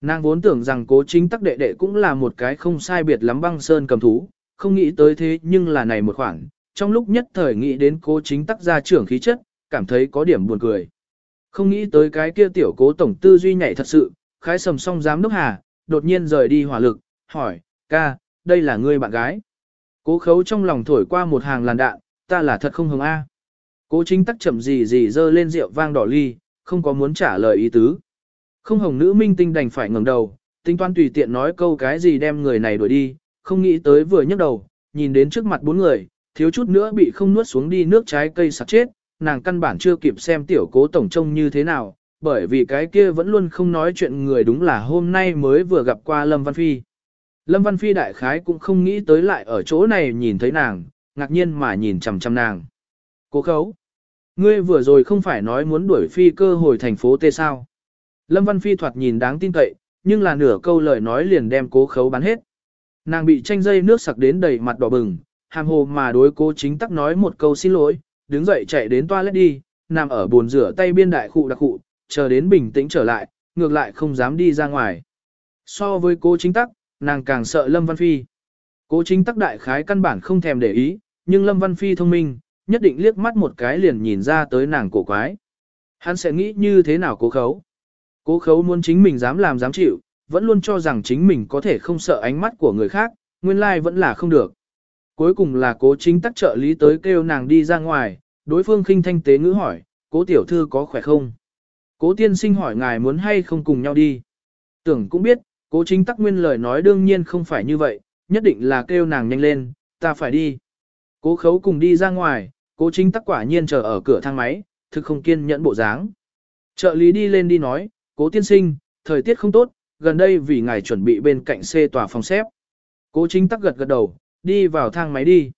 [SPEAKER 1] Nàng vốn tưởng rằng cố chính tắc đệ đệ cũng là một cái không sai biệt lắm băng sơn cầm thú, không nghĩ tới thế nhưng là này một khoảng, trong lúc nhất thời nghĩ đến cố chính tắc gia trưởng khí chất, cảm thấy có điểm buồn cười. Không nghĩ tới cái kia tiểu cố tổng tư duy nhảy thật sự, khái sầm song giám đốc hà, đột nhiên rời đi hỏa lực, hỏi, ca, đây là ngươi bạn gái. Cố khấu trong lòng thổi qua một hàng làn đạn, ta là thật không hứng A. Cố chính tắc chậm gì gì dơ lên rượu vang đỏ ly, không có muốn trả lời ý tứ. Không hồng nữ minh tinh đành phải ngẩng đầu, tính toán tùy tiện nói câu cái gì đem người này đuổi đi, không nghĩ tới vừa nhấc đầu, nhìn đến trước mặt bốn người, thiếu chút nữa bị không nuốt xuống đi nước trái cây sặc chết, nàng căn bản chưa kịp xem tiểu cố tổng trông như thế nào, bởi vì cái kia vẫn luôn không nói chuyện người đúng là hôm nay mới vừa gặp qua Lâm Văn Phi. Lâm Văn Phi đại khái cũng không nghĩ tới lại ở chỗ này nhìn thấy nàng, ngạc nhiên mà nhìn chằm chằm nàng. Cố khấu. Ngươi vừa rồi không phải nói muốn đuổi phi cơ hồi thành phố T sao. Lâm Văn Phi thoạt nhìn đáng tin cậy, nhưng là nửa câu lời nói liền đem cố khấu bắn hết. Nàng bị tranh dây nước sặc đến đầy mặt đỏ bừng, hàm hồ mà đối cố chính tắc nói một câu xin lỗi, đứng dậy chạy đến toilet đi, nằm ở bồn rửa tay biên đại khu đặc khu, chờ đến bình tĩnh trở lại, ngược lại không dám đi ra ngoài. So với cố chính tắc, nàng càng sợ Lâm Văn Phi. Cố chính tắc đại khái căn bản không thèm để ý, nhưng Lâm Văn Phi thông minh, nhất định liếc mắt một cái liền nhìn ra tới nàng cổ quái. Hắn sẽ nghĩ như thế nào cố khấu. Cố khấu muốn chính mình dám làm dám chịu, vẫn luôn cho rằng chính mình có thể không sợ ánh mắt của người khác, nguyên lai vẫn là không được. Cuối cùng là cố chính tắc trợ lý tới kêu nàng đi ra ngoài, đối phương khinh thanh tế ngữ hỏi, cố tiểu thư có khỏe không? Cố tiên sinh hỏi ngài muốn hay không cùng nhau đi. Tưởng cũng biết, cố chính tắc nguyên lời nói đương nhiên không phải như vậy, nhất định là kêu nàng nhanh lên, ta phải đi. Cố khấu cùng đi ra ngoài, cố chính tắc quả nhiên chờ ở cửa thang máy, thực không kiên nhẫn bộ dáng. Trợ lý đi lên đi nói, cố tiên sinh, thời tiết không tốt, gần đây vì ngài chuẩn bị bên cạnh xe tòa phòng xếp. Cố chính tắc gật gật đầu, đi vào thang máy đi.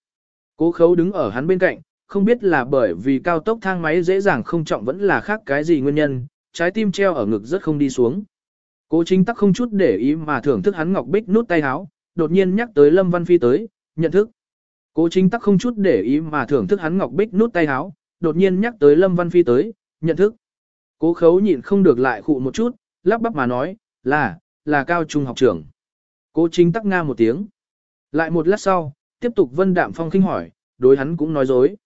[SPEAKER 1] Cố khấu đứng ở hắn bên cạnh, không biết là bởi vì cao tốc thang máy dễ dàng không trọng vẫn là khác cái gì nguyên nhân, trái tim treo ở ngực rất không đi xuống. Cố chính tắc không chút để ý mà thưởng thức hắn ngọc bích nút tay áo, đột nhiên nhắc tới Lâm Văn Phi tới, nhận thức. Cố chính tắc không chút để ý mà thưởng thức hắn ngọc bích nút tay áo, đột nhiên nhắc tới Lâm Văn Phi tới, nhận thức. Cố khấu nhịn không được lại khụ một chút, lắp bắp mà nói, là, là cao trung học trưởng. Cố chính tắc nga một tiếng. Lại một lát sau, tiếp tục vân đạm phong kinh hỏi, đối hắn cũng nói dối.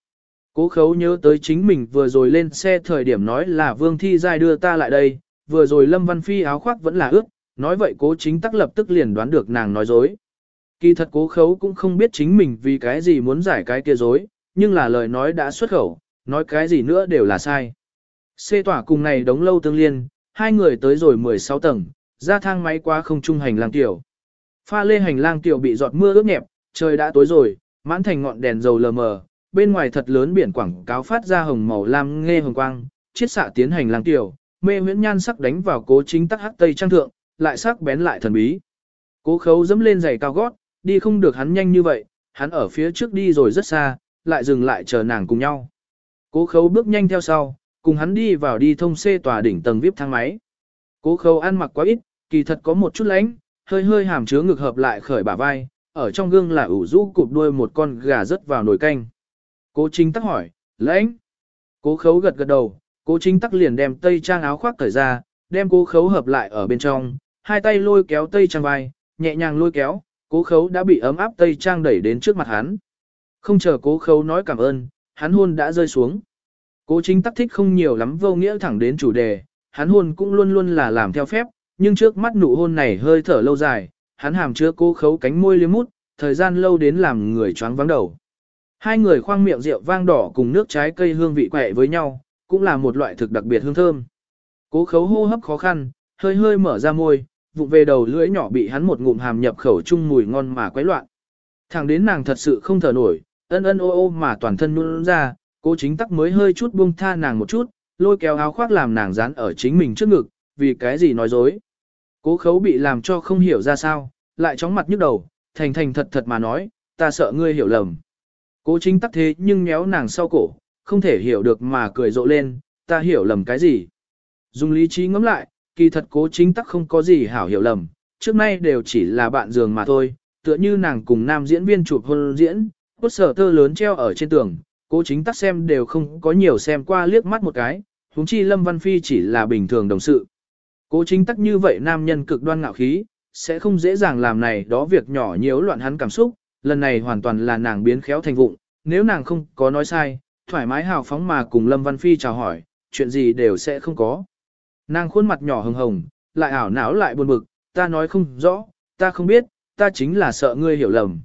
[SPEAKER 1] Cố khấu nhớ tới chính mình vừa rồi lên xe thời điểm nói là Vương Thi Giai đưa ta lại đây, vừa rồi Lâm Văn Phi áo khoác vẫn là ướt, nói vậy cố chính tắc lập tức liền đoán được nàng nói dối. Kỳ thật cố khấu cũng không biết chính mình vì cái gì muốn giải cái kia dối, nhưng là lời nói đã xuất khẩu, nói cái gì nữa đều là sai. Xê tỏa cùng này đống lâu tương liên, hai người tới rồi 16 tầng, ra thang máy qua không trung hành lang tiểu. Pha lê hành lang tiểu bị giọt mưa ướt nhẹp, trời đã tối rồi, mãn thành ngọn đèn dầu lờ mờ, bên ngoài thật lớn biển quảng cáo phát ra hồng màu lam nghe hồng quang, chiết xạ tiến hành lang tiểu, mê huyễn nhan sắc đánh vào cố chính tắc hắc tây trang thượng, lại sắc bén lại thần bí. Cố khấu dẫm lên giày cao gót, đi không được hắn nhanh như vậy, hắn ở phía trước đi rồi rất xa, lại dừng lại chờ nàng cùng nhau. Cố khấu bước nhanh theo sau, cùng hắn đi vào đi thông xê tòa đỉnh tầng VIP thang máy. Cố khấu ăn mặc quá ít, kỳ thật có một chút lánh, hơi hơi hàm chứa ngực hợp lại khởi bả vai, ở trong gương là ủ rũ cụp đuôi một con gà rớt vào nồi canh. Cố chính tắc hỏi, lãnh. Cố khấu gật gật đầu, cố chính tắc liền đem tây trang áo khoác cởi ra, đem cố khấu hợp lại ở bên trong, hai tay lôi kéo tây trang vai, nhẹ nhàng lôi kéo, cố khấu đã bị ấm áp tây trang đẩy đến trước mặt hắn. Không chờ cố khấu nói cảm ơn, hắn hôn đã rơi xuống. Cố chính tắc thích không nhiều lắm vô nghĩa thẳng đến chủ đề, hắn hôn cũng luôn luôn là làm theo phép, nhưng trước mắt nụ hôn này hơi thở lâu dài, hắn hàm chứa cố khấu cánh môi liếm mút, thời gian lâu đến làm người choáng vắng đầu. Hai người khoang miệng rượu vang đỏ cùng nước trái cây hương vị quẹ với nhau, cũng là một loại thực đặc biệt hương thơm. Cố khấu hô hấp khó khăn, hơi hơi mở ra môi, vụ về đầu lưỡi nhỏ bị hắn một ngụm hàm nhập khẩu chung mùi ngon mà quấy loạn. Thẳng đến nàng thật sự không thở nổi, ân ân ô ô mà toàn thân nhún ra, cố chính tắc mới hơi chút buông tha nàng một chút, lôi kéo áo khoác làm nàng dán ở chính mình trước ngực, vì cái gì nói dối. Cố khấu bị làm cho không hiểu ra sao, lại chóng mặt nhức đầu, thành thành thật thật mà nói, ta sợ ngươi hiểu lầm. Cố chính tắc thế nhưng nhéo nàng sau cổ, không thể hiểu được mà cười rộ lên, ta hiểu lầm cái gì. Dùng lý trí ngẫm lại, kỳ thật cố chính tắc không có gì hảo hiểu lầm, trước nay đều chỉ là bạn giường mà thôi, tựa như nàng cùng nam diễn viên chụp hôn diễn, cốt sở tơ lớn treo ở trên tường, cố chính tắc xem đều không có nhiều xem qua liếc mắt một cái, huống chi Lâm Văn Phi chỉ là bình thường đồng sự. Cố chính tắc như vậy nam nhân cực đoan ngạo khí, sẽ không dễ dàng làm này đó việc nhỏ nhiễu loạn hắn cảm xúc, lần này hoàn toàn là nàng biến khéo thành vụng, nếu nàng không có nói sai, thoải mái hào phóng mà cùng Lâm Văn Phi chào hỏi, chuyện gì đều sẽ không có. Nàng khuôn mặt nhỏ hồng hồng, lại ảo não lại buồn bực, ta nói không rõ, ta không biết, ta chính là sợ ngươi hiểu lầm.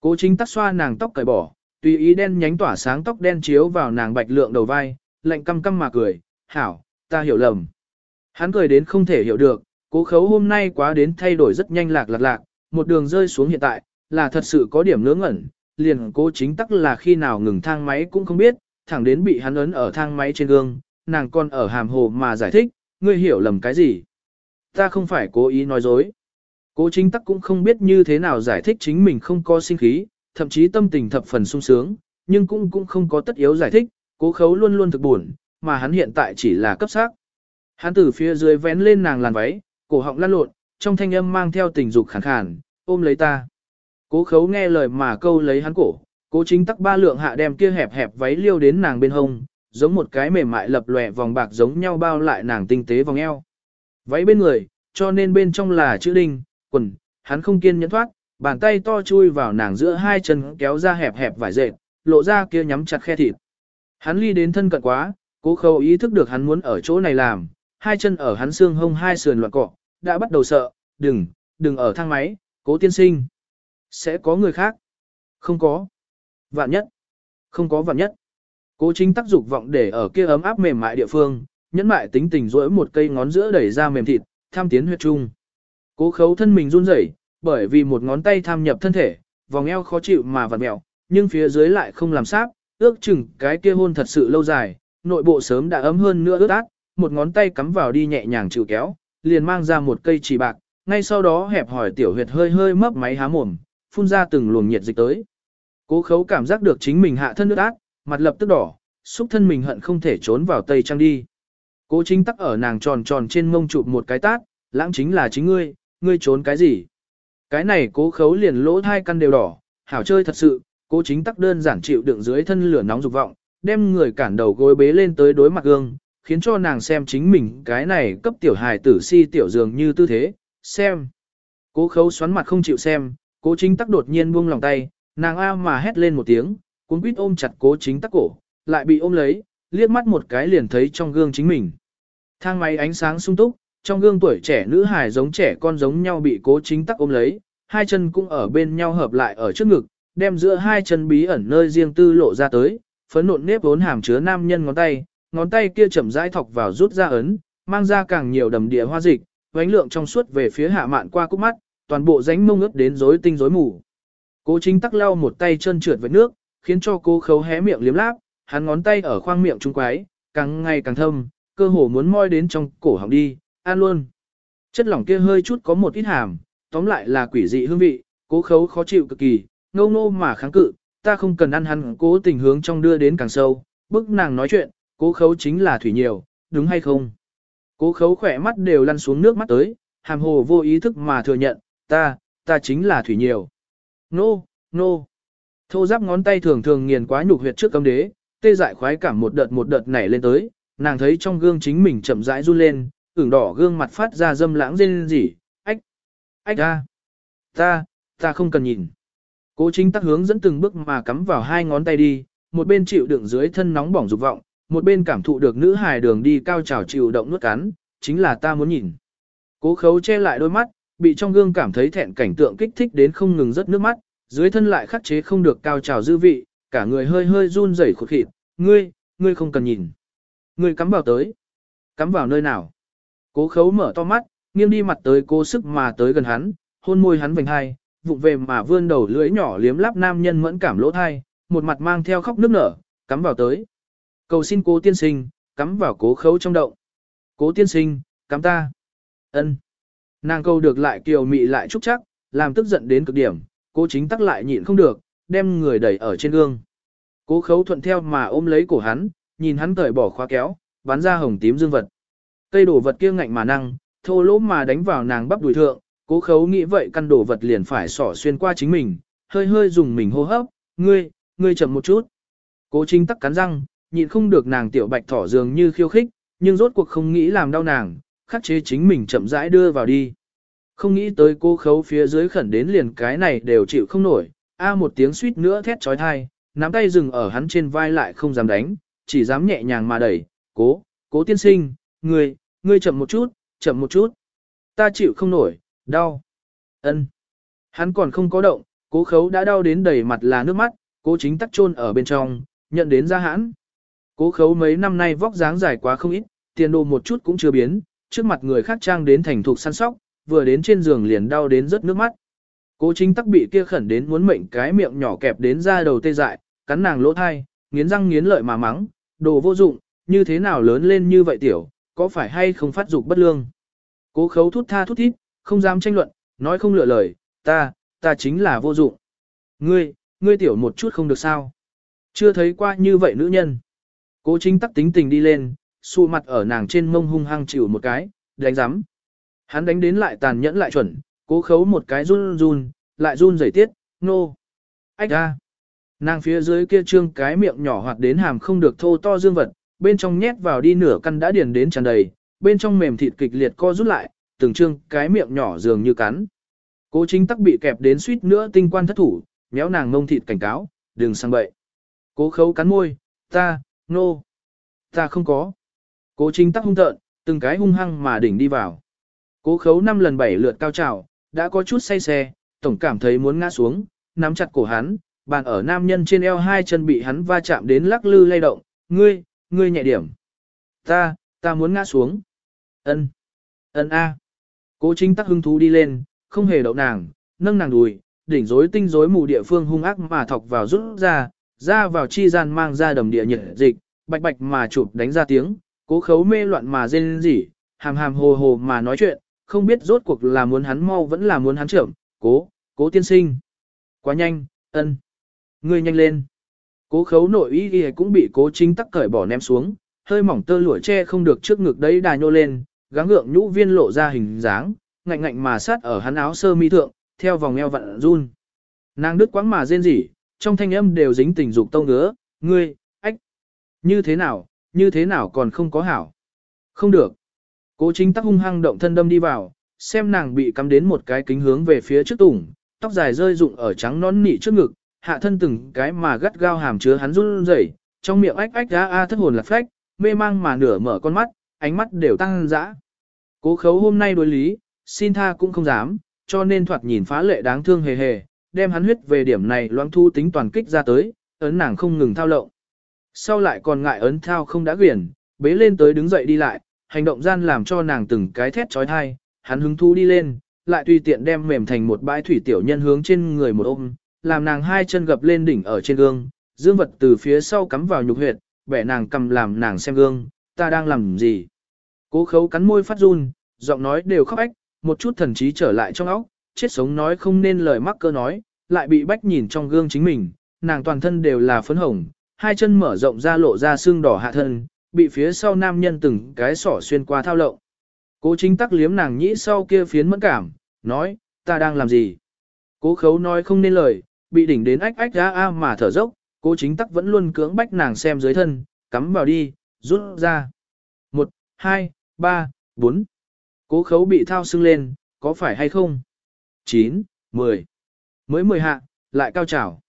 [SPEAKER 1] Cố chính tắc xoa nàng tóc cởi bỏ, tùy ý đen nhánh tỏa sáng tóc đen chiếu vào nàng bạch lượng đầu vai, lạnh căm căm mà cười, hảo, ta hiểu lầm. Hắn cười đến không thể hiểu được, cố khấu hôm nay quá đến thay đổi rất nhanh lạc lạc lạc, một đường rơi xuống hiện tại, là thật sự có điểm ngớ ngẩn, liền cố chính tắc là khi nào ngừng thang máy cũng không biết, thẳng đến bị hắn ấn ở thang máy trên gương, nàng còn ở hàm hồ mà giải thích, ngươi hiểu lầm cái gì. Ta không phải cố ý nói dối. Cố chính tắc cũng không biết như thế nào giải thích chính mình không có sinh khí, thậm chí tâm tình thập phần sung sướng, nhưng cũng cũng không có tất yếu giải thích, cố khấu luôn luôn thực buồn, mà hắn hiện tại chỉ là cấp sắc. Hắn từ phía dưới vén lên nàng làn váy, cổ họng lăn lộn, trong thanh âm mang theo tình dục khàn khàn, ôm lấy ta. Cố khấu nghe lời mà câu lấy hắn cổ, cố chính tắc ba lượng hạ đem kia hẹp hẹp váy liêu đến nàng bên hông, giống một cái mềm mại lập lòe vòng bạc giống nhau bao lại nàng tinh tế vòng eo. Váy bên người, cho nên bên trong là chữ đinh, quần, hắn không kiên nhẫn thoát, bàn tay to chui vào nàng giữa hai chân kéo ra hẹp hẹp vải dệt, lộ ra kia nhắm chặt khe thịt. Hắn ly đến thân cận quá, cố khâu ý thức được hắn muốn ở chỗ này làm, hai chân ở hắn xương hông hai sườn loạn cọ, đã bắt đầu sợ, đừng, đừng ở thang máy, cố tiên sinh. Sẽ có người khác. Không có. Vạn nhất. Không có vạn nhất. Cố chính tác dục vọng để ở kia ấm áp mềm mại địa phương, nhẫn mại tính tình rỗi một cây ngón giữa đẩy ra mềm thịt, tham tiến huyết trung. Cố khấu thân mình run rẩy, bởi vì một ngón tay tham nhập thân thể, vòng eo khó chịu mà vặn mẹo, nhưng phía dưới lại không làm sáp, ước chừng cái kia hôn thật sự lâu dài, nội bộ sớm đã ấm hơn nữa ướt át, một ngón tay cắm vào đi nhẹ nhàng chịu kéo, liền mang ra một cây chỉ bạc, ngay sau đó hẹp hỏi tiểu huyệt hơi hơi mấp máy há mồm, phun ra từng luồng nhiệt dịch tới. Cố khấu cảm giác được chính mình hạ thân nước ác, mặt lập tức đỏ, xúc thân mình hận không thể trốn vào tây trang đi. Cố chính tắc ở nàng tròn tròn trên mông chụp một cái tát, lãng chính là chính ngươi, ngươi trốn cái gì? Cái này cố khấu liền lỗ thai căn đều đỏ, hảo chơi thật sự, cố chính tắc đơn giản chịu đựng dưới thân lửa nóng dục vọng, đem người cản đầu gối bế lên tới đối mặt gương, khiến cho nàng xem chính mình cái này cấp tiểu hài tử si tiểu dường như tư thế, xem. Cố khấu xoắn mặt không chịu xem, cố chính tắc đột nhiên buông lòng tay, nàng a mà hét lên một tiếng, cuốn quýt ôm chặt cố chính tắc cổ, lại bị ôm lấy, liếc mắt một cái liền thấy trong gương chính mình. Thang máy ánh sáng sung túc, trong gương tuổi trẻ nữ hài giống trẻ con giống nhau bị cố chính tắc ôm lấy, hai chân cũng ở bên nhau hợp lại ở trước ngực, đem giữa hai chân bí ẩn nơi riêng tư lộ ra tới, phấn nộn nếp vốn hàm chứa nam nhân ngón tay, ngón tay kia chậm rãi thọc vào rút ra ấn, mang ra càng nhiều đầm địa hoa dịch, vánh lượng trong suốt về phía hạ mạn qua cúc mắt, toàn bộ ránh mông ướt đến rối tinh rối mù. Cố chính tắc lau một tay chân trượt với nước, khiến cho cô khấu hé miệng liếm láp, hắn ngón tay ở khoang miệng trung quái, càng ngày càng thâm, cơ hồ muốn moi đến trong cổ họng đi, ăn luôn. Chất lỏng kia hơi chút có một ít hàm, tóm lại là quỷ dị hương vị, cố khấu khó chịu cực kỳ, ngâu nô mà kháng cự, ta không cần ăn hắn cố tình hướng trong đưa đến càng sâu, bức nàng nói chuyện, cố khấu chính là thủy nhiều, đúng hay không? Cố khấu khỏe mắt đều lăn xuống nước mắt tới, hàm hồ vô ý thức mà thừa nhận, ta, ta chính là thủy nhiều. Nô, no, nô. No. Thô giáp ngón tay thường thường nghiền quá nhục huyệt trước cấm đế, tê dại khoái cảm một đợt một đợt nảy lên tới, nàng thấy trong gương chính mình chậm rãi run lên, ửng đỏ gương mặt phát ra dâm lãng rên rỉ, ách, ách ra. ta, ta không cần nhìn. Cố chính tắc hướng dẫn từng bước mà cắm vào hai ngón tay đi, một bên chịu đựng dưới thân nóng bỏng dục vọng, một bên cảm thụ được nữ hài đường đi cao trào chịu động nuốt cắn, chính là ta muốn nhìn. Cố khấu che lại đôi mắt, bị trong gương cảm thấy thẹn cảnh tượng kích thích đến không ngừng rớt nước mắt, dưới thân lại khắc chế không được cao trào dư vị, cả người hơi hơi run rẩy khụt khịt, ngươi, ngươi không cần nhìn. Ngươi cắm vào tới. Cắm vào nơi nào? Cố khấu mở to mắt, nghiêng đi mặt tới cố sức mà tới gần hắn, hôn môi hắn vành hai, vụng về mà vươn đầu lưỡi nhỏ liếm láp nam nhân mẫn cảm lỗ thai, một mặt mang theo khóc nước nở, cắm vào tới. Cầu xin cố tiên sinh, cắm vào cố khấu trong động. Cố tiên sinh, cắm ta. ân Nàng câu được lại kiều mị lại trúc chắc, làm tức giận đến cực điểm, cố chính tắc lại nhịn không được, đem người đẩy ở trên gương. Cố khấu thuận theo mà ôm lấy cổ hắn, nhìn hắn cởi bỏ khóa kéo, bắn ra hồng tím dương vật. Cây đổ vật kia ngạnh mà năng, thô lỗ mà đánh vào nàng bắp đùi thượng, cố khấu nghĩ vậy căn đổ vật liền phải xỏ xuyên qua chính mình, hơi hơi dùng mình hô hấp, ngươi, ngươi chậm một chút. Cố chính tắc cắn răng, nhịn không được nàng tiểu bạch thỏ dường như khiêu khích, nhưng rốt cuộc không nghĩ làm đau nàng, khắc chế chính mình chậm rãi đưa vào đi. Không nghĩ tới cô khấu phía dưới khẩn đến liền cái này đều chịu không nổi, a một tiếng suýt nữa thét trói thai, nắm tay dừng ở hắn trên vai lại không dám đánh, chỉ dám nhẹ nhàng mà đẩy, cố, cố tiên sinh, ngươi, ngươi chậm một chút, chậm một chút. Ta chịu không nổi, đau. ân Hắn còn không có động, cố khấu đã đau đến đầy mặt là nước mắt, cố chính tắc chôn ở bên trong, nhận đến ra hãn. Cố khấu mấy năm nay vóc dáng dài quá không ít, tiền đồ một chút cũng chưa biến, trước mặt người khác trang đến thành thục săn sóc, vừa đến trên giường liền đau đến rớt nước mắt. Cố chính tắc bị kia khẩn đến muốn mệnh cái miệng nhỏ kẹp đến ra đầu tê dại, cắn nàng lỗ thai, nghiến răng nghiến lợi mà mắng, đồ vô dụng, như thế nào lớn lên như vậy tiểu, có phải hay không phát dục bất lương. Cố khấu thút tha thút thít, không dám tranh luận, nói không lựa lời, ta, ta chính là vô dụng. Ngươi, ngươi tiểu một chút không được sao. Chưa thấy qua như vậy nữ nhân. Cố chính tắc tính tình đi lên, xù mặt ở nàng trên mông hung hăng chịu một cái, đánh rắm. Hắn đánh đến lại tàn nhẫn lại chuẩn, cố khấu một cái run run, lại run rẩy tiết, nô. No. Ách ra. Nàng phía dưới kia trương cái miệng nhỏ hoạt đến hàm không được thô to dương vật, bên trong nhét vào đi nửa căn đã điền đến tràn đầy, bên trong mềm thịt kịch liệt co rút lại, từng trương cái miệng nhỏ dường như cắn. Cố chính tắc bị kẹp đến suýt nữa tinh quan thất thủ, méo nàng ngông thịt cảnh cáo, đừng sang bậy. Cố khấu cắn môi, ta, nô, no. ta không có. Cố chính tắc hung tợn, từng cái hung hăng mà đỉnh đi vào. Cố khấu năm lần bảy lượt cao trào, đã có chút say xe, tổng cảm thấy muốn ngã xuống, nắm chặt cổ hắn, bàn ở nam nhân trên eo hai chân bị hắn va chạm đến lắc lư lay động, ngươi, ngươi nhẹ điểm. Ta, ta muốn ngã xuống. Ân, ân a. Cố chính tắc hưng thú đi lên, không hề đậu nàng, nâng nàng đùi, đỉnh rối tinh rối mù địa phương hung ác mà thọc vào rút ra, ra vào chi gian mang ra đầm địa nhiệt dịch, bạch bạch mà chụp đánh ra tiếng, cố khấu mê loạn mà rên rỉ, hàm hàm hồ hồ mà nói chuyện, không biết rốt cuộc là muốn hắn mau vẫn là muốn hắn trưởng, cố, cố tiên sinh. Quá nhanh, ân. Ngươi nhanh lên. Cố khấu nội ý ghi cũng bị cố chính tắc cởi bỏ ném xuống, hơi mỏng tơ lụa che không được trước ngực đấy đà nhô lên, gắng gượng nhũ viên lộ ra hình dáng, ngạnh ngạnh mà sát ở hắn áo sơ mi thượng, theo vòng eo vặn run. Nàng đứt quãng mà rên rỉ, trong thanh âm đều dính tình dục tông ngứa, ngươi, ách, như thế nào, như thế nào còn không có hảo. Không được. Cố chính tắc hung hăng động thân đâm đi vào, xem nàng bị cắm đến một cái kính hướng về phía trước tủng, tóc dài rơi rụng ở trắng nón nị trước ngực, hạ thân từng cái mà gắt gao hàm chứa hắn run rẩy, trong miệng ách ách a a thất hồn lạc phách, mê mang mà nửa mở con mắt, ánh mắt đều tăng dã. Cố khấu hôm nay đối lý, xin tha cũng không dám, cho nên thoạt nhìn phá lệ đáng thương hề hề, đem hắn huyết về điểm này loãng thu tính toàn kích ra tới, ấn nàng không ngừng thao lộng. Sau lại còn ngại ấn thao không đã quyển, bế lên tới đứng dậy đi lại, hành động gian làm cho nàng từng cái thét trói thai, hắn hứng thu đi lên, lại tùy tiện đem mềm thành một bãi thủy tiểu nhân hướng trên người một ôm, làm nàng hai chân gập lên đỉnh ở trên gương, dương vật từ phía sau cắm vào nhục huyệt, bẻ nàng cầm làm nàng xem gương, ta đang làm gì. Cố khấu cắn môi phát run, giọng nói đều khóc ách, một chút thần trí trở lại trong óc, chết sống nói không nên lời mắc cơ nói, lại bị bách nhìn trong gương chính mình, nàng toàn thân đều là phấn hồng, hai chân mở rộng ra lộ ra xương đỏ hạ thân, bị phía sau nam nhân từng cái sỏ xuyên qua thao lộng. Cố chính tắc liếm nàng nhĩ sau kia phiến mẫn cảm, nói, ta đang làm gì? Cố khấu nói không nên lời, bị đỉnh đến ách ách ra a mà thở dốc, cố chính tắc vẫn luôn cưỡng bách nàng xem dưới thân, cắm vào đi, rút ra. Một, hai, ba, bốn. Cố khấu bị thao sưng lên, có phải hay không? Chín, mười. Mới mười hạ, lại cao trào.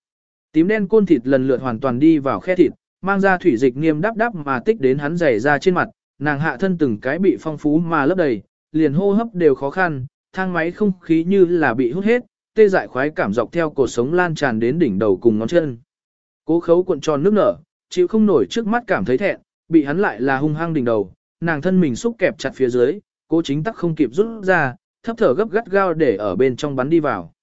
[SPEAKER 1] Tím đen côn thịt lần lượt hoàn toàn đi vào khe thịt, mang ra thủy dịch nghiêm đắp đắp mà tích đến hắn dày ra trên mặt, nàng hạ thân từng cái bị phong phú mà lấp đầy, liền hô hấp đều khó khăn, thang máy không khí như là bị hút hết, tê dại khoái cảm dọc theo cột sống lan tràn đến đỉnh đầu cùng ngón chân. Cố khấu cuộn tròn nước nở, chịu không nổi trước mắt cảm thấy thẹn, bị hắn lại là hung hăng đỉnh đầu, nàng thân mình xúc kẹp chặt phía dưới, cố chính tắc không kịp rút ra, thấp thở gấp gắt gao để ở bên trong bắn đi vào.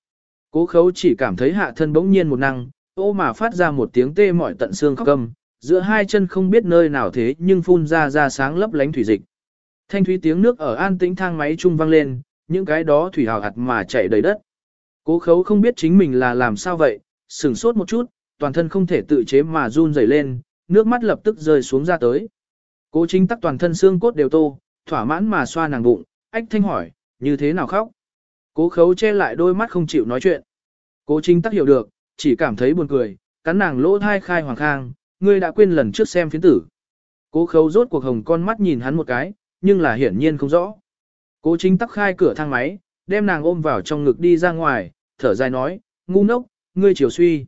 [SPEAKER 1] Cố khấu chỉ cảm thấy hạ thân bỗng nhiên một năng, ô mà phát ra một tiếng tê mỏi tận xương khóc câm, giữa hai chân không biết nơi nào thế nhưng phun ra ra sáng lấp lánh thủy dịch. Thanh thúy tiếng nước ở an tĩnh thang máy trung vang lên, những cái đó thủy hào hạt mà chảy đầy đất. Cố khấu không biết chính mình là làm sao vậy, sửng sốt một chút, toàn thân không thể tự chế mà run rẩy lên, nước mắt lập tức rơi xuống ra tới. Cố chính tắc toàn thân xương cốt đều tô, thỏa mãn mà xoa nàng bụng, ách thanh hỏi, như thế nào khóc? Cố khấu che lại đôi mắt không chịu nói chuyện. Cố chính tắc hiểu được, chỉ cảm thấy buồn cười, cắn nàng lỗ thai khai hoàng khang, ngươi đã quên lần trước xem phiến tử. Cố khấu rốt cuộc hồng con mắt nhìn hắn một cái, nhưng là hiển nhiên không rõ. Cố chính tắc khai cửa thang máy, đem nàng ôm vào trong ngực đi ra ngoài, thở dài nói, ngu ngốc, ngươi chiều suy.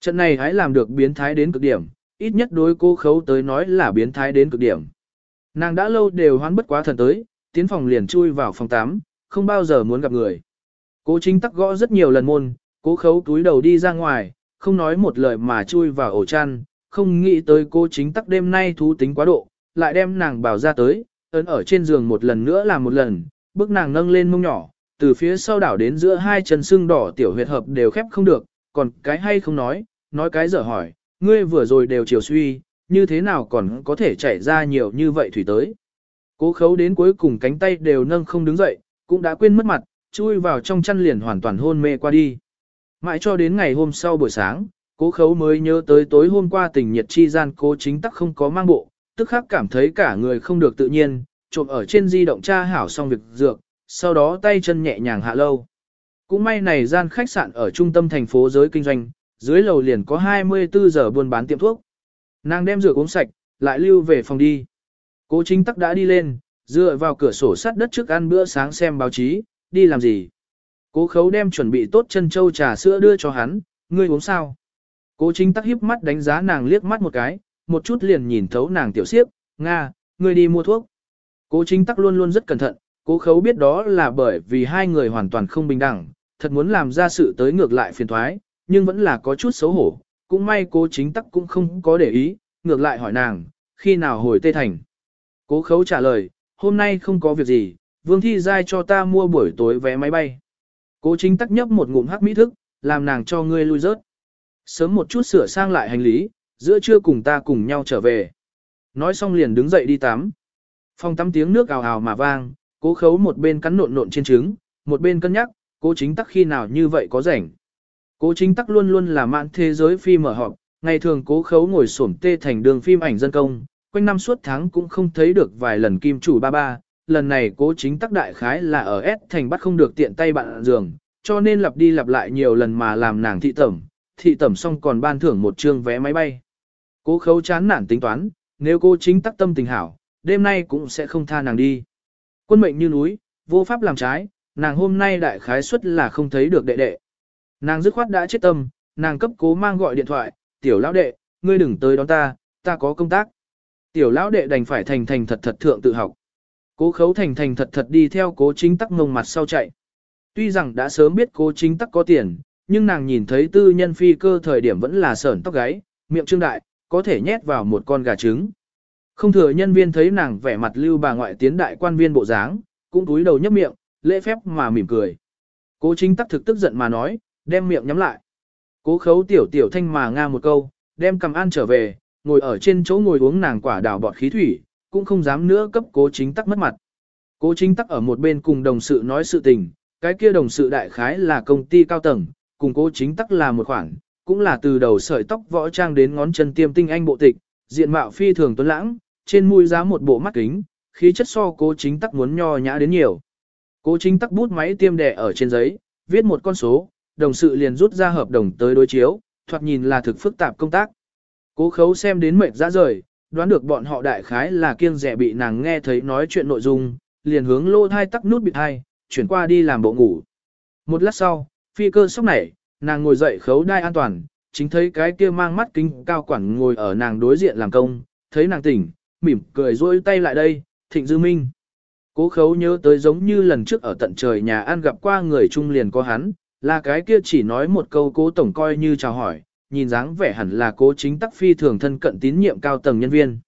[SPEAKER 1] Trận này hãy làm được biến thái đến cực điểm, ít nhất đối cô khấu tới nói là biến thái đến cực điểm. Nàng đã lâu đều hoán bất quá thần tới, tiến phòng liền chui vào phòng 8, không bao giờ muốn gặp người. Cố chính tắc gõ rất nhiều lần môn, cố khấu túi đầu đi ra ngoài, không nói một lời mà chui vào ổ chăn, không nghĩ tới cô chính tắc đêm nay thú tính quá độ, lại đem nàng bảo ra tới, ấn ở trên giường một lần nữa là một lần, bước nàng nâng lên mông nhỏ, từ phía sau đảo đến giữa hai chân xương đỏ tiểu huyệt hợp đều khép không được, còn cái hay không nói, nói cái dở hỏi, ngươi vừa rồi đều chiều suy, như thế nào còn có thể chảy ra nhiều như vậy thủy tới. Cố khấu đến cuối cùng cánh tay đều nâng không đứng dậy, cũng đã quên mất mặt, chui vào trong chăn liền hoàn toàn hôn mê qua đi. Mãi cho đến ngày hôm sau buổi sáng, cố khấu mới nhớ tới tối hôm qua tình nhiệt chi gian cố chính tắc không có mang bộ, tức khắc cảm thấy cả người không được tự nhiên, trộm ở trên di động tra hảo xong việc dược, sau đó tay chân nhẹ nhàng hạ lâu. Cũng may này gian khách sạn ở trung tâm thành phố giới kinh doanh, dưới lầu liền có 24 giờ buôn bán tiệm thuốc. Nàng đem rửa uống sạch, lại lưu về phòng đi. Cố chính tắc đã đi lên, dựa vào cửa sổ sắt đất trước ăn bữa sáng xem báo chí, đi làm gì. Cố khấu đem chuẩn bị tốt chân châu trà sữa đưa cho hắn, ngươi uống sao. Cố chính tắc híp mắt đánh giá nàng liếc mắt một cái, một chút liền nhìn thấu nàng tiểu siếp, Nga, ngươi đi mua thuốc. Cố chính tắc luôn luôn rất cẩn thận, cố khấu biết đó là bởi vì hai người hoàn toàn không bình đẳng, thật muốn làm ra sự tới ngược lại phiền thoái, nhưng vẫn là có chút xấu hổ, cũng may cố chính tắc cũng không có để ý, ngược lại hỏi nàng, khi nào hồi Tê Thành. Cố khấu trả lời, hôm nay không có việc gì, Vương Thi Giai cho ta mua buổi tối vé máy bay. Cố chính tắc nhấp một ngụm hắc mỹ thức, làm nàng cho ngươi lui rớt. Sớm một chút sửa sang lại hành lý, giữa trưa cùng ta cùng nhau trở về. Nói xong liền đứng dậy đi tắm. Phòng tắm tiếng nước ào ào mà vang, cố khấu một bên cắn nộn nộn trên trứng, một bên cân nhắc, cố chính tắc khi nào như vậy có rảnh. Cố chính tắc luôn luôn là mạn thế giới phim mở họp, ngày thường cố khấu ngồi sổm tê thành đường phim ảnh dân công, quanh năm suốt tháng cũng không thấy được vài lần kim chủ ba ba, lần này cố chính tắc đại khái là ở S thành bắt không được tiện tay bạn giường, cho nên lặp đi lặp lại nhiều lần mà làm nàng thị tẩm, thị tẩm xong còn ban thưởng một trương vé máy bay. Cố khấu chán nản tính toán, nếu cô chính tắc tâm tình hảo, đêm nay cũng sẽ không tha nàng đi. Quân mệnh như núi, vô pháp làm trái, nàng hôm nay đại khái suất là không thấy được đệ đệ. Nàng dứt khoát đã chết tâm, nàng cấp cố mang gọi điện thoại, tiểu lão đệ, ngươi đừng tới đón ta, ta có công tác. Tiểu lão đệ đành phải thành thành thật thật thượng tự học. Cố khấu thành thành thật thật đi theo cố chính tắc ngông mặt sau chạy. Tuy rằng đã sớm biết cố chính tắc có tiền, nhưng nàng nhìn thấy tư nhân phi cơ thời điểm vẫn là sởn tóc gáy, miệng trương đại, có thể nhét vào một con gà trứng. Không thừa nhân viên thấy nàng vẻ mặt lưu bà ngoại tiến đại quan viên bộ dáng, cũng túi đầu nhấp miệng, lễ phép mà mỉm cười. Cố chính tắc thực tức giận mà nói, đem miệng nhắm lại. Cố khấu tiểu tiểu thanh mà nga một câu, đem cầm ăn trở về, ngồi ở trên chỗ ngồi uống nàng quả đào bọt khí thủy, cũng không dám nữa cấp cố chính tắc mất mặt. Cố chính tắc ở một bên cùng đồng sự nói sự tình, cái kia đồng sự đại khái là công ty cao tầng, cùng cố chính tắc là một khoản, cũng là từ đầu sợi tóc võ trang đến ngón chân tiêm tinh anh bộ tịch, diện mạo phi thường tuấn lãng, trên mũi giá một bộ mắt kính, khí chất so cố chính tắc muốn nho nhã đến nhiều. Cố chính tắc bút máy tiêm đẻ ở trên giấy, viết một con số, đồng sự liền rút ra hợp đồng tới đối chiếu, thoạt nhìn là thực phức tạp công tác. Cố khấu xem đến mệt ra rời, đoán được bọn họ đại khái là kiêng rẻ bị nàng nghe thấy nói chuyện nội dung, liền hướng lô thai tắc nút bị thai, chuyển qua đi làm bộ ngủ. Một lát sau, phi cơ sốc nảy, nàng ngồi dậy khấu đai an toàn, chính thấy cái kia mang mắt kính cao quản ngồi ở nàng đối diện làm công, thấy nàng tỉnh, mỉm cười rôi tay lại đây, thịnh dư minh. Cố khấu nhớ tới giống như lần trước ở tận trời nhà ăn gặp qua người trung liền có hắn, là cái kia chỉ nói một câu cố tổng coi như chào hỏi, nhìn dáng vẻ hẳn là cố chính tắc phi thường thân cận tín nhiệm cao tầng nhân viên.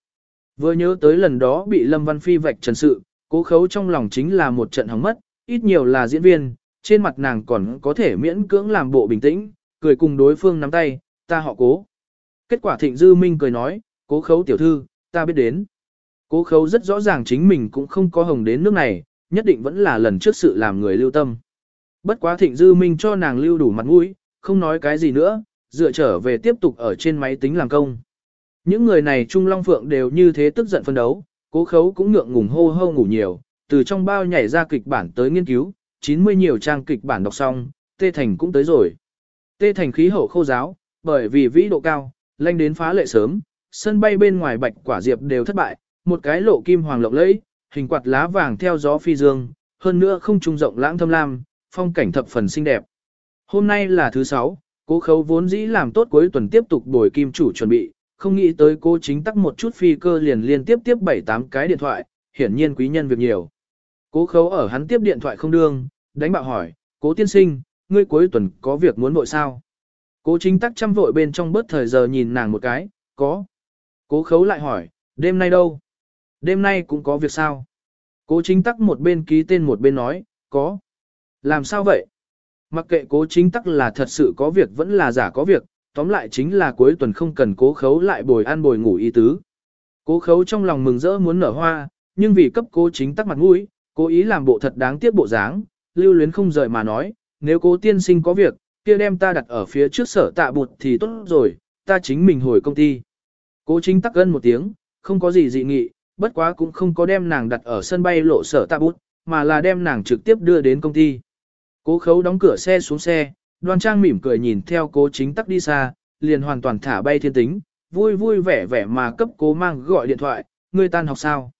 [SPEAKER 1] Vừa nhớ tới lần đó bị Lâm Văn Phi vạch trần sự, cố khấu trong lòng chính là một trận hóng mất, ít nhiều là diễn viên, trên mặt nàng còn có thể miễn cưỡng làm bộ bình tĩnh, cười cùng đối phương nắm tay, ta họ cố. Kết quả thịnh dư minh cười nói, cố khấu tiểu thư, ta biết đến. Cố khấu rất rõ ràng chính mình cũng không có hồng đến nước này, nhất định vẫn là lần trước sự làm người lưu tâm. Bất quá thịnh dư minh cho nàng lưu đủ mặt mũi, không nói cái gì nữa, dựa trở về tiếp tục ở trên máy tính làm công. Những người này Trung Long Phượng đều như thế tức giận phân đấu, cố khấu cũng ngượng ngùng hô hô ngủ nhiều, từ trong bao nhảy ra kịch bản tới nghiên cứu, 90 nhiều trang kịch bản đọc xong, Tê Thành cũng tới rồi. Tê Thành khí hậu khô giáo, bởi vì vĩ độ cao, lanh đến phá lệ sớm, sân bay bên ngoài bạch quả diệp đều thất bại, một cái lộ kim hoàng lộng lẫy, hình quạt lá vàng theo gió phi dương, hơn nữa không trung rộng lãng thâm lam, phong cảnh thập phần xinh đẹp. Hôm nay là thứ sáu, cố khấu vốn dĩ làm tốt cuối tuần tiếp tục đổi kim chủ chuẩn bị, không nghĩ tới cô chính tắc một chút phi cơ liền liên tiếp tiếp 7-8 cái điện thoại, hiển nhiên quý nhân việc nhiều. Cố khấu ở hắn tiếp điện thoại không đương, đánh bạo hỏi, cố tiên sinh, ngươi cuối tuần có việc muốn vội sao? Cố chính tắc chăm vội bên trong bớt thời giờ nhìn nàng một cái, có. Cố khấu lại hỏi, đêm nay đâu? Đêm nay cũng có việc sao? Cố chính tắc một bên ký tên một bên nói, có. Làm sao vậy? Mặc kệ cố chính tắc là thật sự có việc vẫn là giả có việc, tóm lại chính là cuối tuần không cần cố khấu lại bồi ăn bồi ngủ y tứ. Cố khấu trong lòng mừng rỡ muốn nở hoa, nhưng vì cấp cố chính tắc mặt mũi, cố ý làm bộ thật đáng tiếc bộ dáng, lưu luyến không rời mà nói, nếu cố tiên sinh có việc, kia đem ta đặt ở phía trước sở tạ bụt thì tốt rồi, ta chính mình hồi công ty. Cố chính tắc gân một tiếng, không có gì dị nghị, bất quá cũng không có đem nàng đặt ở sân bay lộ sở tạ bút, mà là đem nàng trực tiếp đưa đến công ty. Cố khấu đóng cửa xe xuống xe, đoan trang mỉm cười nhìn theo cố chính tắc đi xa, liền hoàn toàn thả bay thiên tính, vui vui vẻ vẻ mà cấp cố mang gọi điện thoại, ngươi tan học sao?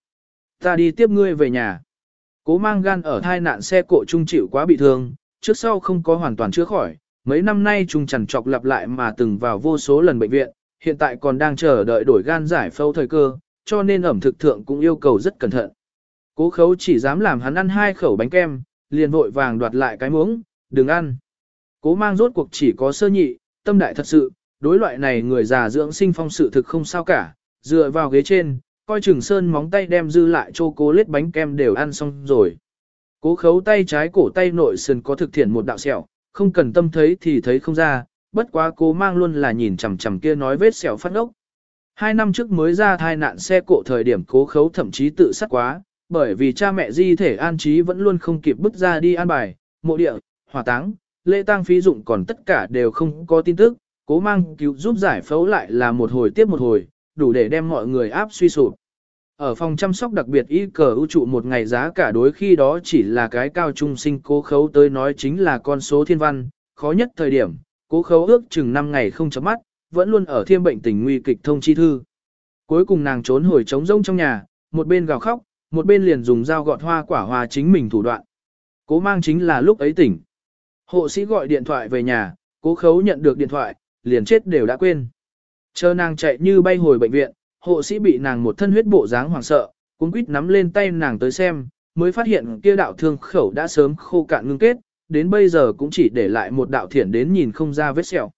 [SPEAKER 1] Ta đi tiếp ngươi về nhà. Cố mang gan ở thai nạn xe cộ trung chịu quá bị thương, trước sau không có hoàn toàn chữa khỏi, mấy năm nay trung chẳng chọc lặp lại mà từng vào vô số lần bệnh viện, hiện tại còn đang chờ đợi đổi gan giải phẫu thời cơ, cho nên ẩm thực thượng cũng yêu cầu rất cẩn thận. Cố khấu chỉ dám làm hắn ăn hai khẩu bánh kem, liền vội vàng đoạt lại cái muỗng, đừng ăn. Cố mang rốt cuộc chỉ có sơ nhị, tâm đại thật sự, đối loại này người già dưỡng sinh phong sự thực không sao cả, dựa vào ghế trên, coi chừng sơn móng tay đem dư lại cho cố lết bánh kem đều ăn xong rồi. Cố khấu tay trái cổ tay nội sườn có thực thiện một đạo sẹo, không cần tâm thấy thì thấy không ra, bất quá cố mang luôn là nhìn chằm chằm kia nói vết sẹo phát ốc. Hai năm trước mới ra thai nạn xe cộ thời điểm cố khấu thậm chí tự sát quá, bởi vì cha mẹ di thể an trí vẫn luôn không kịp bước ra đi an bài, mộ địa, hỏa táng, lễ tang phí dụng còn tất cả đều không có tin tức, cố mang cứu giúp giải phẫu lại là một hồi tiếp một hồi, đủ để đem mọi người áp suy sụp. Ở phòng chăm sóc đặc biệt y cờ ưu trụ một ngày giá cả đối khi đó chỉ là cái cao trung sinh cố khấu tới nói chính là con số thiên văn, khó nhất thời điểm, cố khấu ước chừng 5 ngày không chấm mắt, vẫn luôn ở thiêm bệnh tình nguy kịch thông chi thư. Cuối cùng nàng trốn hồi trống rông trong nhà, một bên gào khóc, một bên liền dùng dao gọt hoa quả hoa chính mình thủ đoạn. Cố mang chính là lúc ấy tỉnh. Hộ sĩ gọi điện thoại về nhà, cố khấu nhận được điện thoại, liền chết đều đã quên. Chờ nàng chạy như bay hồi bệnh viện, hộ sĩ bị nàng một thân huyết bộ dáng hoảng sợ, cũng quýt nắm lên tay nàng tới xem, mới phát hiện kia đạo thương khẩu đã sớm khô cạn ngưng kết, đến bây giờ cũng chỉ để lại một đạo thiển đến nhìn không ra vết sẹo.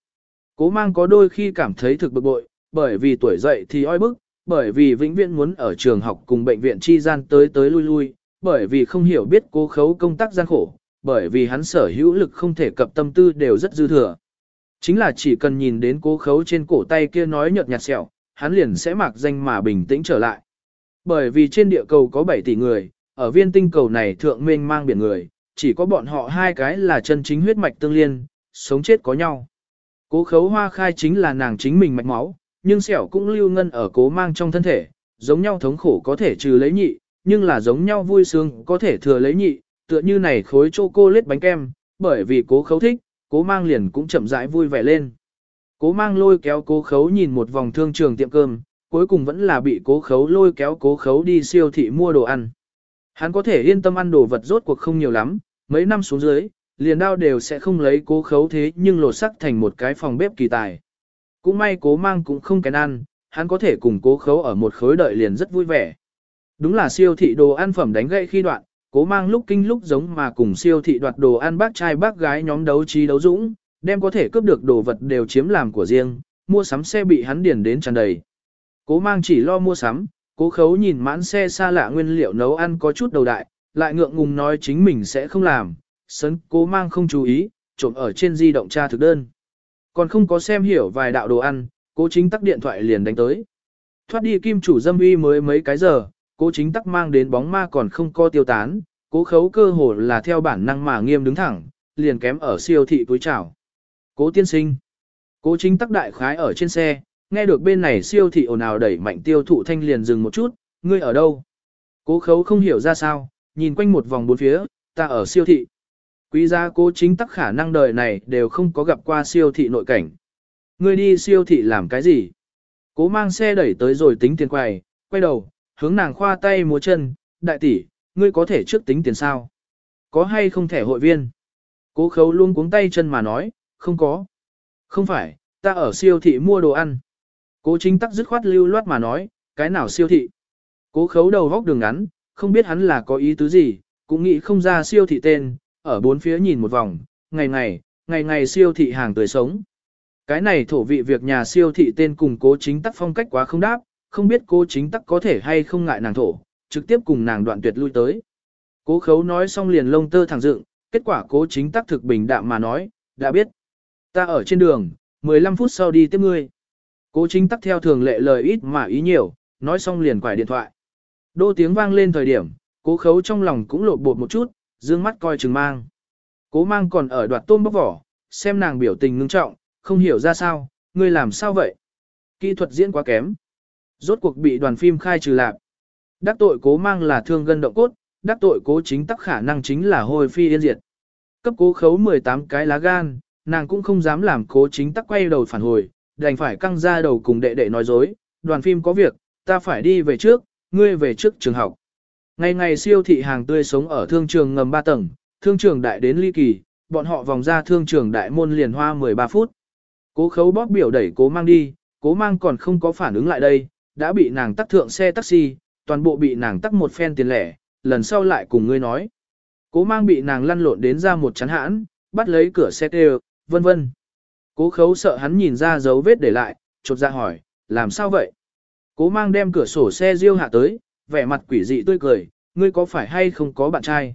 [SPEAKER 1] Cố mang có đôi khi cảm thấy thực bực bội, bởi vì tuổi dậy thì oi bức, bởi vì vĩnh viễn muốn ở trường học cùng bệnh viện chi gian tới tới lui lui, bởi vì không hiểu biết cố khấu công tác gian khổ, bởi vì hắn sở hữu lực không thể cập tâm tư đều rất dư thừa. Chính là chỉ cần nhìn đến cố khấu trên cổ tay kia nói nhợt nhạt sẹo, hắn liền sẽ mặc danh mà bình tĩnh trở lại. Bởi vì trên địa cầu có 7 tỷ người, ở viên tinh cầu này thượng mênh mang biển người, chỉ có bọn họ hai cái là chân chính huyết mạch tương liên, sống chết có nhau. Cố khấu hoa khai chính là nàng chính mình mạch máu, nhưng sẹo cũng lưu ngân ở cố mang trong thân thể, giống nhau thống khổ có thể trừ lấy nhị, nhưng là giống nhau vui sướng có thể thừa lấy nhị, tựa như này khối chocolate bánh kem, bởi vì cố khấu thích, cố mang liền cũng chậm rãi vui vẻ lên. Cố mang lôi kéo cố khấu nhìn một vòng thương trường tiệm cơm, cuối cùng vẫn là bị cố khấu lôi kéo cố khấu đi siêu thị mua đồ ăn. Hắn có thể yên tâm ăn đồ vật rốt cuộc không nhiều lắm, mấy năm xuống dưới, liền đao đều sẽ không lấy cố khấu thế nhưng lột sắc thành một cái phòng bếp kỳ tài. Cũng may cố mang cũng không kén ăn, hắn có thể cùng cố khấu ở một khối đợi liền rất vui vẻ. Đúng là siêu thị đồ ăn phẩm đánh gậy khi đoạn, cố mang lúc kinh lúc giống mà cùng siêu thị đoạt đồ ăn bác trai bác gái nhóm đấu trí đấu dũng, đem có thể cướp được đồ vật đều chiếm làm của riêng, mua sắm xe bị hắn điền đến tràn đầy. Cố mang chỉ lo mua sắm, cố khấu nhìn mãn xe xa lạ nguyên liệu nấu ăn có chút đầu đại, lại ngượng ngùng nói chính mình sẽ không làm, sấn cố mang không chú ý, trộm ở trên di động tra thực đơn. Còn không có xem hiểu vài đạo đồ ăn, cố chính tắc điện thoại liền đánh tới. Thoát đi kim chủ dâm uy mới mấy cái giờ, cố chính tắc mang đến bóng ma còn không co tiêu tán, cố khấu cơ hồ là theo bản năng mà nghiêm đứng thẳng, liền kém ở siêu thị túi chảo. Cố tiên sinh. Cố chính tắc đại khái ở trên xe, nghe được bên này siêu thị ồn ào đẩy mạnh tiêu thụ thanh liền dừng một chút, ngươi ở đâu? Cố khấu không hiểu ra sao, nhìn quanh một vòng bốn phía, ta ở siêu thị. Quý gia cố chính tắc khả năng đời này đều không có gặp qua siêu thị nội cảnh. Ngươi đi siêu thị làm cái gì? Cố mang xe đẩy tới rồi tính tiền quầy, quay đầu, hướng nàng khoa tay múa chân, đại tỷ, ngươi có thể trước tính tiền sao? Có hay không thẻ hội viên? Cố khấu luôn cuống tay chân mà nói, không có. Không phải, ta ở siêu thị mua đồ ăn. Cố chính tắc dứt khoát lưu loát mà nói, cái nào siêu thị? Cố khấu đầu góc đường ngắn, không biết hắn là có ý tứ gì, cũng nghĩ không ra siêu thị tên, ở bốn phía nhìn một vòng, ngày ngày, ngày ngày siêu thị hàng tươi sống. Cái này thổ vị việc nhà siêu thị tên cùng cố chính tắc phong cách quá không đáp, không biết cố chính tắc có thể hay không ngại nàng thổ, trực tiếp cùng nàng đoạn tuyệt lui tới. Cố khấu nói xong liền lông tơ thẳng dựng, kết quả cố chính tắc thực bình đạm mà nói, đã biết. Ta ở trên đường, 15 phút sau đi tiếp ngươi. Cố chính tắc theo thường lệ lời ít mà ý nhiều, nói xong liền quải điện thoại. Đô tiếng vang lên thời điểm, cố khấu trong lòng cũng lột bột một chút, dương mắt coi chừng mang. Cố mang còn ở đoạt tôm bóc vỏ, xem nàng biểu tình ngưng trọng, không hiểu ra sao, ngươi làm sao vậy? Kỹ thuật diễn quá kém. Rốt cuộc bị đoàn phim khai trừ lạc. Đắc tội cố mang là thương gân động cốt, đắc tội cố chính tắc khả năng chính là hồi phi yên diệt. Cấp cố khấu 18 cái lá gan, nàng cũng không dám làm cố chính tắc quay đầu phản hồi, đành phải căng ra đầu cùng đệ đệ nói dối, đoàn phim có việc, ta phải đi về trước, ngươi về trước trường học. Ngày ngày siêu thị hàng tươi sống ở thương trường ngầm 3 tầng, thương trường đại đến ly kỳ, bọn họ vòng ra thương trường đại môn liền hoa 13 phút. Cố khấu bóp biểu đẩy cố mang đi, cố mang còn không có phản ứng lại đây, đã bị nàng tắt thượng xe taxi, toàn bộ bị nàng tắt một phen tiền lẻ, lần sau lại cùng ngươi nói. Cố mang bị nàng lăn lộn đến ra một chán hãn, bắt lấy cửa xe kêu, vân vân. Cố khấu sợ hắn nhìn ra dấu vết để lại, chột ra hỏi, làm sao vậy? Cố mang đem cửa sổ xe riêu hạ tới, vẻ mặt quỷ dị tươi cười, ngươi có phải hay không có bạn trai?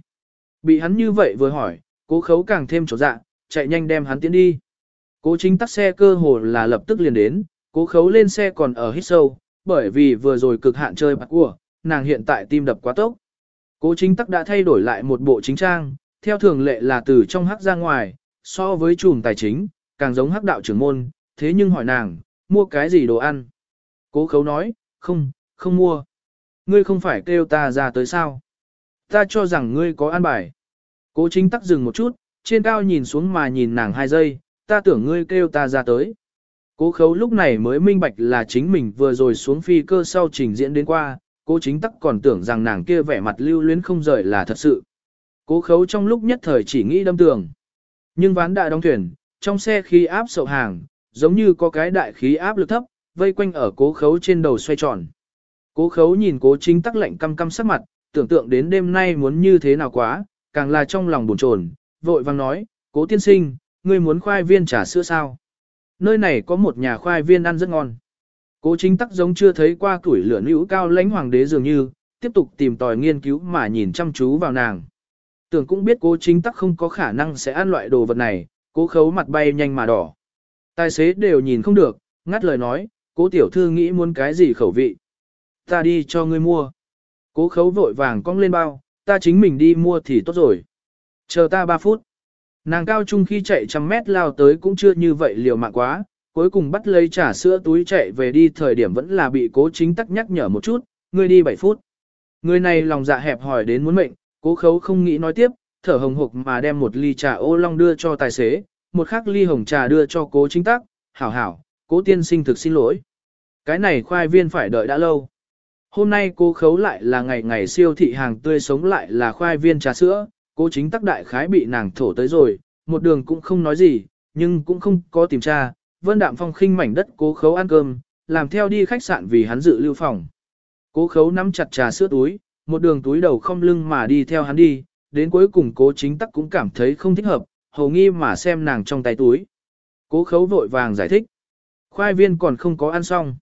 [SPEAKER 1] Bị hắn như vậy vừa hỏi, cố khấu càng thêm chỗ dạ, chạy nhanh đem hắn tiến đi. Cố chính tắt xe cơ hồ là lập tức liền đến, cố khấu lên xe còn ở hít sâu, bởi vì vừa rồi cực hạn chơi bạc của, nàng hiện tại tim đập quá tốc. Cố chính tắc đã thay đổi lại một bộ chính trang, theo thường lệ là từ trong hắc ra ngoài, so với chùm tài chính, càng giống hắc đạo trưởng môn, thế nhưng hỏi nàng, mua cái gì đồ ăn? Cố khấu nói, không, không mua. Ngươi không phải kêu ta ra tới sao? Ta cho rằng ngươi có ăn bài. Cố chính tắc dừng một chút, trên cao nhìn xuống mà nhìn nàng hai giây, ta tưởng ngươi kêu ta ra tới. Cố khấu lúc này mới minh bạch là chính mình vừa rồi xuống phi cơ sau trình diễn đến qua, cố chính tắc còn tưởng rằng nàng kia vẻ mặt lưu luyến không rời là thật sự. Cố khấu trong lúc nhất thời chỉ nghĩ đâm tường. Nhưng ván đã đóng thuyền, trong xe khí áp sậu hàng, giống như có cái đại khí áp lực thấp, vây quanh ở cố khấu trên đầu xoay tròn. Cố khấu nhìn cố chính tắc lạnh căm căm sắc mặt, tưởng tượng đến đêm nay muốn như thế nào quá, càng là trong lòng buồn chồn, vội vang nói, cố tiên sinh, ngươi muốn khoai viên trà sữa sao? Nơi này có một nhà khoai viên ăn rất ngon. Cố chính tắc giống chưa thấy qua tuổi lửa nữ cao lãnh hoàng đế dường như, tiếp tục tìm tòi nghiên cứu mà nhìn chăm chú vào nàng. Tưởng cũng biết cố chính tắc không có khả năng sẽ ăn loại đồ vật này, cố khấu mặt bay nhanh mà đỏ. Tài xế đều nhìn không được, ngắt lời nói, cố tiểu thư nghĩ muốn cái gì khẩu vị. Ta đi cho ngươi mua. Cố khấu vội vàng cong lên bao, ta chính mình đi mua thì tốt rồi. Chờ ta 3 phút. Nàng cao trung khi chạy trăm mét lao tới cũng chưa như vậy liều mạng quá, cuối cùng bắt lấy trà sữa túi chạy về đi thời điểm vẫn là bị cố chính tắc nhắc nhở một chút, ngươi đi 7 phút. Người này lòng dạ hẹp hỏi đến muốn mệnh, cố khấu không nghĩ nói tiếp, thở hồng hộc mà đem một ly trà ô long đưa cho tài xế, một khác ly hồng trà đưa cho cố chính tắc, hảo hảo, cố tiên sinh thực xin lỗi. Cái này khoai viên phải đợi đã lâu. Hôm nay cô khấu lại là ngày ngày siêu thị hàng tươi sống lại là khoai viên trà sữa, Cô chính tắc đại khái bị nàng thổ tới rồi, một đường cũng không nói gì, nhưng cũng không có tìm tra, vân đạm phong khinh mảnh đất cố khấu ăn cơm, làm theo đi khách sạn vì hắn dự lưu phòng. Cố khấu nắm chặt trà sữa túi, một đường túi đầu không lưng mà đi theo hắn đi, đến cuối cùng cố chính tắc cũng cảm thấy không thích hợp, hầu nghi mà xem nàng trong tay túi. Cố khấu vội vàng giải thích. Khoai viên còn không có ăn xong.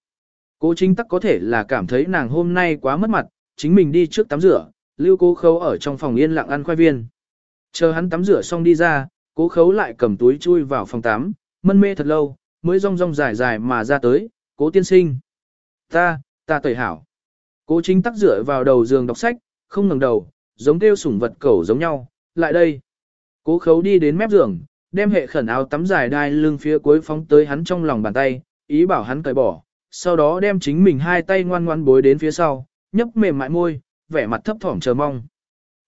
[SPEAKER 1] Cố chính tắc có thể là cảm thấy nàng hôm nay quá mất mặt, chính mình đi trước tắm rửa, lưu cố khấu ở trong phòng yên lặng ăn khoai viên. Chờ hắn tắm rửa xong đi ra, cố khấu lại cầm túi chui vào phòng tắm, mân mê thật lâu, mới rong rong dài dài mà ra tới, cố tiên sinh. Ta, ta tẩy hảo. Cố chính tắc rửa vào đầu giường đọc sách, không ngẩng đầu, giống kêu sủng vật cẩu giống nhau, lại đây. Cố khấu đi đến mép giường, đem hệ khẩn áo tắm dài đai lưng phía cuối phóng tới hắn trong lòng bàn tay, ý bảo hắn cởi bỏ, sau đó đem chính mình hai tay ngoan ngoan bối đến phía sau, nhấp mềm mại môi, vẻ mặt thấp thỏm chờ mong.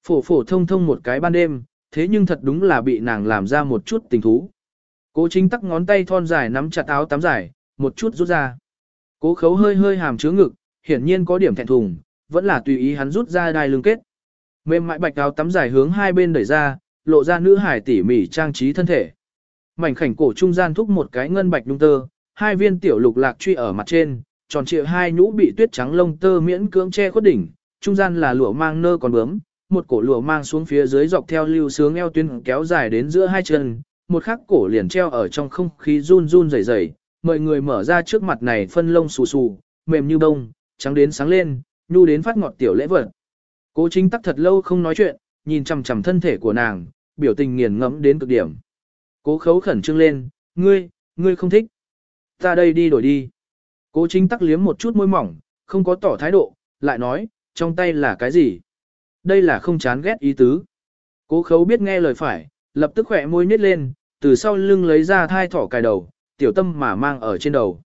[SPEAKER 1] Phổ phổ thông thông một cái ban đêm, thế nhưng thật đúng là bị nàng làm ra một chút tình thú. Cố chính tắc ngón tay thon dài nắm chặt áo tắm dài, một chút rút ra. Cố khấu hơi hơi hàm chứa ngực, hiển nhiên có điểm thẹn thùng, vẫn là tùy ý hắn rút ra đai lưng kết. Mềm mại bạch áo tắm dài hướng hai bên đẩy ra, lộ ra nữ hải tỉ mỉ trang trí thân thể. Mảnh khảnh cổ trung gian thúc một cái ngân bạch đung tơ, hai viên tiểu lục lạc truy ở mặt trên, tròn trịa hai nhũ bị tuyết trắng lông tơ miễn cưỡng che khuất đỉnh, trung gian là lụa mang nơ còn bướm, một cổ lụa mang xuống phía dưới dọc theo lưu sướng eo tuyến kéo dài đến giữa hai chân, một khắc cổ liền treo ở trong không khí run run rẩy rẩy, mọi người mở ra trước mặt này phân lông xù xù, mềm như bông, trắng đến sáng lên, nhu đến phát ngọt tiểu lễ vật. Cố chính tắc thật lâu không nói chuyện, nhìn chằm chằm thân thể của nàng, biểu tình nghiền ngẫm đến cực điểm. Cố khấu khẩn trương lên, ngươi, ngươi không thích. Ta đây đi đổi đi. Cố chính tắc liếm một chút môi mỏng, không có tỏ thái độ, lại nói, trong tay là cái gì? Đây là không chán ghét ý tứ. Cố khấu biết nghe lời phải, lập tức khỏe môi nhếch lên, từ sau lưng lấy ra thai thỏ cài đầu, tiểu tâm mà mang ở trên đầu.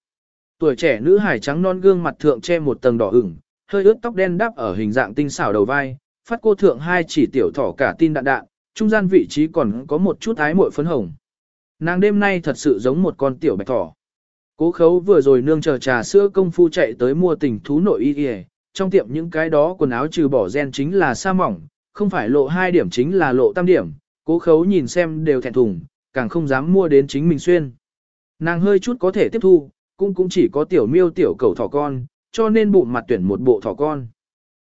[SPEAKER 1] Tuổi trẻ nữ hải trắng non gương mặt thượng che một tầng đỏ ửng, hơi ướt tóc đen đắp ở hình dạng tinh xảo đầu vai, phát cô thượng hai chỉ tiểu thỏ cả tin đạn đạn, trung gian vị trí còn có một chút ái muội phấn hồng. Nàng đêm nay thật sự giống một con tiểu bạch thỏ. Cố khấu vừa rồi nương chờ trà sữa công phu chạy tới mua tình thú nội y kìa, trong tiệm những cái đó quần áo trừ bỏ gen chính là sa mỏng, không phải lộ hai điểm chính là lộ tam điểm, cố khấu nhìn xem đều thẹn thùng, càng không dám mua đến chính mình xuyên. Nàng hơi chút có thể tiếp thu, cũng cũng chỉ có tiểu miêu tiểu cầu thỏ con, cho nên bụng mặt tuyển một bộ thỏ con.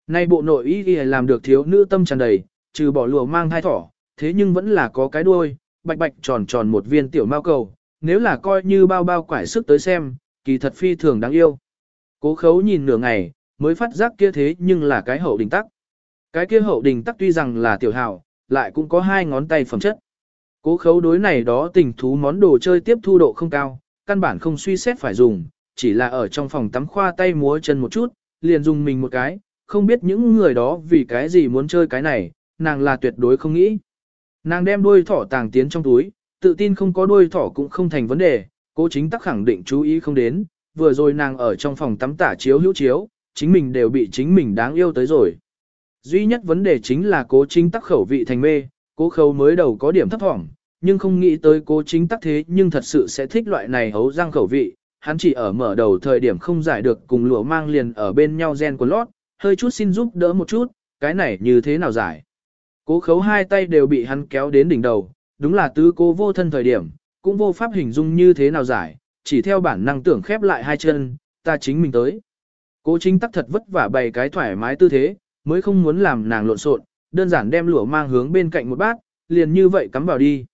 [SPEAKER 1] Nay bộ nội y kìa làm được thiếu nữ tâm tràn đầy, trừ bỏ lùa mang hai thỏ, thế nhưng vẫn là có cái đuôi, bạch bạch tròn tròn một viên tiểu mao cầu, nếu là coi như bao bao quải sức tới xem, kỳ thật phi thường đáng yêu. Cố khấu nhìn nửa ngày, mới phát giác kia thế nhưng là cái hậu đình tắc. Cái kia hậu đình tắc tuy rằng là tiểu hào, lại cũng có hai ngón tay phẩm chất. Cố khấu đối này đó tình thú món đồ chơi tiếp thu độ không cao, căn bản không suy xét phải dùng, chỉ là ở trong phòng tắm khoa tay múa chân một chút, liền dùng mình một cái, không biết những người đó vì cái gì muốn chơi cái này, nàng là tuyệt đối không nghĩ. Nàng đem đuôi thỏ tàng tiến trong túi, tự tin không có đuôi thỏ cũng không thành vấn đề, cố chính tắc khẳng định chú ý không đến, vừa rồi nàng ở trong phòng tắm tả chiếu hữu chiếu, chính mình đều bị chính mình đáng yêu tới rồi. Duy nhất vấn đề chính là cố chính tắc khẩu vị thành mê, cố khâu mới đầu có điểm thấp thỏm, nhưng không nghĩ tới cố chính tắc thế nhưng thật sự sẽ thích loại này hấu răng khẩu vị, hắn chỉ ở mở đầu thời điểm không giải được cùng lụa mang liền ở bên nhau gen của lót, hơi chút xin giúp đỡ một chút, cái này như thế nào giải. Cố khấu hai tay đều bị hắn kéo đến đỉnh đầu, đúng là tứ cố vô thân thời điểm, cũng vô pháp hình dung như thế nào giải, chỉ theo bản năng tưởng khép lại hai chân, ta chính mình tới. Cố chính tắc thật vất vả bày cái thoải mái tư thế, mới không muốn làm nàng lộn xộn, đơn giản đem lửa mang hướng bên cạnh một bát, liền như vậy cắm vào đi.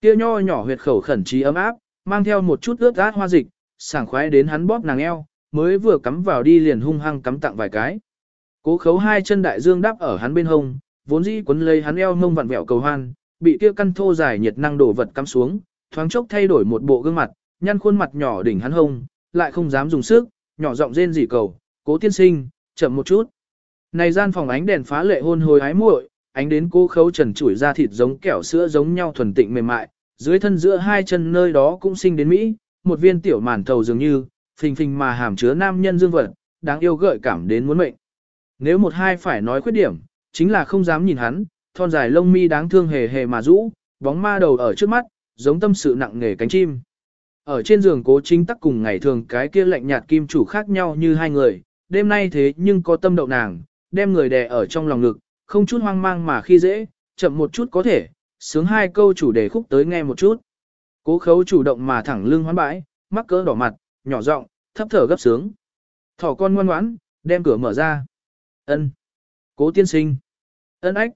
[SPEAKER 1] Kia nho nhỏ huyệt khẩu khẩn trí ấm áp, mang theo một chút ướt át hoa dịch, sảng khoái đến hắn bóp nàng eo, mới vừa cắm vào đi liền hung hăng cắm tặng vài cái. Cố khấu hai chân đại dương đáp ở hắn bên hông, vốn dĩ quấn lấy hắn eo mông vặn vẹo cầu hoan, bị kia căn thô dài nhiệt năng đổ vật cắm xuống, thoáng chốc thay đổi một bộ gương mặt, nhăn khuôn mặt nhỏ đỉnh hắn hông, lại không dám dùng sức, nhỏ giọng rên rỉ cầu, cố tiên sinh, chậm một chút. Này gian phòng ánh đèn phá lệ hôn hồi ái muội, ánh đến cô khấu trần chủi ra thịt giống kẹo sữa giống nhau thuần tịnh mềm mại, dưới thân giữa hai chân nơi đó cũng sinh đến Mỹ, một viên tiểu màn thầu dường như, phình phình mà hàm chứa nam nhân dương vật, đáng yêu gợi cảm đến muốn mệnh. Nếu một hai phải nói khuyết điểm, chính là không dám nhìn hắn, thon dài lông mi đáng thương hề hề mà rũ, bóng ma đầu ở trước mắt, giống tâm sự nặng nề cánh chim. Ở trên giường cố chính tắc cùng ngày thường cái kia lạnh nhạt kim chủ khác nhau như hai người, đêm nay thế nhưng có tâm đậu nàng, đem người đè ở trong lòng ngực, không chút hoang mang mà khi dễ, chậm một chút có thể, sướng hai câu chủ đề khúc tới nghe một chút. Cố khấu chủ động mà thẳng lưng hoán bãi, mắc cỡ đỏ mặt, nhỏ giọng, thấp thở gấp sướng. Thỏ con ngoan ngoãn, đem cửa mở ra. Ân. Cố tiên sinh. Ân ách.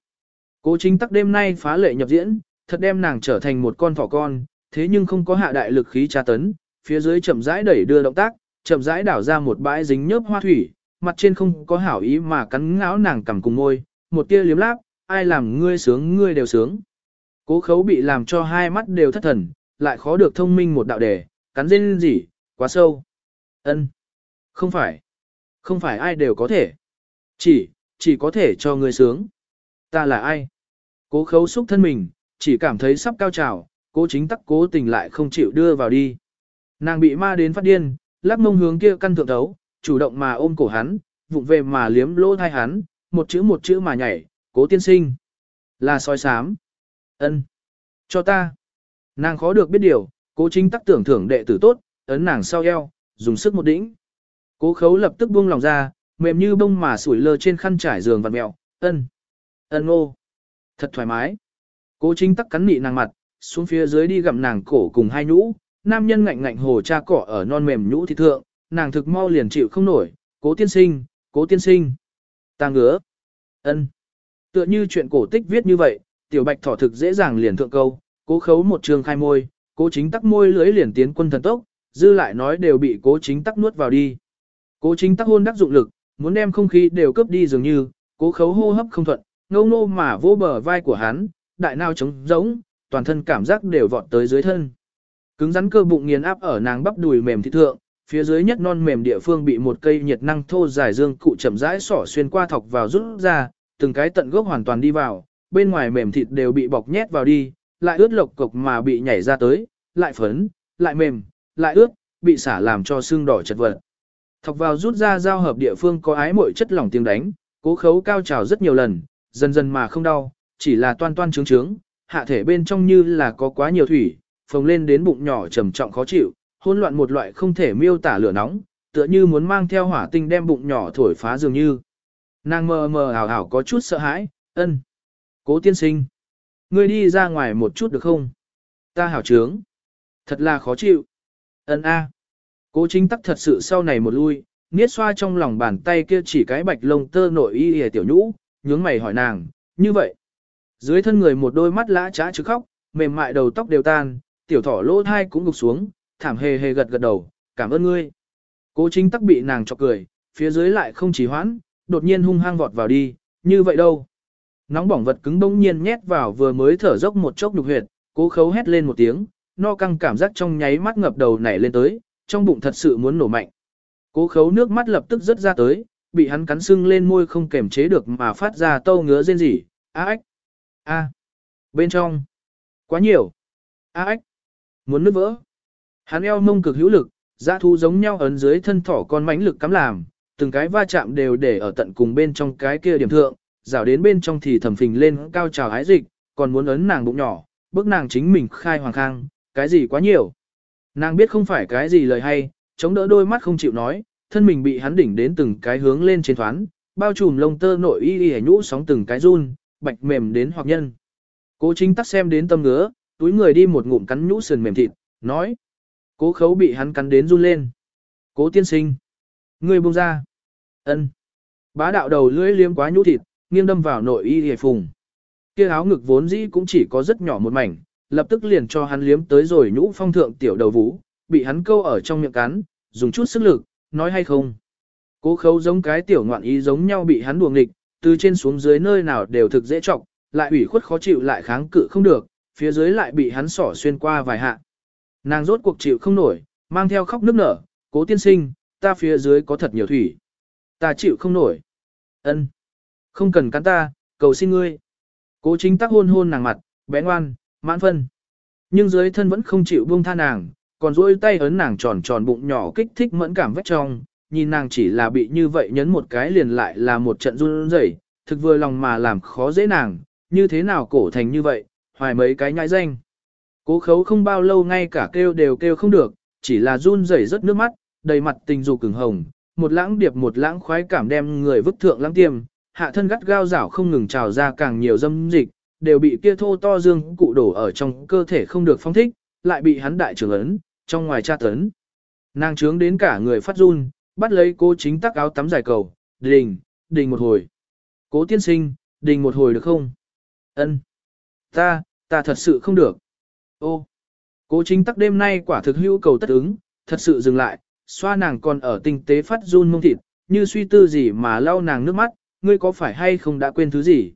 [SPEAKER 1] Cố chính tắc đêm nay phá lệ nhập diễn, thật đem nàng trở thành một con thỏ con, thế nhưng không có hạ đại lực khí tra tấn, phía dưới chậm rãi đẩy đưa động tác, chậm rãi đảo ra một bãi dính nhớp hoa thủy, mặt trên không có hảo ý mà cắn ngáo nàng cầm cùng môi, một tia liếm láp, ai làm ngươi sướng ngươi đều sướng. Cố khấu bị làm cho hai mắt đều thất thần, lại khó được thông minh một đạo đề, cắn dên gì, quá sâu. ân Không phải. Không phải ai đều có thể. Chỉ, chỉ có thể cho ngươi sướng. Ta là ai? Cố khấu xúc thân mình, chỉ cảm thấy sắp cao trào, cố chính tắc cố tình lại không chịu đưa vào đi. Nàng bị ma đến phát điên, lắc mông hướng kia căn thượng thấu, chủ động mà ôm cổ hắn, vụng về mà liếm lỗ thai hắn, một chữ một chữ mà nhảy, cố tiên sinh. Là soi sám. ân Cho ta. Nàng khó được biết điều, cố chính tắc tưởng thưởng đệ tử tốt, ấn nàng sau eo, dùng sức một đĩnh, Cố khấu lập tức buông lòng ra, mềm như bông mà sủi lơ trên khăn trải giường vặt mẹo, ân, ân ngô. Thật thoải mái. Cố chính tắc cắn nị nàng mặt, xuống phía dưới đi gặm nàng cổ cùng hai nhũ, nam nhân ngạnh ngạnh hồ cha cỏ ở non mềm nhũ thịt thượng, nàng thực mau liền chịu không nổi, cố tiên sinh, cố tiên sinh. Ta ngứa. ân. Tựa như chuyện cổ tích viết như vậy, tiểu bạch thỏ thực dễ dàng liền thượng câu, cố khấu một trường khai môi, cố chính tắc môi lưới liền tiến quân thần tốc, dư lại nói đều bị cố chính tắc nuốt vào đi. Cố chính tắc hôn đắc dụng lực, muốn đem không khí đều cướp đi dường như, cố khấu hô hấp không thuận, ngâu Ngô mà vô bờ vai của hắn, đại nao trống rỗng, toàn thân cảm giác đều vọt tới dưới thân. Cứng rắn cơ bụng nghiền áp ở nàng bắp đùi mềm thịt thượng, phía dưới nhất non mềm địa phương bị một cây nhiệt năng thô dài dương cụ chậm rãi xỏ xuyên qua thọc vào rút ra, từng cái tận gốc hoàn toàn đi vào, bên ngoài mềm thịt đều bị bọc nhét vào đi, lại ướt lộc cục mà bị nhảy ra tới, lại phấn, lại mềm, lại ướt, bị xả làm cho xương đỏ chật vật. Thọc vào rút ra giao hợp địa phương có ái muội chất lỏng tiếng đánh, cố khấu cao trào rất nhiều lần, dần dần mà không đau, chỉ là toan toan trướng trướng, hạ thể bên trong như là có quá nhiều thủy, phồng lên đến bụng nhỏ trầm trọng khó chịu, hỗn loạn một loại không thể miêu tả lửa nóng, tựa như muốn mang theo hỏa tinh đem bụng nhỏ thổi phá dường như. Nàng mờ mờ ảo ảo có chút sợ hãi, ân. Cố tiên sinh. Ngươi đi ra ngoài một chút được không? Ta hảo trướng. Thật là khó chịu. Ân a. Cố chính tắc thật sự sau này một lui, niết xoa trong lòng bàn tay kia chỉ cái bạch lông tơ nội y hề tiểu nhũ, nhướng mày hỏi nàng, như vậy. Dưới thân người một đôi mắt lã trá chứ khóc, mềm mại đầu tóc đều tan, tiểu thỏ lỗ thai cũng gục xuống, thảm hề hề gật gật đầu, cảm ơn ngươi. Cố chính tắc bị nàng chọc cười, phía dưới lại không chỉ hoãn, đột nhiên hung hăng vọt vào đi, như vậy đâu. Nóng bỏng vật cứng bỗng nhiên nhét vào vừa mới thở dốc một chốc nhục huyệt, cố khấu hét lên một tiếng, no căng cảm giác trong nháy mắt ngập đầu nảy lên tới, trong bụng thật sự muốn nổ mạnh. Cố khấu nước mắt lập tức rớt ra tới, bị hắn cắn sưng lên môi không kềm chế được mà phát ra tâu ngứa rên rỉ, a ách, a, bên trong, quá nhiều, a ách, muốn nứt vỡ. Hắn eo mông cực hữu lực, dã thú giống nhau ấn dưới thân thỏ con mãnh lực cắm làm, từng cái va chạm đều để ở tận cùng bên trong cái kia điểm thượng, rào đến bên trong thì thầm phình lên cao trào hái dịch, còn muốn ấn nàng bụng nhỏ, bước nàng chính mình khai hoàng khang, cái gì quá nhiều. Nàng biết không phải cái gì lời hay, chống đỡ đôi mắt không chịu nói, thân mình bị hắn đỉnh đến từng cái hướng lên trên thoán, bao trùm lông tơ nội y y nhũ sóng từng cái run, bạch mềm đến hoặc nhân. Cố chính tắc xem đến tâm ngứa, túi người đi một ngụm cắn nhũ sườn mềm thịt, nói. Cố khấu bị hắn cắn đến run lên. Cố tiên sinh. Người buông ra. ân Bá đạo đầu lưỡi liếm quá nhũ thịt, nghiêng đâm vào nội y y phùng. Kia áo ngực vốn dĩ cũng chỉ có rất nhỏ một mảnh, lập tức liền cho hắn liếm tới rồi nhũ phong thượng tiểu đầu vũ, bị hắn câu ở trong miệng cắn, dùng chút sức lực, nói hay không. Cố khấu giống cái tiểu ngoạn ý giống nhau bị hắn đuồng nghịch, từ trên xuống dưới nơi nào đều thực dễ trọng, lại ủy khuất khó chịu lại kháng cự không được, phía dưới lại bị hắn sỏ xuyên qua vài hạ. Nàng rốt cuộc chịu không nổi, mang theo khóc nước nở, cố tiên sinh, ta phía dưới có thật nhiều thủy. Ta chịu không nổi. ân Không cần cắn ta, cầu xin ngươi. Cố chính tắc hôn hôn nàng mặt, bé ngoan, mãn phân. Nhưng dưới thân vẫn không chịu buông tha nàng, còn duỗi tay ấn nàng tròn tròn bụng nhỏ kích thích mẫn cảm vách trong, nhìn nàng chỉ là bị như vậy nhấn một cái liền lại là một trận run rẩy, thực vừa lòng mà làm khó dễ nàng, như thế nào cổ thành như vậy, hoài mấy cái nhãi danh. Cố khấu không bao lâu ngay cả kêu đều kêu không được, chỉ là run rẩy rất nước mắt, đầy mặt tình dục cứng hồng, một lãng điệp một lãng khoái cảm đem người vứt thượng lãng tiêm, hạ thân gắt gao rảo không ngừng trào ra càng nhiều dâm dịch, đều bị kia thô to dương cụ đổ ở trong cơ thể không được phong thích, lại bị hắn đại trưởng ấn, trong ngoài tra tấn. Nàng trướng đến cả người phát run, bắt lấy cô chính tắc áo tắm dài cầu, đình, đình một hồi. Cố tiên sinh, đình một hồi được không? ân Ta, ta thật sự không được. Ô, cố chính tắc đêm nay quả thực hữu cầu tất ứng, thật sự dừng lại, xoa nàng còn ở tinh tế phát run mông thịt, như suy tư gì mà lau nàng nước mắt, ngươi có phải hay không đã quên thứ gì?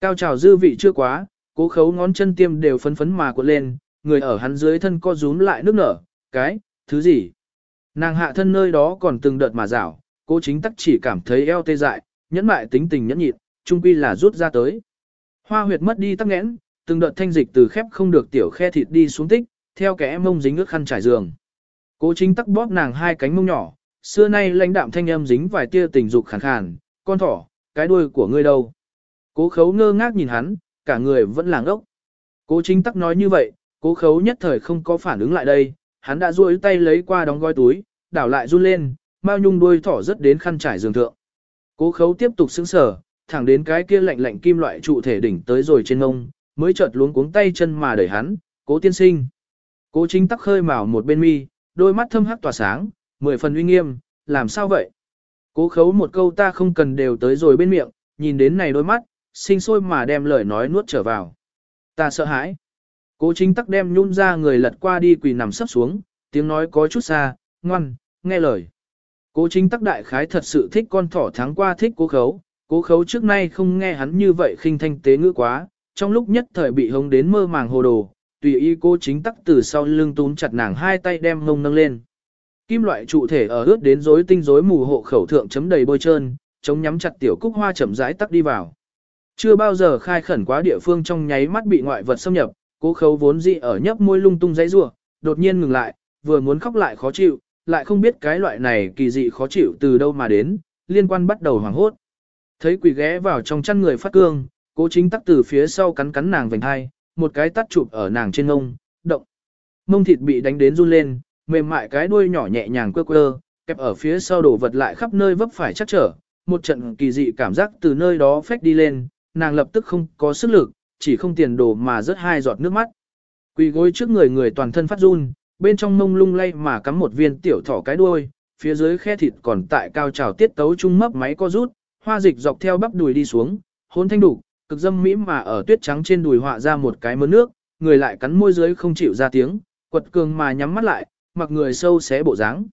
[SPEAKER 1] Cao trào dư vị chưa quá, cố khấu ngón chân tiêm đều phấn phấn mà cuộn lên, người ở hắn dưới thân co rúm lại nước nở, cái, thứ gì? Nàng hạ thân nơi đó còn từng đợt mà rảo, cố chính tắc chỉ cảm thấy eo tê dại, nhẫn mại tính tình nhẫn nhịn, trung quy là rút ra tới. Hoa huyệt mất đi tắc nghẽn, từng đợt thanh dịch từ khép không được tiểu khe thịt đi xuống tích, theo kẻ mông dính ướt khăn trải giường. Cố chính tắc bóp nàng hai cánh mông nhỏ, xưa nay lãnh đạm thanh âm dính vài tia tình dục khàn khàn, con thỏ, cái đuôi của ngươi đâu? Cố khấu ngơ ngác nhìn hắn, cả người vẫn làng ốc. Cố chính tắc nói như vậy, cố khấu nhất thời không có phản ứng lại đây, hắn đã duỗi tay lấy qua đóng gói túi, đảo lại run lên, mao nhung đuôi thỏ rất đến khăn trải giường thượng. Cố khấu tiếp tục sững sờ, thẳng đến cái kia lạnh lạnh kim loại trụ thể đỉnh tới rồi trên ngông, mới chợt luống cuống tay chân mà đẩy hắn, cố tiên sinh. Cố chính tắc khơi mào một bên mi, đôi mắt thâm hắc tỏa sáng, mười phần uy nghiêm, làm sao vậy? Cố khấu một câu ta không cần đều tới rồi bên miệng, nhìn đến này đôi mắt, sinh sôi mà đem lời nói nuốt trở vào. Ta sợ hãi. Cố chính tắc đem nhún ra người lật qua đi quỳ nằm sấp xuống, tiếng nói có chút xa, ngoan, nghe lời. Cố chính tắc đại khái thật sự thích con thỏ tháng qua thích cố khấu, cố khấu trước nay không nghe hắn như vậy khinh thanh tế ngữ quá, trong lúc nhất thời bị hống đến mơ màng hồ đồ, tùy ý cố chính tắc từ sau lưng túm chặt nàng hai tay đem ngông nâng lên. Kim loại trụ thể ở ướt đến rối tinh rối mù hộ khẩu thượng chấm đầy bôi trơn, chống nhắm chặt tiểu cúc hoa chậm rãi tắc đi vào. Chưa bao giờ khai khẩn quá địa phương trong nháy mắt bị ngoại vật xâm nhập, cố khấu vốn dị ở nhấp môi lung tung giấy rủa, đột nhiên ngừng lại, vừa muốn khóc lại khó chịu, lại không biết cái loại này kỳ dị khó chịu từ đâu mà đến, liên quan bắt đầu hoảng hốt. Thấy quỷ ghé vào trong chăn người phát cương, cố chính tắc từ phía sau cắn cắn nàng vành hai, một cái tắt chụp ở nàng trên ngông, động. Mông thịt bị đánh đến run lên, mềm mại cái đuôi nhỏ nhẹ nhàng quơ quơ, kẹp ở phía sau đổ vật lại khắp nơi vấp phải chắc trở, một trận kỳ dị cảm giác từ nơi đó phách đi lên, nàng lập tức không có sức lực, chỉ không tiền đồ mà rớt hai giọt nước mắt. Quỳ gối trước người người toàn thân phát run, bên trong mông lung lay mà cắm một viên tiểu thỏ cái đuôi, phía dưới khe thịt còn tại cao trào tiết tấu trung mấp máy co rút, hoa dịch dọc theo bắp đùi đi xuống, hôn thanh đủ, cực dâm mỹ mà ở tuyết trắng trên đùi họa ra một cái mớ nước, người lại cắn môi dưới không chịu ra tiếng, quật cường mà nhắm mắt lại, mặc người sâu xé bộ dáng.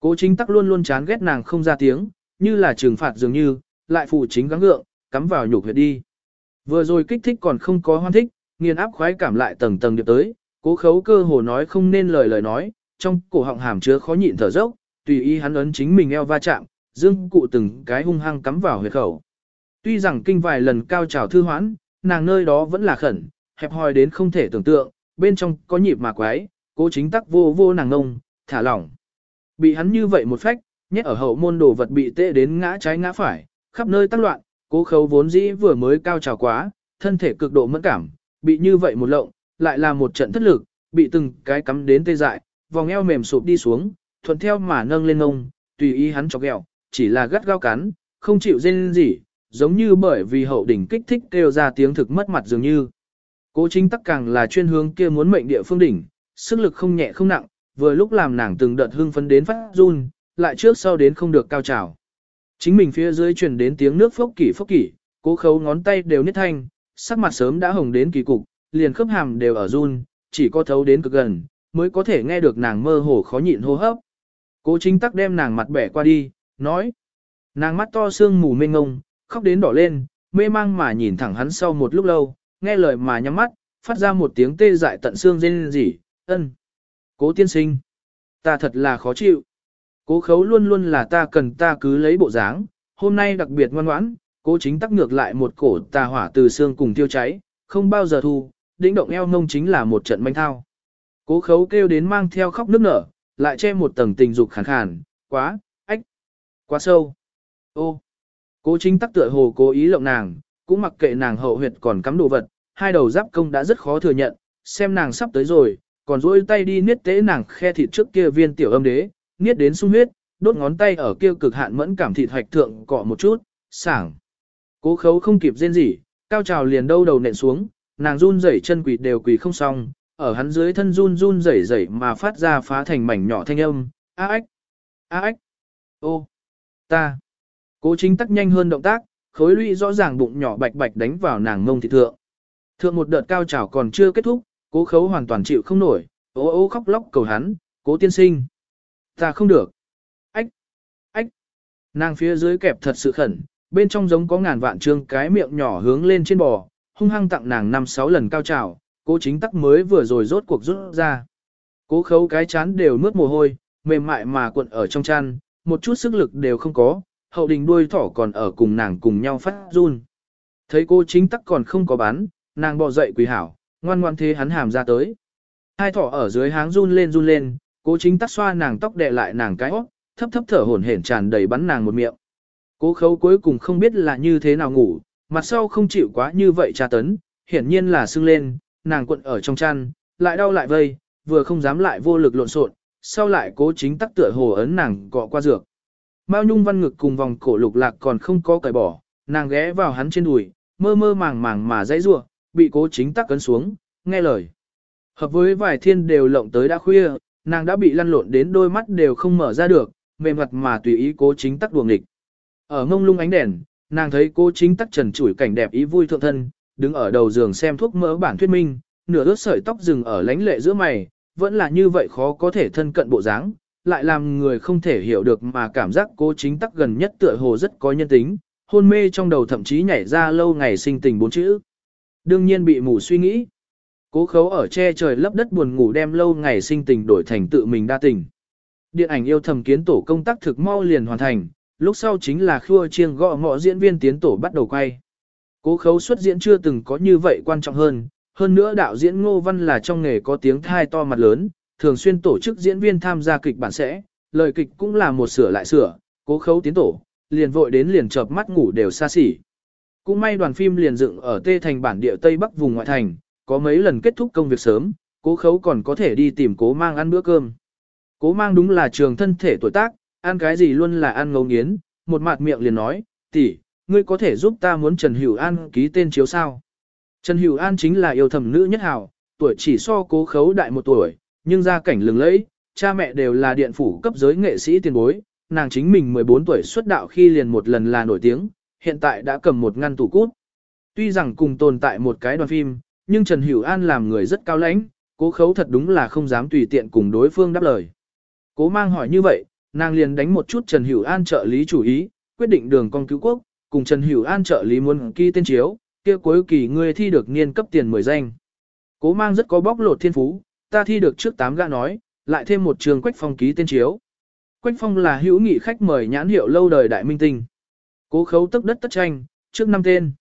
[SPEAKER 1] Cố chính tắc luôn luôn chán ghét nàng không ra tiếng, như là trừng phạt dường như, lại phụ chính gắng gượng, cắm vào nhục huyệt đi. Vừa rồi kích thích còn không có hoan thích, nghiền áp khoái cảm lại tầng tầng điệp tới, cố khấu cơ hồ nói không nên lời lời nói, trong cổ họng hàm chứa khó nhịn thở dốc, tùy ý hắn ấn chính mình eo va chạm, dương cụ từng cái hung hăng cắm vào huyệt khẩu. Tuy rằng kinh vài lần cao trào thư hoãn, nàng nơi đó vẫn là khẩn, hẹp hòi đến không thể tưởng tượng, bên trong có nhịp mà quái, cố chính tắc vô vô nàng ngông, thả lỏng. Bị hắn như vậy một phách, nhét ở hậu môn đồ vật bị tệ đến ngã trái ngã phải, khắp nơi tăng loạn, cố khấu vốn dĩ vừa mới cao trào quá, thân thể cực độ mẫn cảm, bị như vậy một lộng, lại là một trận thất lực, bị từng cái cắm đến tê dại, vòng eo mềm sụp đi xuống, thuận theo mà nâng lên ngông, tùy ý hắn chọc ghẹo, chỉ là gắt gao cắn, không chịu rên gì, giống như bởi vì hậu đỉnh kích thích kêu ra tiếng thực mất mặt dường như. Cố chính tắc càng là chuyên hướng kia muốn mệnh địa phương đỉnh, sức lực không nhẹ không nặng, vừa lúc làm nàng từng đợt hưng phấn đến phát run, lại trước sau đến không được cao trào. Chính mình phía dưới truyền đến tiếng nước phốc kỷ phốc kỷ, cố khấu ngón tay đều nít thanh, sắc mặt sớm đã hồng đến kỳ cục, liền khớp hàm đều ở run, chỉ có thấu đến cực gần, mới có thể nghe được nàng mơ hồ khó nhịn hô hấp. Cố chính tắc đem nàng mặt bẻ qua đi, nói. Nàng mắt to sương mù mênh ngông, khóc đến đỏ lên, mê mang mà nhìn thẳng hắn sau một lúc lâu, nghe lời mà nhắm mắt, phát ra một tiếng tê dại tận xương rên rỉ, ân. Cố tiên sinh. Ta thật là khó chịu. Cố khấu luôn luôn là ta cần ta cứ lấy bộ dáng, hôm nay đặc biệt ngoan ngoãn, cố chính tắc ngược lại một cổ tà hỏa từ xương cùng tiêu cháy, không bao giờ thu, đĩnh động eo ngông chính là một trận manh thao. Cố khấu kêu đến mang theo khóc nước nở, lại che một tầng tình dục khàn khàn, quá, ách, quá sâu. Ô, cố chính tắc tựa hồ cố ý lộng nàng, cũng mặc kệ nàng hậu huyệt còn cắm đồ vật, hai đầu giáp công đã rất khó thừa nhận, xem nàng sắp tới rồi, còn duỗi tay đi niết tế nàng khe thịt trước kia viên tiểu âm đế, niết đến sung huyết, đốt ngón tay ở kia cực hạn mẫn cảm thịt hoạch thượng cọ một chút, sảng. Cố khấu không kịp rên rỉ, cao trào liền đâu đầu nện xuống, nàng run rẩy chân quỷ đều quỷ không xong, ở hắn dưới thân run run rẩy rẩy mà phát ra phá thành mảnh nhỏ thanh âm, a ách, a ách, ô, ta. Cố chính tắc nhanh hơn động tác, khối lũy rõ ràng bụng nhỏ bạch bạch đánh vào nàng ngông thịt thượng. Thượng một đợt cao trào còn chưa kết thúc, cố khấu hoàn toàn chịu không nổi, ô ô khóc lóc cầu hắn, cố tiên sinh. Ta không được. Ách, ách. Nàng phía dưới kẹp thật sự khẩn, bên trong giống có ngàn vạn trương cái miệng nhỏ hướng lên trên bò, hung hăng tặng nàng năm sáu lần cao trào, cố chính tắc mới vừa rồi rốt cuộc rút ra. Cố khấu cái chán đều mướt mồ hôi, mềm mại mà cuộn ở trong chăn, một chút sức lực đều không có, hậu đình đuôi thỏ còn ở cùng nàng cùng nhau phát run. Thấy cô chính tắc còn không có bán, nàng bò dậy quỳ hảo, ngoan ngoan thế hắn hàm ra tới. Hai thỏ ở dưới háng run lên run lên, cố chính tắc xoa nàng tóc đè lại nàng cái óc, thấp thấp thở hổn hển tràn đầy bắn nàng một miệng. Cố khấu cuối cùng không biết là như thế nào ngủ, mặt sau không chịu quá như vậy tra tấn, hiển nhiên là sưng lên, nàng quận ở trong chăn, lại đau lại vây, vừa không dám lại vô lực lộn xộn, sau lại cố chính tắc tựa hồ ấn nàng cọ qua dược. Mao nhung văn ngực cùng vòng cổ lục lạc còn không có cởi bỏ, nàng ghé vào hắn trên đùi, mơ mơ màng màng mà dãy rủa, bị cố chính tắc cấn xuống, nghe lời. Hợp với vài thiên đều lộng tới đã khuya, nàng đã bị lăn lộn đến đôi mắt đều không mở ra được, mềm mặt mà tùy ý cố chính tắc đuồng địch. Ở ngông lung ánh đèn, nàng thấy cố chính tắc trần trụi cảnh đẹp ý vui thượng thân, đứng ở đầu giường xem thuốc mỡ bản thuyết minh, nửa ướt sợi tóc rừng ở lánh lệ giữa mày, vẫn là như vậy khó có thể thân cận bộ dáng, lại làm người không thể hiểu được mà cảm giác cố chính tắc gần nhất tựa hồ rất có nhân tính, hôn mê trong đầu thậm chí nhảy ra lâu ngày sinh tình bốn chữ. Đương nhiên bị mù suy nghĩ. Cố khấu ở che trời lấp đất buồn ngủ đem lâu ngày sinh tình đổi thành tự mình đa tình. Điện ảnh yêu thầm kiến tổ công tác thực mau liền hoàn thành, lúc sau chính là khua chiêng gõ ngõ diễn viên tiến tổ bắt đầu quay. Cố khấu xuất diễn chưa từng có như vậy quan trọng hơn, hơn nữa đạo diễn Ngô Văn là trong nghề có tiếng thai to mặt lớn, thường xuyên tổ chức diễn viên tham gia kịch bản sẽ, lời kịch cũng là một sửa lại sửa, cố khấu tiến tổ, liền vội đến liền chợp mắt ngủ đều xa xỉ. Cũng may đoàn phim liền dựng ở Tê Thành bản địa Tây Bắc vùng ngoại thành, có mấy lần kết thúc công việc sớm, cố khấu còn có thể đi tìm cố mang ăn bữa cơm. Cố mang đúng là trường thân thể tuổi tác, ăn cái gì luôn là ăn ngấu nghiến, một mặt miệng liền nói, tỷ, ngươi có thể giúp ta muốn Trần Hữu An ký tên chiếu sao. Trần Hữu An chính là yêu thầm nữ nhất hảo, tuổi chỉ so cố khấu đại một tuổi, nhưng gia cảnh lừng lẫy, cha mẹ đều là điện phủ cấp giới nghệ sĩ tiền bối, nàng chính mình 14 tuổi xuất đạo khi liền một lần là nổi tiếng, hiện tại đã cầm một ngăn tủ cút. Tuy rằng cùng tồn tại một cái đoàn phim, nhưng Trần Hữu An làm người rất cao lãnh, cố khấu thật đúng là không dám tùy tiện cùng đối phương đáp lời. Cố mang hỏi như vậy, nàng liền đánh một chút Trần Hữu An trợ lý chủ ý, quyết định đường con cứu quốc, cùng Trần Hữu An trợ lý muốn ký tên chiếu, kia cuối kỳ ngươi thi được niên cấp tiền 10 danh. Cố mang rất có bóc lột thiên phú, ta thi được trước 8 gã nói, lại thêm một trường Quách Phong ký tên chiếu. Quách Phong là hữu nghị khách mời nhãn hiệu lâu đời đại minh tinh. Cố khấu tức đất tất tranh, trước năm tên.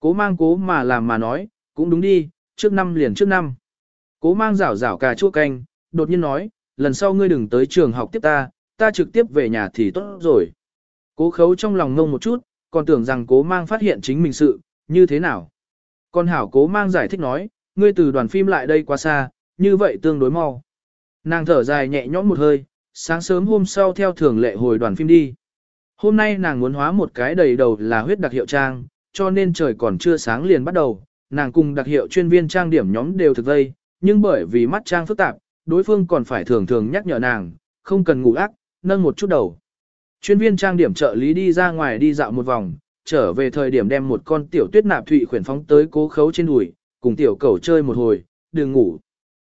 [SPEAKER 1] Cố mang cố mà làm mà nói, cũng đúng đi, trước năm liền trước năm. Cố mang rảo rảo cà chua canh, đột nhiên nói, lần sau ngươi đừng tới trường học tiếp ta, ta trực tiếp về nhà thì tốt rồi. Cố khấu trong lòng ngông một chút, còn tưởng rằng cố mang phát hiện chính mình sự, như thế nào. Còn hảo cố mang giải thích nói, ngươi từ đoàn phim lại đây quá xa, như vậy tương đối mau. Nàng thở dài nhẹ nhõm một hơi, sáng sớm hôm sau theo thường lệ hồi đoàn phim đi. Hôm nay nàng muốn hóa một cái đầy đầu là huyết đặc hiệu trang, cho nên trời còn chưa sáng liền bắt đầu, nàng cùng đặc hiệu chuyên viên trang điểm nhóm đều thực vây, nhưng bởi vì mắt trang phức tạp, đối phương còn phải thường thường nhắc nhở nàng, không cần ngủ ác, nâng một chút đầu. Chuyên viên trang điểm trợ lý đi ra ngoài đi dạo một vòng, trở về thời điểm đem một con tiểu tuyết nạp thụy khuyển phóng tới cố khấu trên đùi, cùng tiểu cẩu chơi một hồi, đừng ngủ.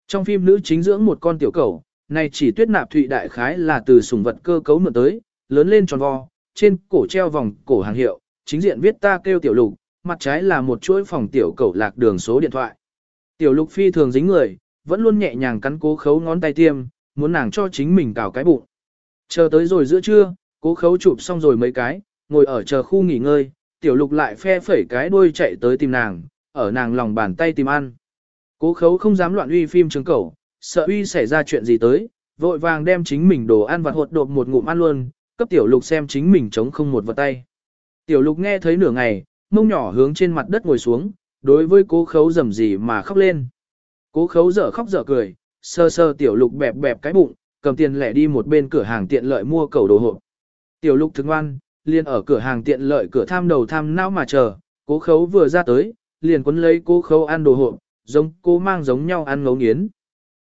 [SPEAKER 1] Trong phim nữ chính dưỡng một con tiểu cẩu, này chỉ tuyết nạp thụy đại khái là từ sùng vật cơ cấu mượn tới, lớn lên tròn vo, trên cổ treo vòng cổ hàng hiệu, chính diện viết ta kêu tiểu lục, mặt trái là một chuỗi phòng tiểu cầu lạc đường số điện thoại. Tiểu lục phi thường dính người, vẫn luôn nhẹ nhàng cắn cố khấu ngón tay tiêm, muốn nàng cho chính mình cào cái bụng. Chờ tới rồi giữa trưa, cố khấu chụp xong rồi mấy cái, ngồi ở chờ khu nghỉ ngơi, tiểu lục lại phe phẩy cái đuôi chạy tới tìm nàng, ở nàng lòng bàn tay tìm ăn. Cố khấu không dám loạn uy phim trường cẩu, sợ uy xảy ra chuyện gì tới, vội vàng đem chính mình đồ ăn vặt hột đột một ngụm ăn luôn, cấp tiểu lục xem chính mình chống không một vật tay. Tiểu lục nghe thấy nửa ngày, mông nhỏ hướng trên mặt đất ngồi xuống, đối với cố khấu rầm gì mà khóc lên. Cố khấu dở khóc dở cười, sơ sơ tiểu lục bẹp bẹp cái bụng, cầm tiền lẻ đi một bên cửa hàng tiện lợi mua cầu đồ hộp. Tiểu lục thức ngoan, liền ở cửa hàng tiện lợi cửa tham đầu tham não mà chờ, cố khấu vừa ra tới, liền quấn lấy cố khấu ăn đồ hộp, giống cố mang giống nhau ăn ngấu nghiến.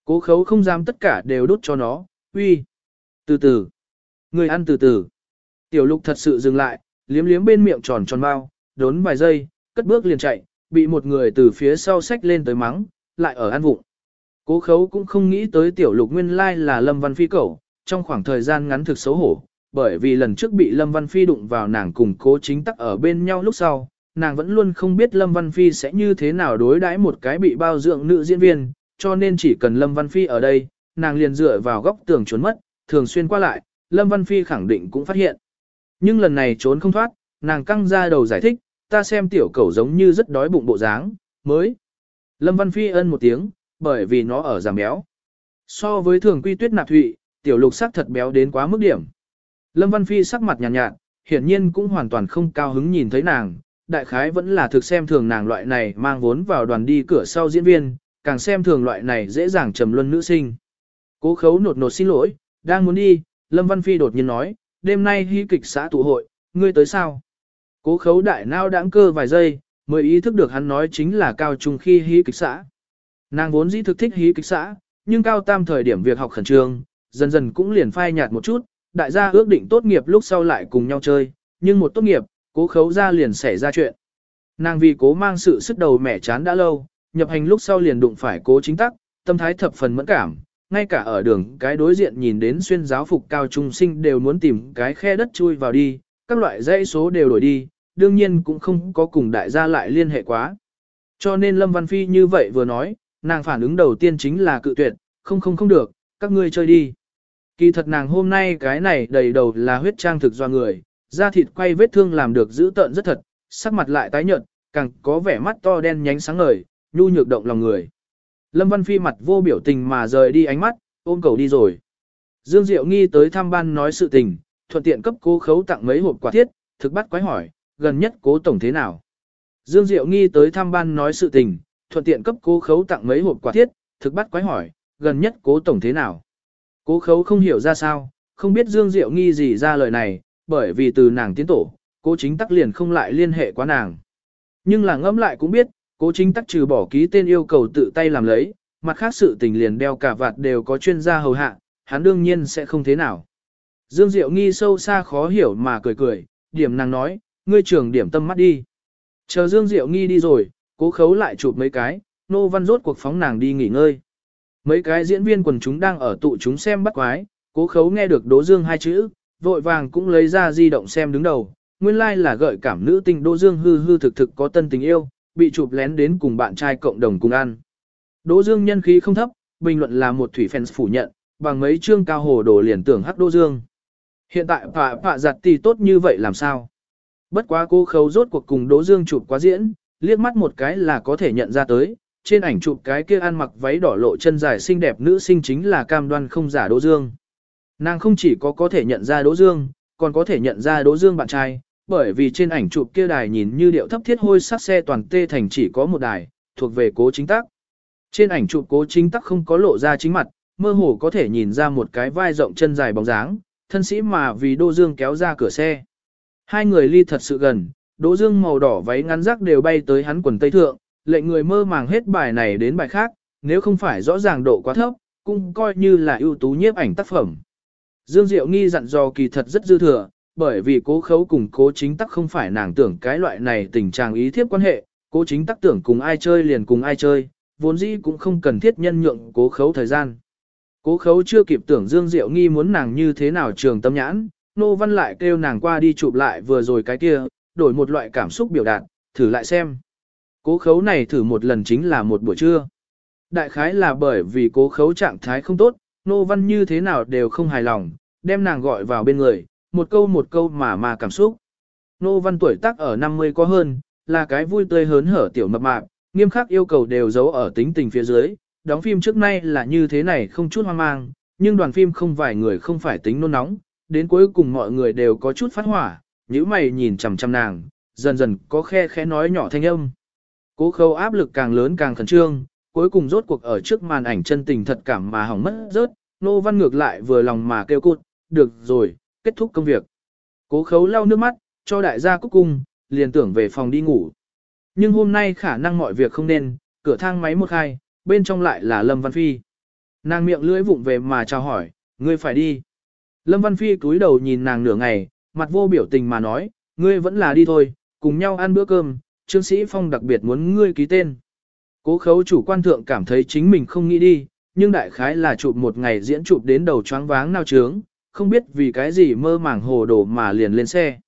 [SPEAKER 1] Cố khấu không dám tất cả đều đốt cho nó, uy. Từ từ. Người ăn từ từ. Tiểu lục thật sự dừng lại, liếm liếm bên miệng tròn tròn bao, đốn vài giây, cất bước liền chạy, bị một người từ phía sau xách lên tới mắng, lại ở ăn vụng. Cố khấu cũng không nghĩ tới tiểu lục nguyên lai là Lâm Văn Phi cẩu, trong khoảng thời gian ngắn thực xấu hổ, bởi vì lần trước bị Lâm Văn Phi đụng vào nàng cùng cố chính tắc ở bên nhau lúc sau, nàng vẫn luôn không biết Lâm Văn Phi sẽ như thế nào đối đãi một cái bị bao dưỡng nữ diễn viên, cho nên chỉ cần Lâm Văn Phi ở đây, nàng liền dựa vào góc tường trốn mất, thường xuyên qua lại, Lâm Văn Phi khẳng định cũng phát hiện. Nhưng lần này trốn không thoát, nàng căng ra đầu giải thích, ta xem tiểu cẩu giống như rất đói bụng bộ dáng, mới. Lâm Văn Phi ân một tiếng, bởi vì nó ở giảm béo. So với thường quy tuyết nạp thụy, tiểu lục sắc thật béo đến quá mức điểm. Lâm Văn Phi sắc mặt nhàn nhạt, nhạt, hiển nhiên cũng hoàn toàn không cao hứng nhìn thấy nàng, đại khái vẫn là thực xem thường nàng loại này mang vốn vào đoàn đi cửa sau diễn viên, càng xem thường loại này dễ dàng trầm luân nữ sinh. Cố khấu nột nột xin lỗi, đang muốn đi, Lâm Văn Phi đột nhiên nói, đêm nay hy kịch xã tụ hội, ngươi tới sao? Cố khấu đại nao đãng cơ vài giây, mới ý thức được hắn nói chính là cao trung khi hí kịch xã. Nàng vốn dĩ thực thích hí kịch xã, nhưng cao tam thời điểm việc học khẩn trương, dần dần cũng liền phai nhạt một chút, đại gia ước định tốt nghiệp lúc sau lại cùng nhau chơi, nhưng một tốt nghiệp, cố khấu ra liền xảy ra chuyện. Nàng vì cố mang sự sức đầu mẻ chán đã lâu, nhập hành lúc sau liền đụng phải cố chính tắc, tâm thái thập phần mẫn cảm, ngay cả ở đường cái đối diện nhìn đến xuyên giáo phục cao trung sinh đều muốn tìm cái khe đất chui vào đi, các loại dãy số đều đổi đi, đương nhiên cũng không có cùng đại gia lại liên hệ quá. Cho nên Lâm Văn Phi như vậy vừa nói, nàng phản ứng đầu tiên chính là cự tuyệt, không không không được, các ngươi chơi đi. Kỳ thật nàng hôm nay cái này đầy đầu là huyết trang thực do người, da thịt quay vết thương làm được giữ tợn rất thật, sắc mặt lại tái nhợt, càng có vẻ mắt to đen nhánh sáng ngời, nhu nhược động lòng người. Lâm Văn Phi mặt vô biểu tình mà rời đi ánh mắt, ôm cầu đi rồi. Dương Diệu nghi tới thăm ban nói sự tình, thuận tiện cấp cố khấu tặng mấy hộp quả thiết, thực bắt quái hỏi, gần nhất cố tổng thế nào. Dương Diệu nghi tới thăm ban nói sự tình, thuận tiện cấp cố khấu tặng mấy hộp quả thiết, thực bắt quái hỏi, gần nhất cố tổng thế nào. Cố khấu không hiểu ra sao, không biết Dương Diệu nghi gì ra lời này, bởi vì từ nàng tiến tổ, cố chính tắc liền không lại liên hệ quá nàng. Nhưng là ngẫm lại cũng biết, cố chính tắc trừ bỏ ký tên yêu cầu tự tay làm lấy, mặt khác sự tình liền đeo cả vạt đều có chuyên gia hầu hạ, hắn đương nhiên sẽ không thế nào. Dương Diệu nghi sâu xa khó hiểu mà cười cười, điểm nàng nói, ngươi trưởng điểm tâm mắt đi. Chờ Dương Diệu nghi đi rồi, cố khấu lại chụp mấy cái, nô văn rốt cuộc phóng nàng đi nghỉ ngơi. Mấy cái diễn viên quần chúng đang ở tụ chúng xem bắt quái, cố khấu nghe được Đỗ Dương hai chữ, vội vàng cũng lấy ra di động xem đứng đầu. Nguyên lai like là gợi cảm nữ tình Đỗ Dương hư hư thực thực có tân tình yêu, bị chụp lén đến cùng bạn trai cộng đồng cùng ăn. Đỗ Dương nhân khí không thấp, bình luận là một thủy fans phủ nhận, bằng mấy chương cao hồ đồ liền tưởng hắc Đỗ Dương. Hiện tại phạ phạ giặt tỷ tốt như vậy làm sao? Bất quá cô khấu rốt cuộc cùng Đỗ Dương chụp quá diễn, liếc mắt một cái là có thể nhận ra tới, trên ảnh chụp cái kia ăn mặc váy đỏ lộ chân dài xinh đẹp nữ sinh chính là cam đoan không giả Đỗ Dương. Nàng không chỉ có có thể nhận ra Đỗ Dương, còn có thể nhận ra Đỗ Dương bạn trai, bởi vì trên ảnh chụp kia đài nhìn như điệu thấp thiết hôi sắc xe toàn tê thành chỉ có một đài, thuộc về cố chính tắc. Trên ảnh chụp cố chính tắc không có lộ ra chính mặt, mơ hồ có thể nhìn ra một cái vai rộng chân dài bóng dáng, thân sĩ mà vì Đỗ Dương kéo ra cửa xe. Hai người ly thật sự gần, Đỗ Dương màu đỏ váy ngắn rác đều bay tới hắn quần tây thượng, lệnh người mơ màng hết bài này đến bài khác, nếu không phải rõ ràng độ quá thấp, cũng coi như là ưu tú nhiếp ảnh tác phẩm. Dương Diệu nghi dặn dò kỳ thật rất dư thừa, bởi vì cố khấu cùng cố chính tắc không phải nàng tưởng cái loại này tình trạng ý thiếp quan hệ, cố chính tắc tưởng cùng ai chơi liền cùng ai chơi, vốn dĩ cũng không cần thiết nhân nhượng cố khấu thời gian. Cố khấu chưa kịp tưởng Dương Diệu nghi muốn nàng như thế nào trường tâm nhãn, Nô Văn lại kêu nàng qua đi chụp lại vừa rồi cái kia, đổi một loại cảm xúc biểu đạt, thử lại xem. Cố khấu này thử một lần chính là một buổi trưa. Đại khái là bởi vì cố khấu trạng thái không tốt, Nô Văn như thế nào đều không hài lòng, đem nàng gọi vào bên người, một câu một câu mà mà cảm xúc. Nô Văn tuổi tác ở 50 có hơn, là cái vui tươi hớn hở tiểu mập mạp, nghiêm khắc yêu cầu đều giấu ở tính tình phía dưới, đóng phim trước nay là như thế này không chút hoang mang, nhưng đoàn phim không vài người không phải tính nôn nóng, đến cuối cùng mọi người đều có chút phát hỏa, nhíu mày nhìn chằm chằm nàng, dần dần có khe khẽ nói nhỏ thanh âm. Cố khâu áp lực càng lớn càng khẩn trương, cuối cùng rốt cuộc ở trước màn ảnh chân tình thật cảm mà hỏng mất rớt, nô văn ngược lại vừa lòng mà kêu cụt, được rồi, kết thúc công việc. Cố khấu lau nước mắt, cho đại gia cúc cung, liền tưởng về phòng đi ngủ. Nhưng hôm nay khả năng mọi việc không nên, cửa thang máy một khai, bên trong lại là Lâm Văn Phi. Nàng miệng lưỡi vụng về mà chào hỏi, ngươi phải đi. Lâm Văn Phi cúi đầu nhìn nàng nửa ngày, mặt vô biểu tình mà nói, ngươi vẫn là đi thôi, cùng nhau ăn bữa cơm, Trương Sĩ Phong đặc biệt muốn ngươi ký tên. Cố khấu chủ quan thượng cảm thấy chính mình không nghĩ đi, nhưng đại khái là chụp một ngày diễn chụp đến đầu choáng váng nao trướng, không biết vì cái gì mơ màng hồ đồ mà liền lên xe.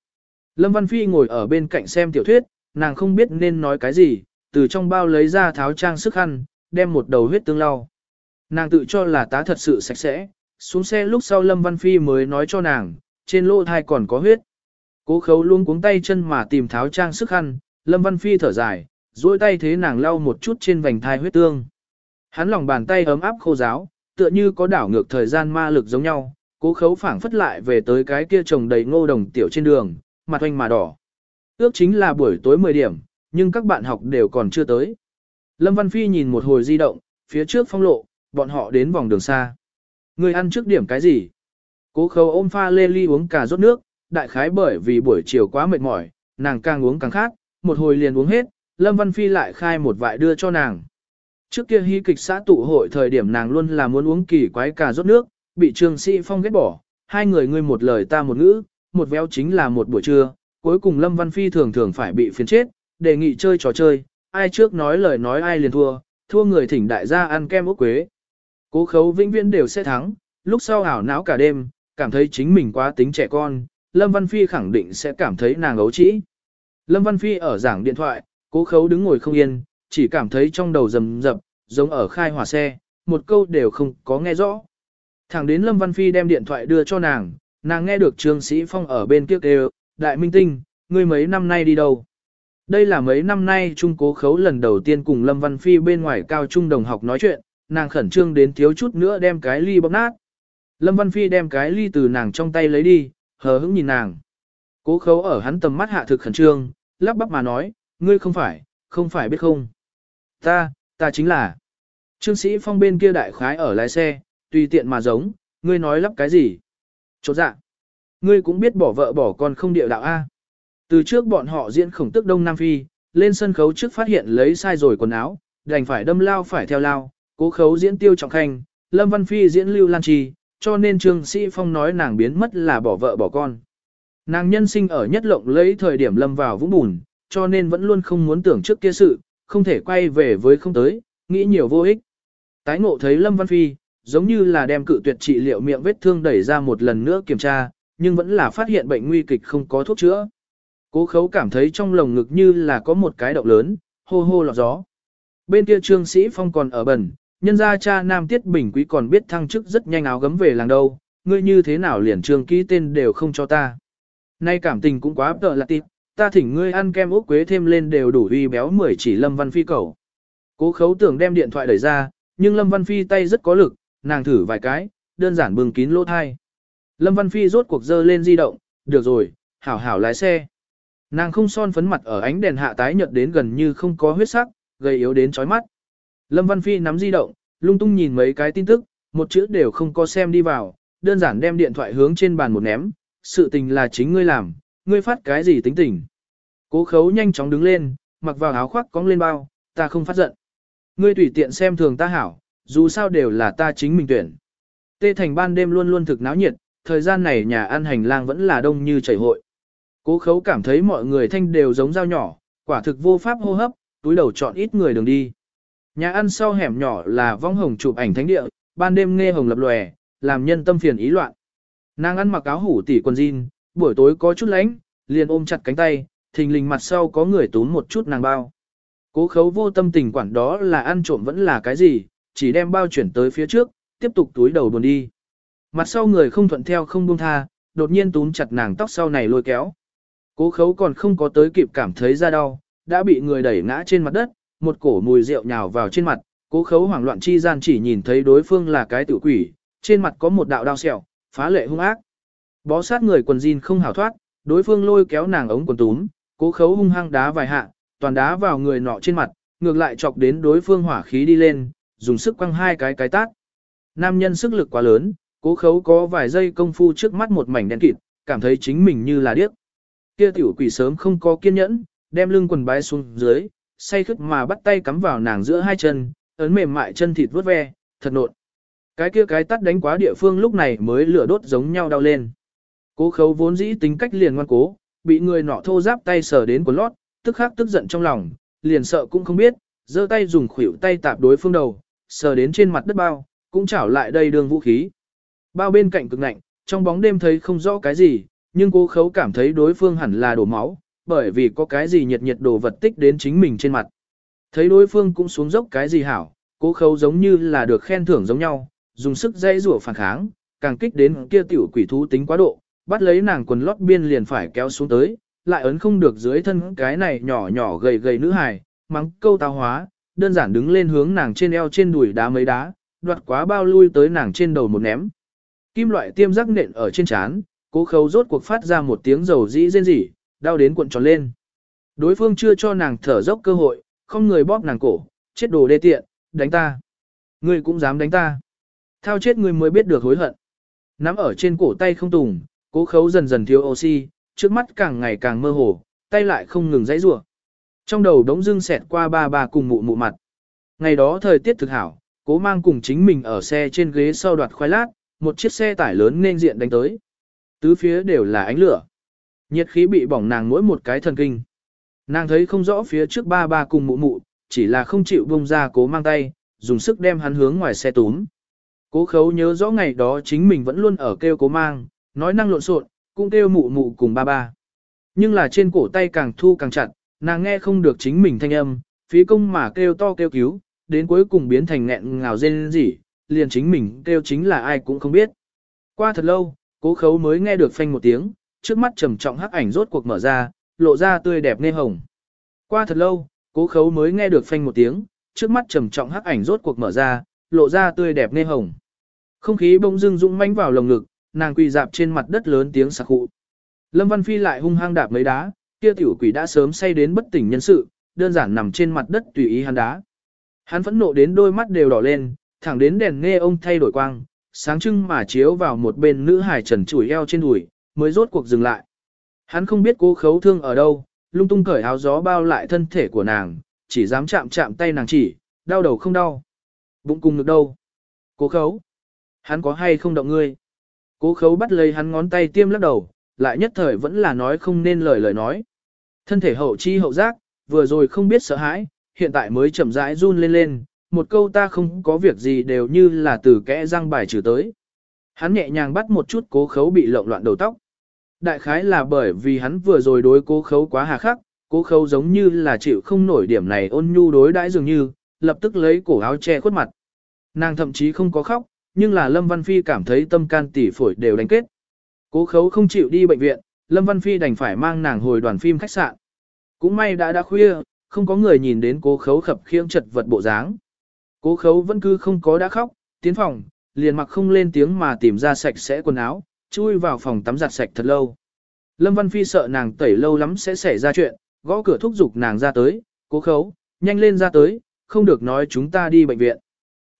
[SPEAKER 1] Lâm Văn Phi ngồi ở bên cạnh xem tiểu thuyết, nàng không biết nên nói cái gì, từ trong bao lấy ra tháo trang sức khăn, đem một đầu huyết tương lau. Nàng tự cho là tá thật sự sạch sẽ, xuống xe lúc sau Lâm Văn Phi mới nói cho nàng, trên lỗ thai còn có huyết. Cố khấu luôn cuống tay chân mà tìm tháo trang sức khăn, Lâm Văn Phi thở dài, duỗi tay thế nàng lau một chút trên vành thai huyết tương. Hắn lòng bàn tay ấm áp khô giáo, tựa như có đảo ngược thời gian ma lực giống nhau, cố khấu phảng phất lại về tới cái kia trồng đầy ngô đồng tiểu trên đường, mặt oanh mà đỏ. Ước chính là buổi tối 10 điểm, nhưng các bạn học đều còn chưa tới. Lâm Văn Phi nhìn một hồi di động, phía trước phong lộ, bọn họ đến vòng đường xa. Người ăn trước điểm cái gì? Cố khấu ôm pha lê ly uống cả rót nước, đại khái bởi vì buổi chiều quá mệt mỏi, nàng càng uống càng khát, một hồi liền uống hết, Lâm Văn Phi lại khai một vại đưa cho nàng. Trước kia hy kịch xã tụ hội thời điểm nàng luôn là muốn uống kỳ quái cà rót nước, bị Trương Sĩ Phong ghét bỏ, hai người ngươi một lời ta một ngữ, một véo chính là một buổi trưa, cuối cùng Lâm Văn Phi thường thường phải bị phiền chết, đề nghị chơi trò chơi, ai trước nói lời nói ai liền thua, thua người thỉnh đại gia ăn kem ốc quế. Cố khấu vĩnh viễn đều sẽ thắng, lúc sau ảo não cả đêm, cảm thấy chính mình quá tính trẻ con, Lâm Văn Phi khẳng định sẽ cảm thấy nàng ấu trĩ. Lâm Văn Phi ở giảng điện thoại, cố khấu đứng ngồi không yên, chỉ cảm thấy trong đầu rầm rập, giống ở khai hỏa xe, một câu đều không có nghe rõ. Thẳng đến Lâm Văn Phi đem điện thoại đưa cho nàng, nàng nghe được Trương Sĩ Phong ở bên kia kêu, Đại Minh Tinh, ngươi mấy năm nay đi đâu? Đây là mấy năm nay Trung Cố Khấu lần đầu tiên cùng Lâm Văn Phi bên ngoài cao trung đồng học nói chuyện, nàng khẩn trương đến thiếu chút nữa đem cái ly bóp nát. Lâm Văn Phi đem cái ly từ nàng trong tay lấy đi, hờ hững nhìn nàng. Cố Khấu ở hắn tầm mắt hạ thực khẩn trương, lắp bắp mà nói, ngươi không phải, không phải biết không. Ta, ta chính là. Trương sĩ phong bên kia đại khái ở lái xe, tùy tiện mà giống, ngươi nói lắp cái gì. Chột dạ. Ngươi cũng biết bỏ vợ bỏ con không địa đạo A. Từ trước bọn họ diễn khổng tức Đông Nam Phi, lên sân khấu trước phát hiện lấy sai rồi quần áo, đành phải đâm lao phải theo lao, cố khấu diễn tiêu trọng khanh, Lâm Văn Phi diễn lưu lan trì, cho nên Trương Sĩ Phong nói nàng biến mất là bỏ vợ bỏ con. Nàng nhân sinh ở nhất lộng lấy thời điểm lâm vào vũng bùn, cho nên vẫn luôn không muốn tưởng trước kia sự, không thể quay về với không tới, nghĩ nhiều vô ích. Tái ngộ thấy Lâm Văn Phi, giống như là đem cự tuyệt trị liệu miệng vết thương đẩy ra một lần nữa kiểm tra, nhưng vẫn là phát hiện bệnh nguy kịch không có thuốc chữa. Cố khấu cảm thấy trong lồng ngực như là có một cái động lớn, hô hô lọt gió. Bên kia trương sĩ phong còn ở bẩn, nhân gia cha nam tiết bình quý còn biết thăng chức rất nhanh áo gấm về làng đâu, ngươi như thế nào liền trương ký tên đều không cho ta. Nay cảm tình cũng quá tợ là tịp, ta thỉnh ngươi ăn kem ốc quế thêm lên đều đủ uy béo mười chỉ Lâm Văn Phi cầu. Cố khấu tưởng đem điện thoại đẩy ra, nhưng Lâm Văn Phi tay rất có lực, nàng thử vài cái, đơn giản bừng kín lỗ thai. Lâm Văn Phi rốt cuộc dơ lên di động, được rồi, hảo hảo lái xe. Nàng không son phấn mặt ở ánh đèn hạ tái nhợt đến gần như không có huyết sắc, gây yếu đến chói mắt. Lâm Văn Phi nắm di động, lung tung nhìn mấy cái tin tức, một chữ đều không có xem đi vào, đơn giản đem điện thoại hướng trên bàn một ném, sự tình là chính ngươi làm, ngươi phát cái gì tính tình. Cố khấu nhanh chóng đứng lên, mặc vào áo khoác cong lên bao, ta không phát giận. Ngươi tùy tiện xem thường ta hảo, dù sao đều là ta chính mình tuyển. Tê thành ban đêm luôn luôn thực náo nhiệt, thời gian này nhà ăn hành lang vẫn là đông như chảy hội. Cố khấu cảm thấy mọi người thanh đều giống dao nhỏ, quả thực vô pháp hô hấp, túi đầu chọn ít người đường đi. Nhà ăn sau hẻm nhỏ là vong hồng chụp ảnh thánh địa, ban đêm nghe hồng lập lòe, làm nhân tâm phiền ý loạn. Nàng ăn mặc áo hủ tỉ quần jean, buổi tối có chút lánh, liền ôm chặt cánh tay, thình lình mặt sau có người tún một chút nàng bao. Cố khấu vô tâm tình quản đó là ăn trộm vẫn là cái gì, chỉ đem bao chuyển tới phía trước, tiếp tục túi đầu buồn đi. Mặt sau người không thuận theo không buông tha, đột nhiên tún chặt nàng tóc sau này lôi kéo. Cố khấu còn không có tới kịp cảm thấy ra đau, đã bị người đẩy ngã trên mặt đất, một cổ mùi rượu nhào vào trên mặt, cố khấu hoảng loạn chi gian chỉ nhìn thấy đối phương là cái tự quỷ, trên mặt có một đạo đao sẹo, phá lệ hung ác. Bó sát người quần jean không hảo thoát, đối phương lôi kéo nàng ống quần túm, cố khấu hung hăng đá vài hạ, toàn đá vào người nọ trên mặt, ngược lại chọc đến đối phương hỏa khí đi lên, dùng sức quăng hai cái cái tát. Nam nhân sức lực quá lớn, cố khấu có vài giây công phu trước mắt một mảnh đen kịt, cảm thấy chính mình như là điếc. Kia tiểu quỷ sớm không có kiên nhẫn, đem lưng quần bái xuống dưới, say khức mà bắt tay cắm vào nàng giữa hai chân, ấn mềm mại chân thịt vuốt ve, thật nộn. Cái kia cái tắt đánh quá địa phương lúc này mới lửa đốt giống nhau đau lên. Cố khấu vốn dĩ tính cách liền ngoan cố, bị người nọ thô giáp tay sờ đến quần lót, tức khắc tức giận trong lòng, liền sợ cũng không biết, giơ tay dùng khuỷu tay tạp đối phương đầu, sờ đến trên mặt đất bao, cũng chảo lại đây đường vũ khí. Bao bên cạnh cực nạnh, trong bóng đêm thấy không rõ cái gì, nhưng cố khấu cảm thấy đối phương hẳn là đổ máu, bởi vì có cái gì nhiệt nhiệt đồ vật tích đến chính mình trên mặt. Thấy đối phương cũng xuống dốc cái gì hảo, cố khấu giống như là được khen thưởng giống nhau, dùng sức dây rủa phản kháng, càng kích đến kia tiểu quỷ thú tính quá độ, bắt lấy nàng quần lót biên liền phải kéo xuống tới, lại ấn không được dưới thân cái này nhỏ nhỏ gầy gầy nữ hài, mắng câu tao hóa, đơn giản đứng lên hướng nàng trên eo trên đùi đá mấy đá, đoạt quá bao lui tới nàng trên đầu một ném. Kim loại tiêm rắc nện ở trên chán cố khấu rốt cuộc phát ra một tiếng dầu dĩ rên rỉ, đau đến cuộn tròn lên. Đối phương chưa cho nàng thở dốc cơ hội, không người bóp nàng cổ, chết đồ đê tiện, đánh ta. Ngươi cũng dám đánh ta. Thao chết ngươi mới biết được hối hận. Nắm ở trên cổ tay không tùng, cố khấu dần dần thiếu oxy, trước mắt càng ngày càng mơ hồ, tay lại không ngừng dãy rủa. Trong đầu đống dưng xẹt qua ba bà cùng mụ mụ mặt. Ngày đó thời tiết thực hảo, cố mang cùng chính mình ở xe trên ghế sau đoạt khoai lát, một chiếc xe tải lớn nên diện đánh tới. Tứ phía đều là ánh lửa. Nhiệt khí bị bỏng nàng mỗi một cái thần kinh. Nàng thấy không rõ phía trước ba ba cùng mụ mụ, chỉ là không chịu bông ra cố mang tay, dùng sức đem hắn hướng ngoài xe túm. Cố khấu nhớ rõ ngày đó chính mình vẫn luôn ở kêu cố mang, nói năng lộn xộn, cũng kêu mụ mụ cùng ba ba. Nhưng là trên cổ tay càng thu càng chặt, nàng nghe không được chính mình thanh âm, phí công mà kêu to kêu cứu, đến cuối cùng biến thành nghẹn ngào rên rỉ, liền chính mình kêu chính là ai cũng không biết. Qua thật lâu, cố khấu mới nghe được phanh một tiếng, trước mắt trầm trọng hắc ảnh rốt cuộc mở ra, lộ ra tươi đẹp nê hồng. Qua thật lâu, cố khấu mới nghe được phanh một tiếng, trước mắt trầm trọng hắc ảnh rốt cuộc mở ra, lộ ra tươi đẹp nê hồng. Không khí bỗng dưng dũng mãnh vào lồng ngực, nàng quỳ dạp trên mặt đất lớn tiếng sặc khụ. Lâm Văn Phi lại hung hăng đạp mấy đá, kia tiểu quỷ đã sớm say đến bất tỉnh nhân sự, đơn giản nằm trên mặt đất tùy ý hắn đá. Hắn phẫn nộ đến đôi mắt đều đỏ lên, thẳng đến đèn nghe ông thay đổi quang, sáng trưng mà chiếu vào một bên nữ hải trần chủi eo trên đùi, mới rốt cuộc dừng lại. Hắn không biết cố khấu thương ở đâu, lung tung cởi áo gió bao lại thân thể của nàng, chỉ dám chạm chạm tay nàng chỉ, đau đầu không đau. Bụng cùng được đâu. Cố khấu. Hắn có hay không động ngươi? Cố khấu bắt lấy hắn ngón tay tiêm lắc đầu, lại nhất thời vẫn là nói không nên lời lời nói. Thân thể hậu chi hậu giác, vừa rồi không biết sợ hãi, hiện tại mới chậm rãi run lên lên, một câu ta không có việc gì đều như là từ kẽ răng bài trừ tới. Hắn nhẹ nhàng bắt một chút cố khấu bị lộn loạn đầu tóc. Đại khái là bởi vì hắn vừa rồi đối cố khấu quá hà khắc, cố khấu giống như là chịu không nổi điểm này ôn nhu đối đãi dường như, lập tức lấy cổ áo che khuất mặt. Nàng thậm chí không có khóc, nhưng là Lâm Văn Phi cảm thấy tâm can tỉ phổi đều đánh kết. Cố khấu không chịu đi bệnh viện, Lâm Văn Phi đành phải mang nàng hồi đoàn phim khách sạn. Cũng may đã đã khuya, không có người nhìn đến cố khấu khập khiễng chật vật bộ dáng. Cố khấu vẫn cứ không có đã khóc, tiến phòng, liền mặc không lên tiếng mà tìm ra sạch sẽ quần áo, chui vào phòng tắm giặt sạch thật lâu. Lâm Văn Phi sợ nàng tẩy lâu lắm sẽ xảy ra chuyện, gõ cửa thúc giục nàng ra tới, cố khấu, nhanh lên ra tới, không được nói chúng ta đi bệnh viện.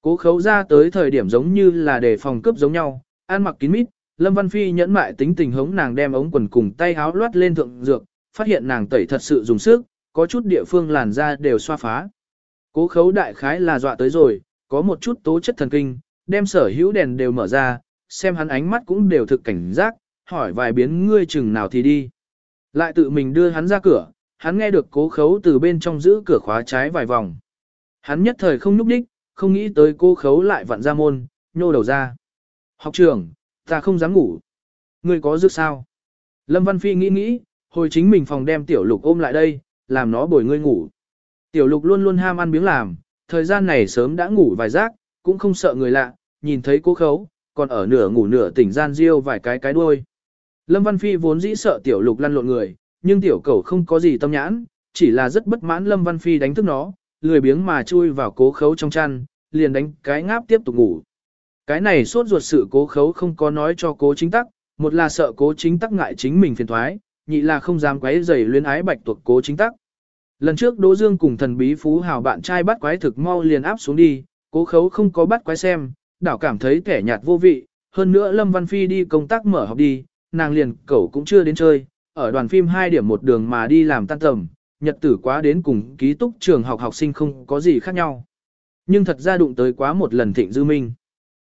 [SPEAKER 1] Cố khấu ra tới thời điểm giống như là để phòng cướp giống nhau, ăn mặc kín mít, Lâm Văn Phi nhẫn mại tính tình hống nàng đem ống quần cùng tay háo loát lên thượng dược, phát hiện nàng tẩy thật sự dùng sức, có chút địa phương làn da đều xoa phá. Cố khấu đại khái là dọa tới rồi, có một chút tố chất thần kinh, đem sở hữu đèn đều mở ra, xem hắn ánh mắt cũng đều thực cảnh giác, hỏi vài biến ngươi chừng nào thì đi. Lại tự mình đưa hắn ra cửa, hắn nghe được cố khấu từ bên trong giữ cửa khóa trái vài vòng. Hắn nhất thời không núp đích, không nghĩ tới cố khấu lại vặn ra môn, nhô đầu ra. Học trưởng, ta không dám ngủ. Ngươi có dược sao? Lâm Văn Phi nghĩ nghĩ, hồi chính mình phòng đem tiểu lục ôm lại đây, làm nó bồi ngươi ngủ. Tiểu lục luôn luôn ham ăn biếng làm, thời gian này sớm đã ngủ vài giấc, cũng không sợ người lạ, nhìn thấy cố khấu, còn ở nửa ngủ nửa tỉnh gian riêu vài cái cái đuôi. Lâm Văn Phi vốn dĩ sợ tiểu lục lăn lộn người, nhưng tiểu cẩu không có gì tâm nhãn, chỉ là rất bất mãn Lâm Văn Phi đánh thức nó, lười biếng mà chui vào cố khấu trong chăn, liền đánh cái ngáp tiếp tục ngủ. Cái này suốt ruột sự cố khấu không có nói cho cố chính tắc, một là sợ cố chính tắc ngại chính mình phiền thoái, nhị là không dám quấy rầy luyến ái bạch tuộc cố chính tắc. Lần trước Đỗ Dương cùng thần bí phú hào bạn trai bắt quái thực mau liền áp xuống đi, cố khấu không có bắt quái xem, đảo cảm thấy kẻ nhạt vô vị, hơn nữa Lâm Văn Phi đi công tác mở học đi, nàng liền cậu cũng chưa đến chơi, ở đoàn phim hai điểm một đường mà đi làm tan tầm, nhật tử quá đến cùng ký túc trường học học sinh không có gì khác nhau. Nhưng thật ra đụng tới quá một lần thịnh dư minh.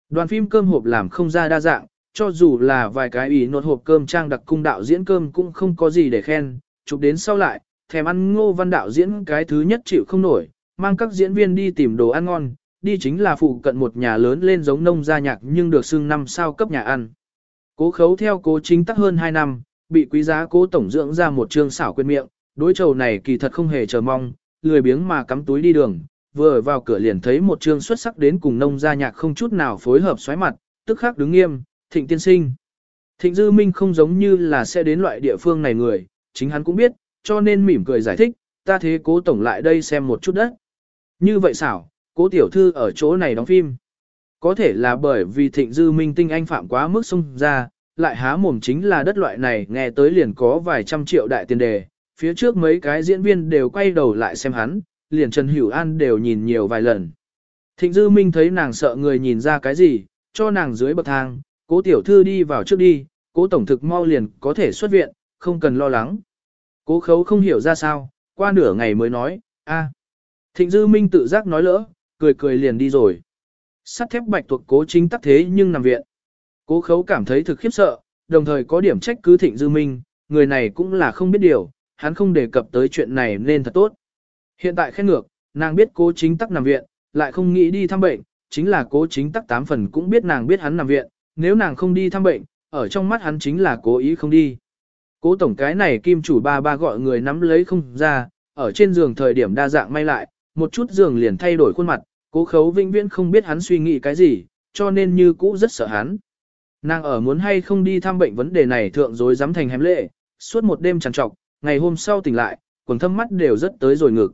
[SPEAKER 1] Đoàn phim cơm hộp làm không ra đa dạng, cho dù là vài cái ý nốt hộp cơm trang đặc cung đạo diễn cơm cũng không có gì để khen, chụp đến sau lại, thèm ăn ngô văn đạo diễn cái thứ nhất chịu không nổi, mang các diễn viên đi tìm đồ ăn ngon, đi chính là phụ cận một nhà lớn lên giống nông gia nhạc nhưng được xưng năm sao cấp nhà ăn. Cố khấu theo cố chính tắc hơn 2 năm, bị quý giá cố tổng dưỡng ra một trương xảo quên miệng, đối trầu này kỳ thật không hề chờ mong, lười biếng mà cắm túi đi đường, vừa vào cửa liền thấy một trương xuất sắc đến cùng nông gia nhạc không chút nào phối hợp xoáy mặt, tức khắc đứng nghiêm, thịnh tiên sinh. Thịnh dư minh không giống như là sẽ đến loại địa phương này người, chính hắn cũng biết, cho nên mỉm cười giải thích, ta thế cố tổng lại đây xem một chút đất. Như vậy xảo, cố tiểu thư ở chỗ này đóng phim. Có thể là bởi vì thịnh dư minh tinh anh phạm quá mức xông ra, lại há mồm chính là đất loại này nghe tới liền có vài trăm triệu đại tiền đề, phía trước mấy cái diễn viên đều quay đầu lại xem hắn, liền Trần Hữu An đều nhìn nhiều vài lần. Thịnh dư minh thấy nàng sợ người nhìn ra cái gì, cho nàng dưới bậc thang, cố tiểu thư đi vào trước đi, cố tổng thực mau liền có thể xuất viện, không cần lo lắng. Cố khấu không hiểu ra sao, qua nửa ngày mới nói, a. Thịnh dư minh tự giác nói lỡ, cười cười liền đi rồi. Sắt thép bạch tuộc cố chính tắc thế nhưng nằm viện. Cố khấu cảm thấy thực khiếp sợ, đồng thời có điểm trách cứ thịnh dư minh, người này cũng là không biết điều, hắn không đề cập tới chuyện này nên thật tốt. Hiện tại khen ngược, nàng biết cố chính tắc nằm viện, lại không nghĩ đi thăm bệnh, chính là cố chính tắc tám phần cũng biết nàng biết hắn nằm viện, nếu nàng không đi thăm bệnh, ở trong mắt hắn chính là cố ý không đi. Cố tổng cái này kim chủ ba ba gọi người nắm lấy không ra, ở trên giường thời điểm đa dạng may lại, một chút giường liền thay đổi khuôn mặt, cố khấu vĩnh viễn không biết hắn suy nghĩ cái gì, cho nên như cũ rất sợ hắn. Nàng ở muốn hay không đi thăm bệnh vấn đề này thượng dối dám thành hém lệ, suốt một đêm trằn trọc, ngày hôm sau tỉnh lại, quần thâm mắt đều rất tới rồi ngực.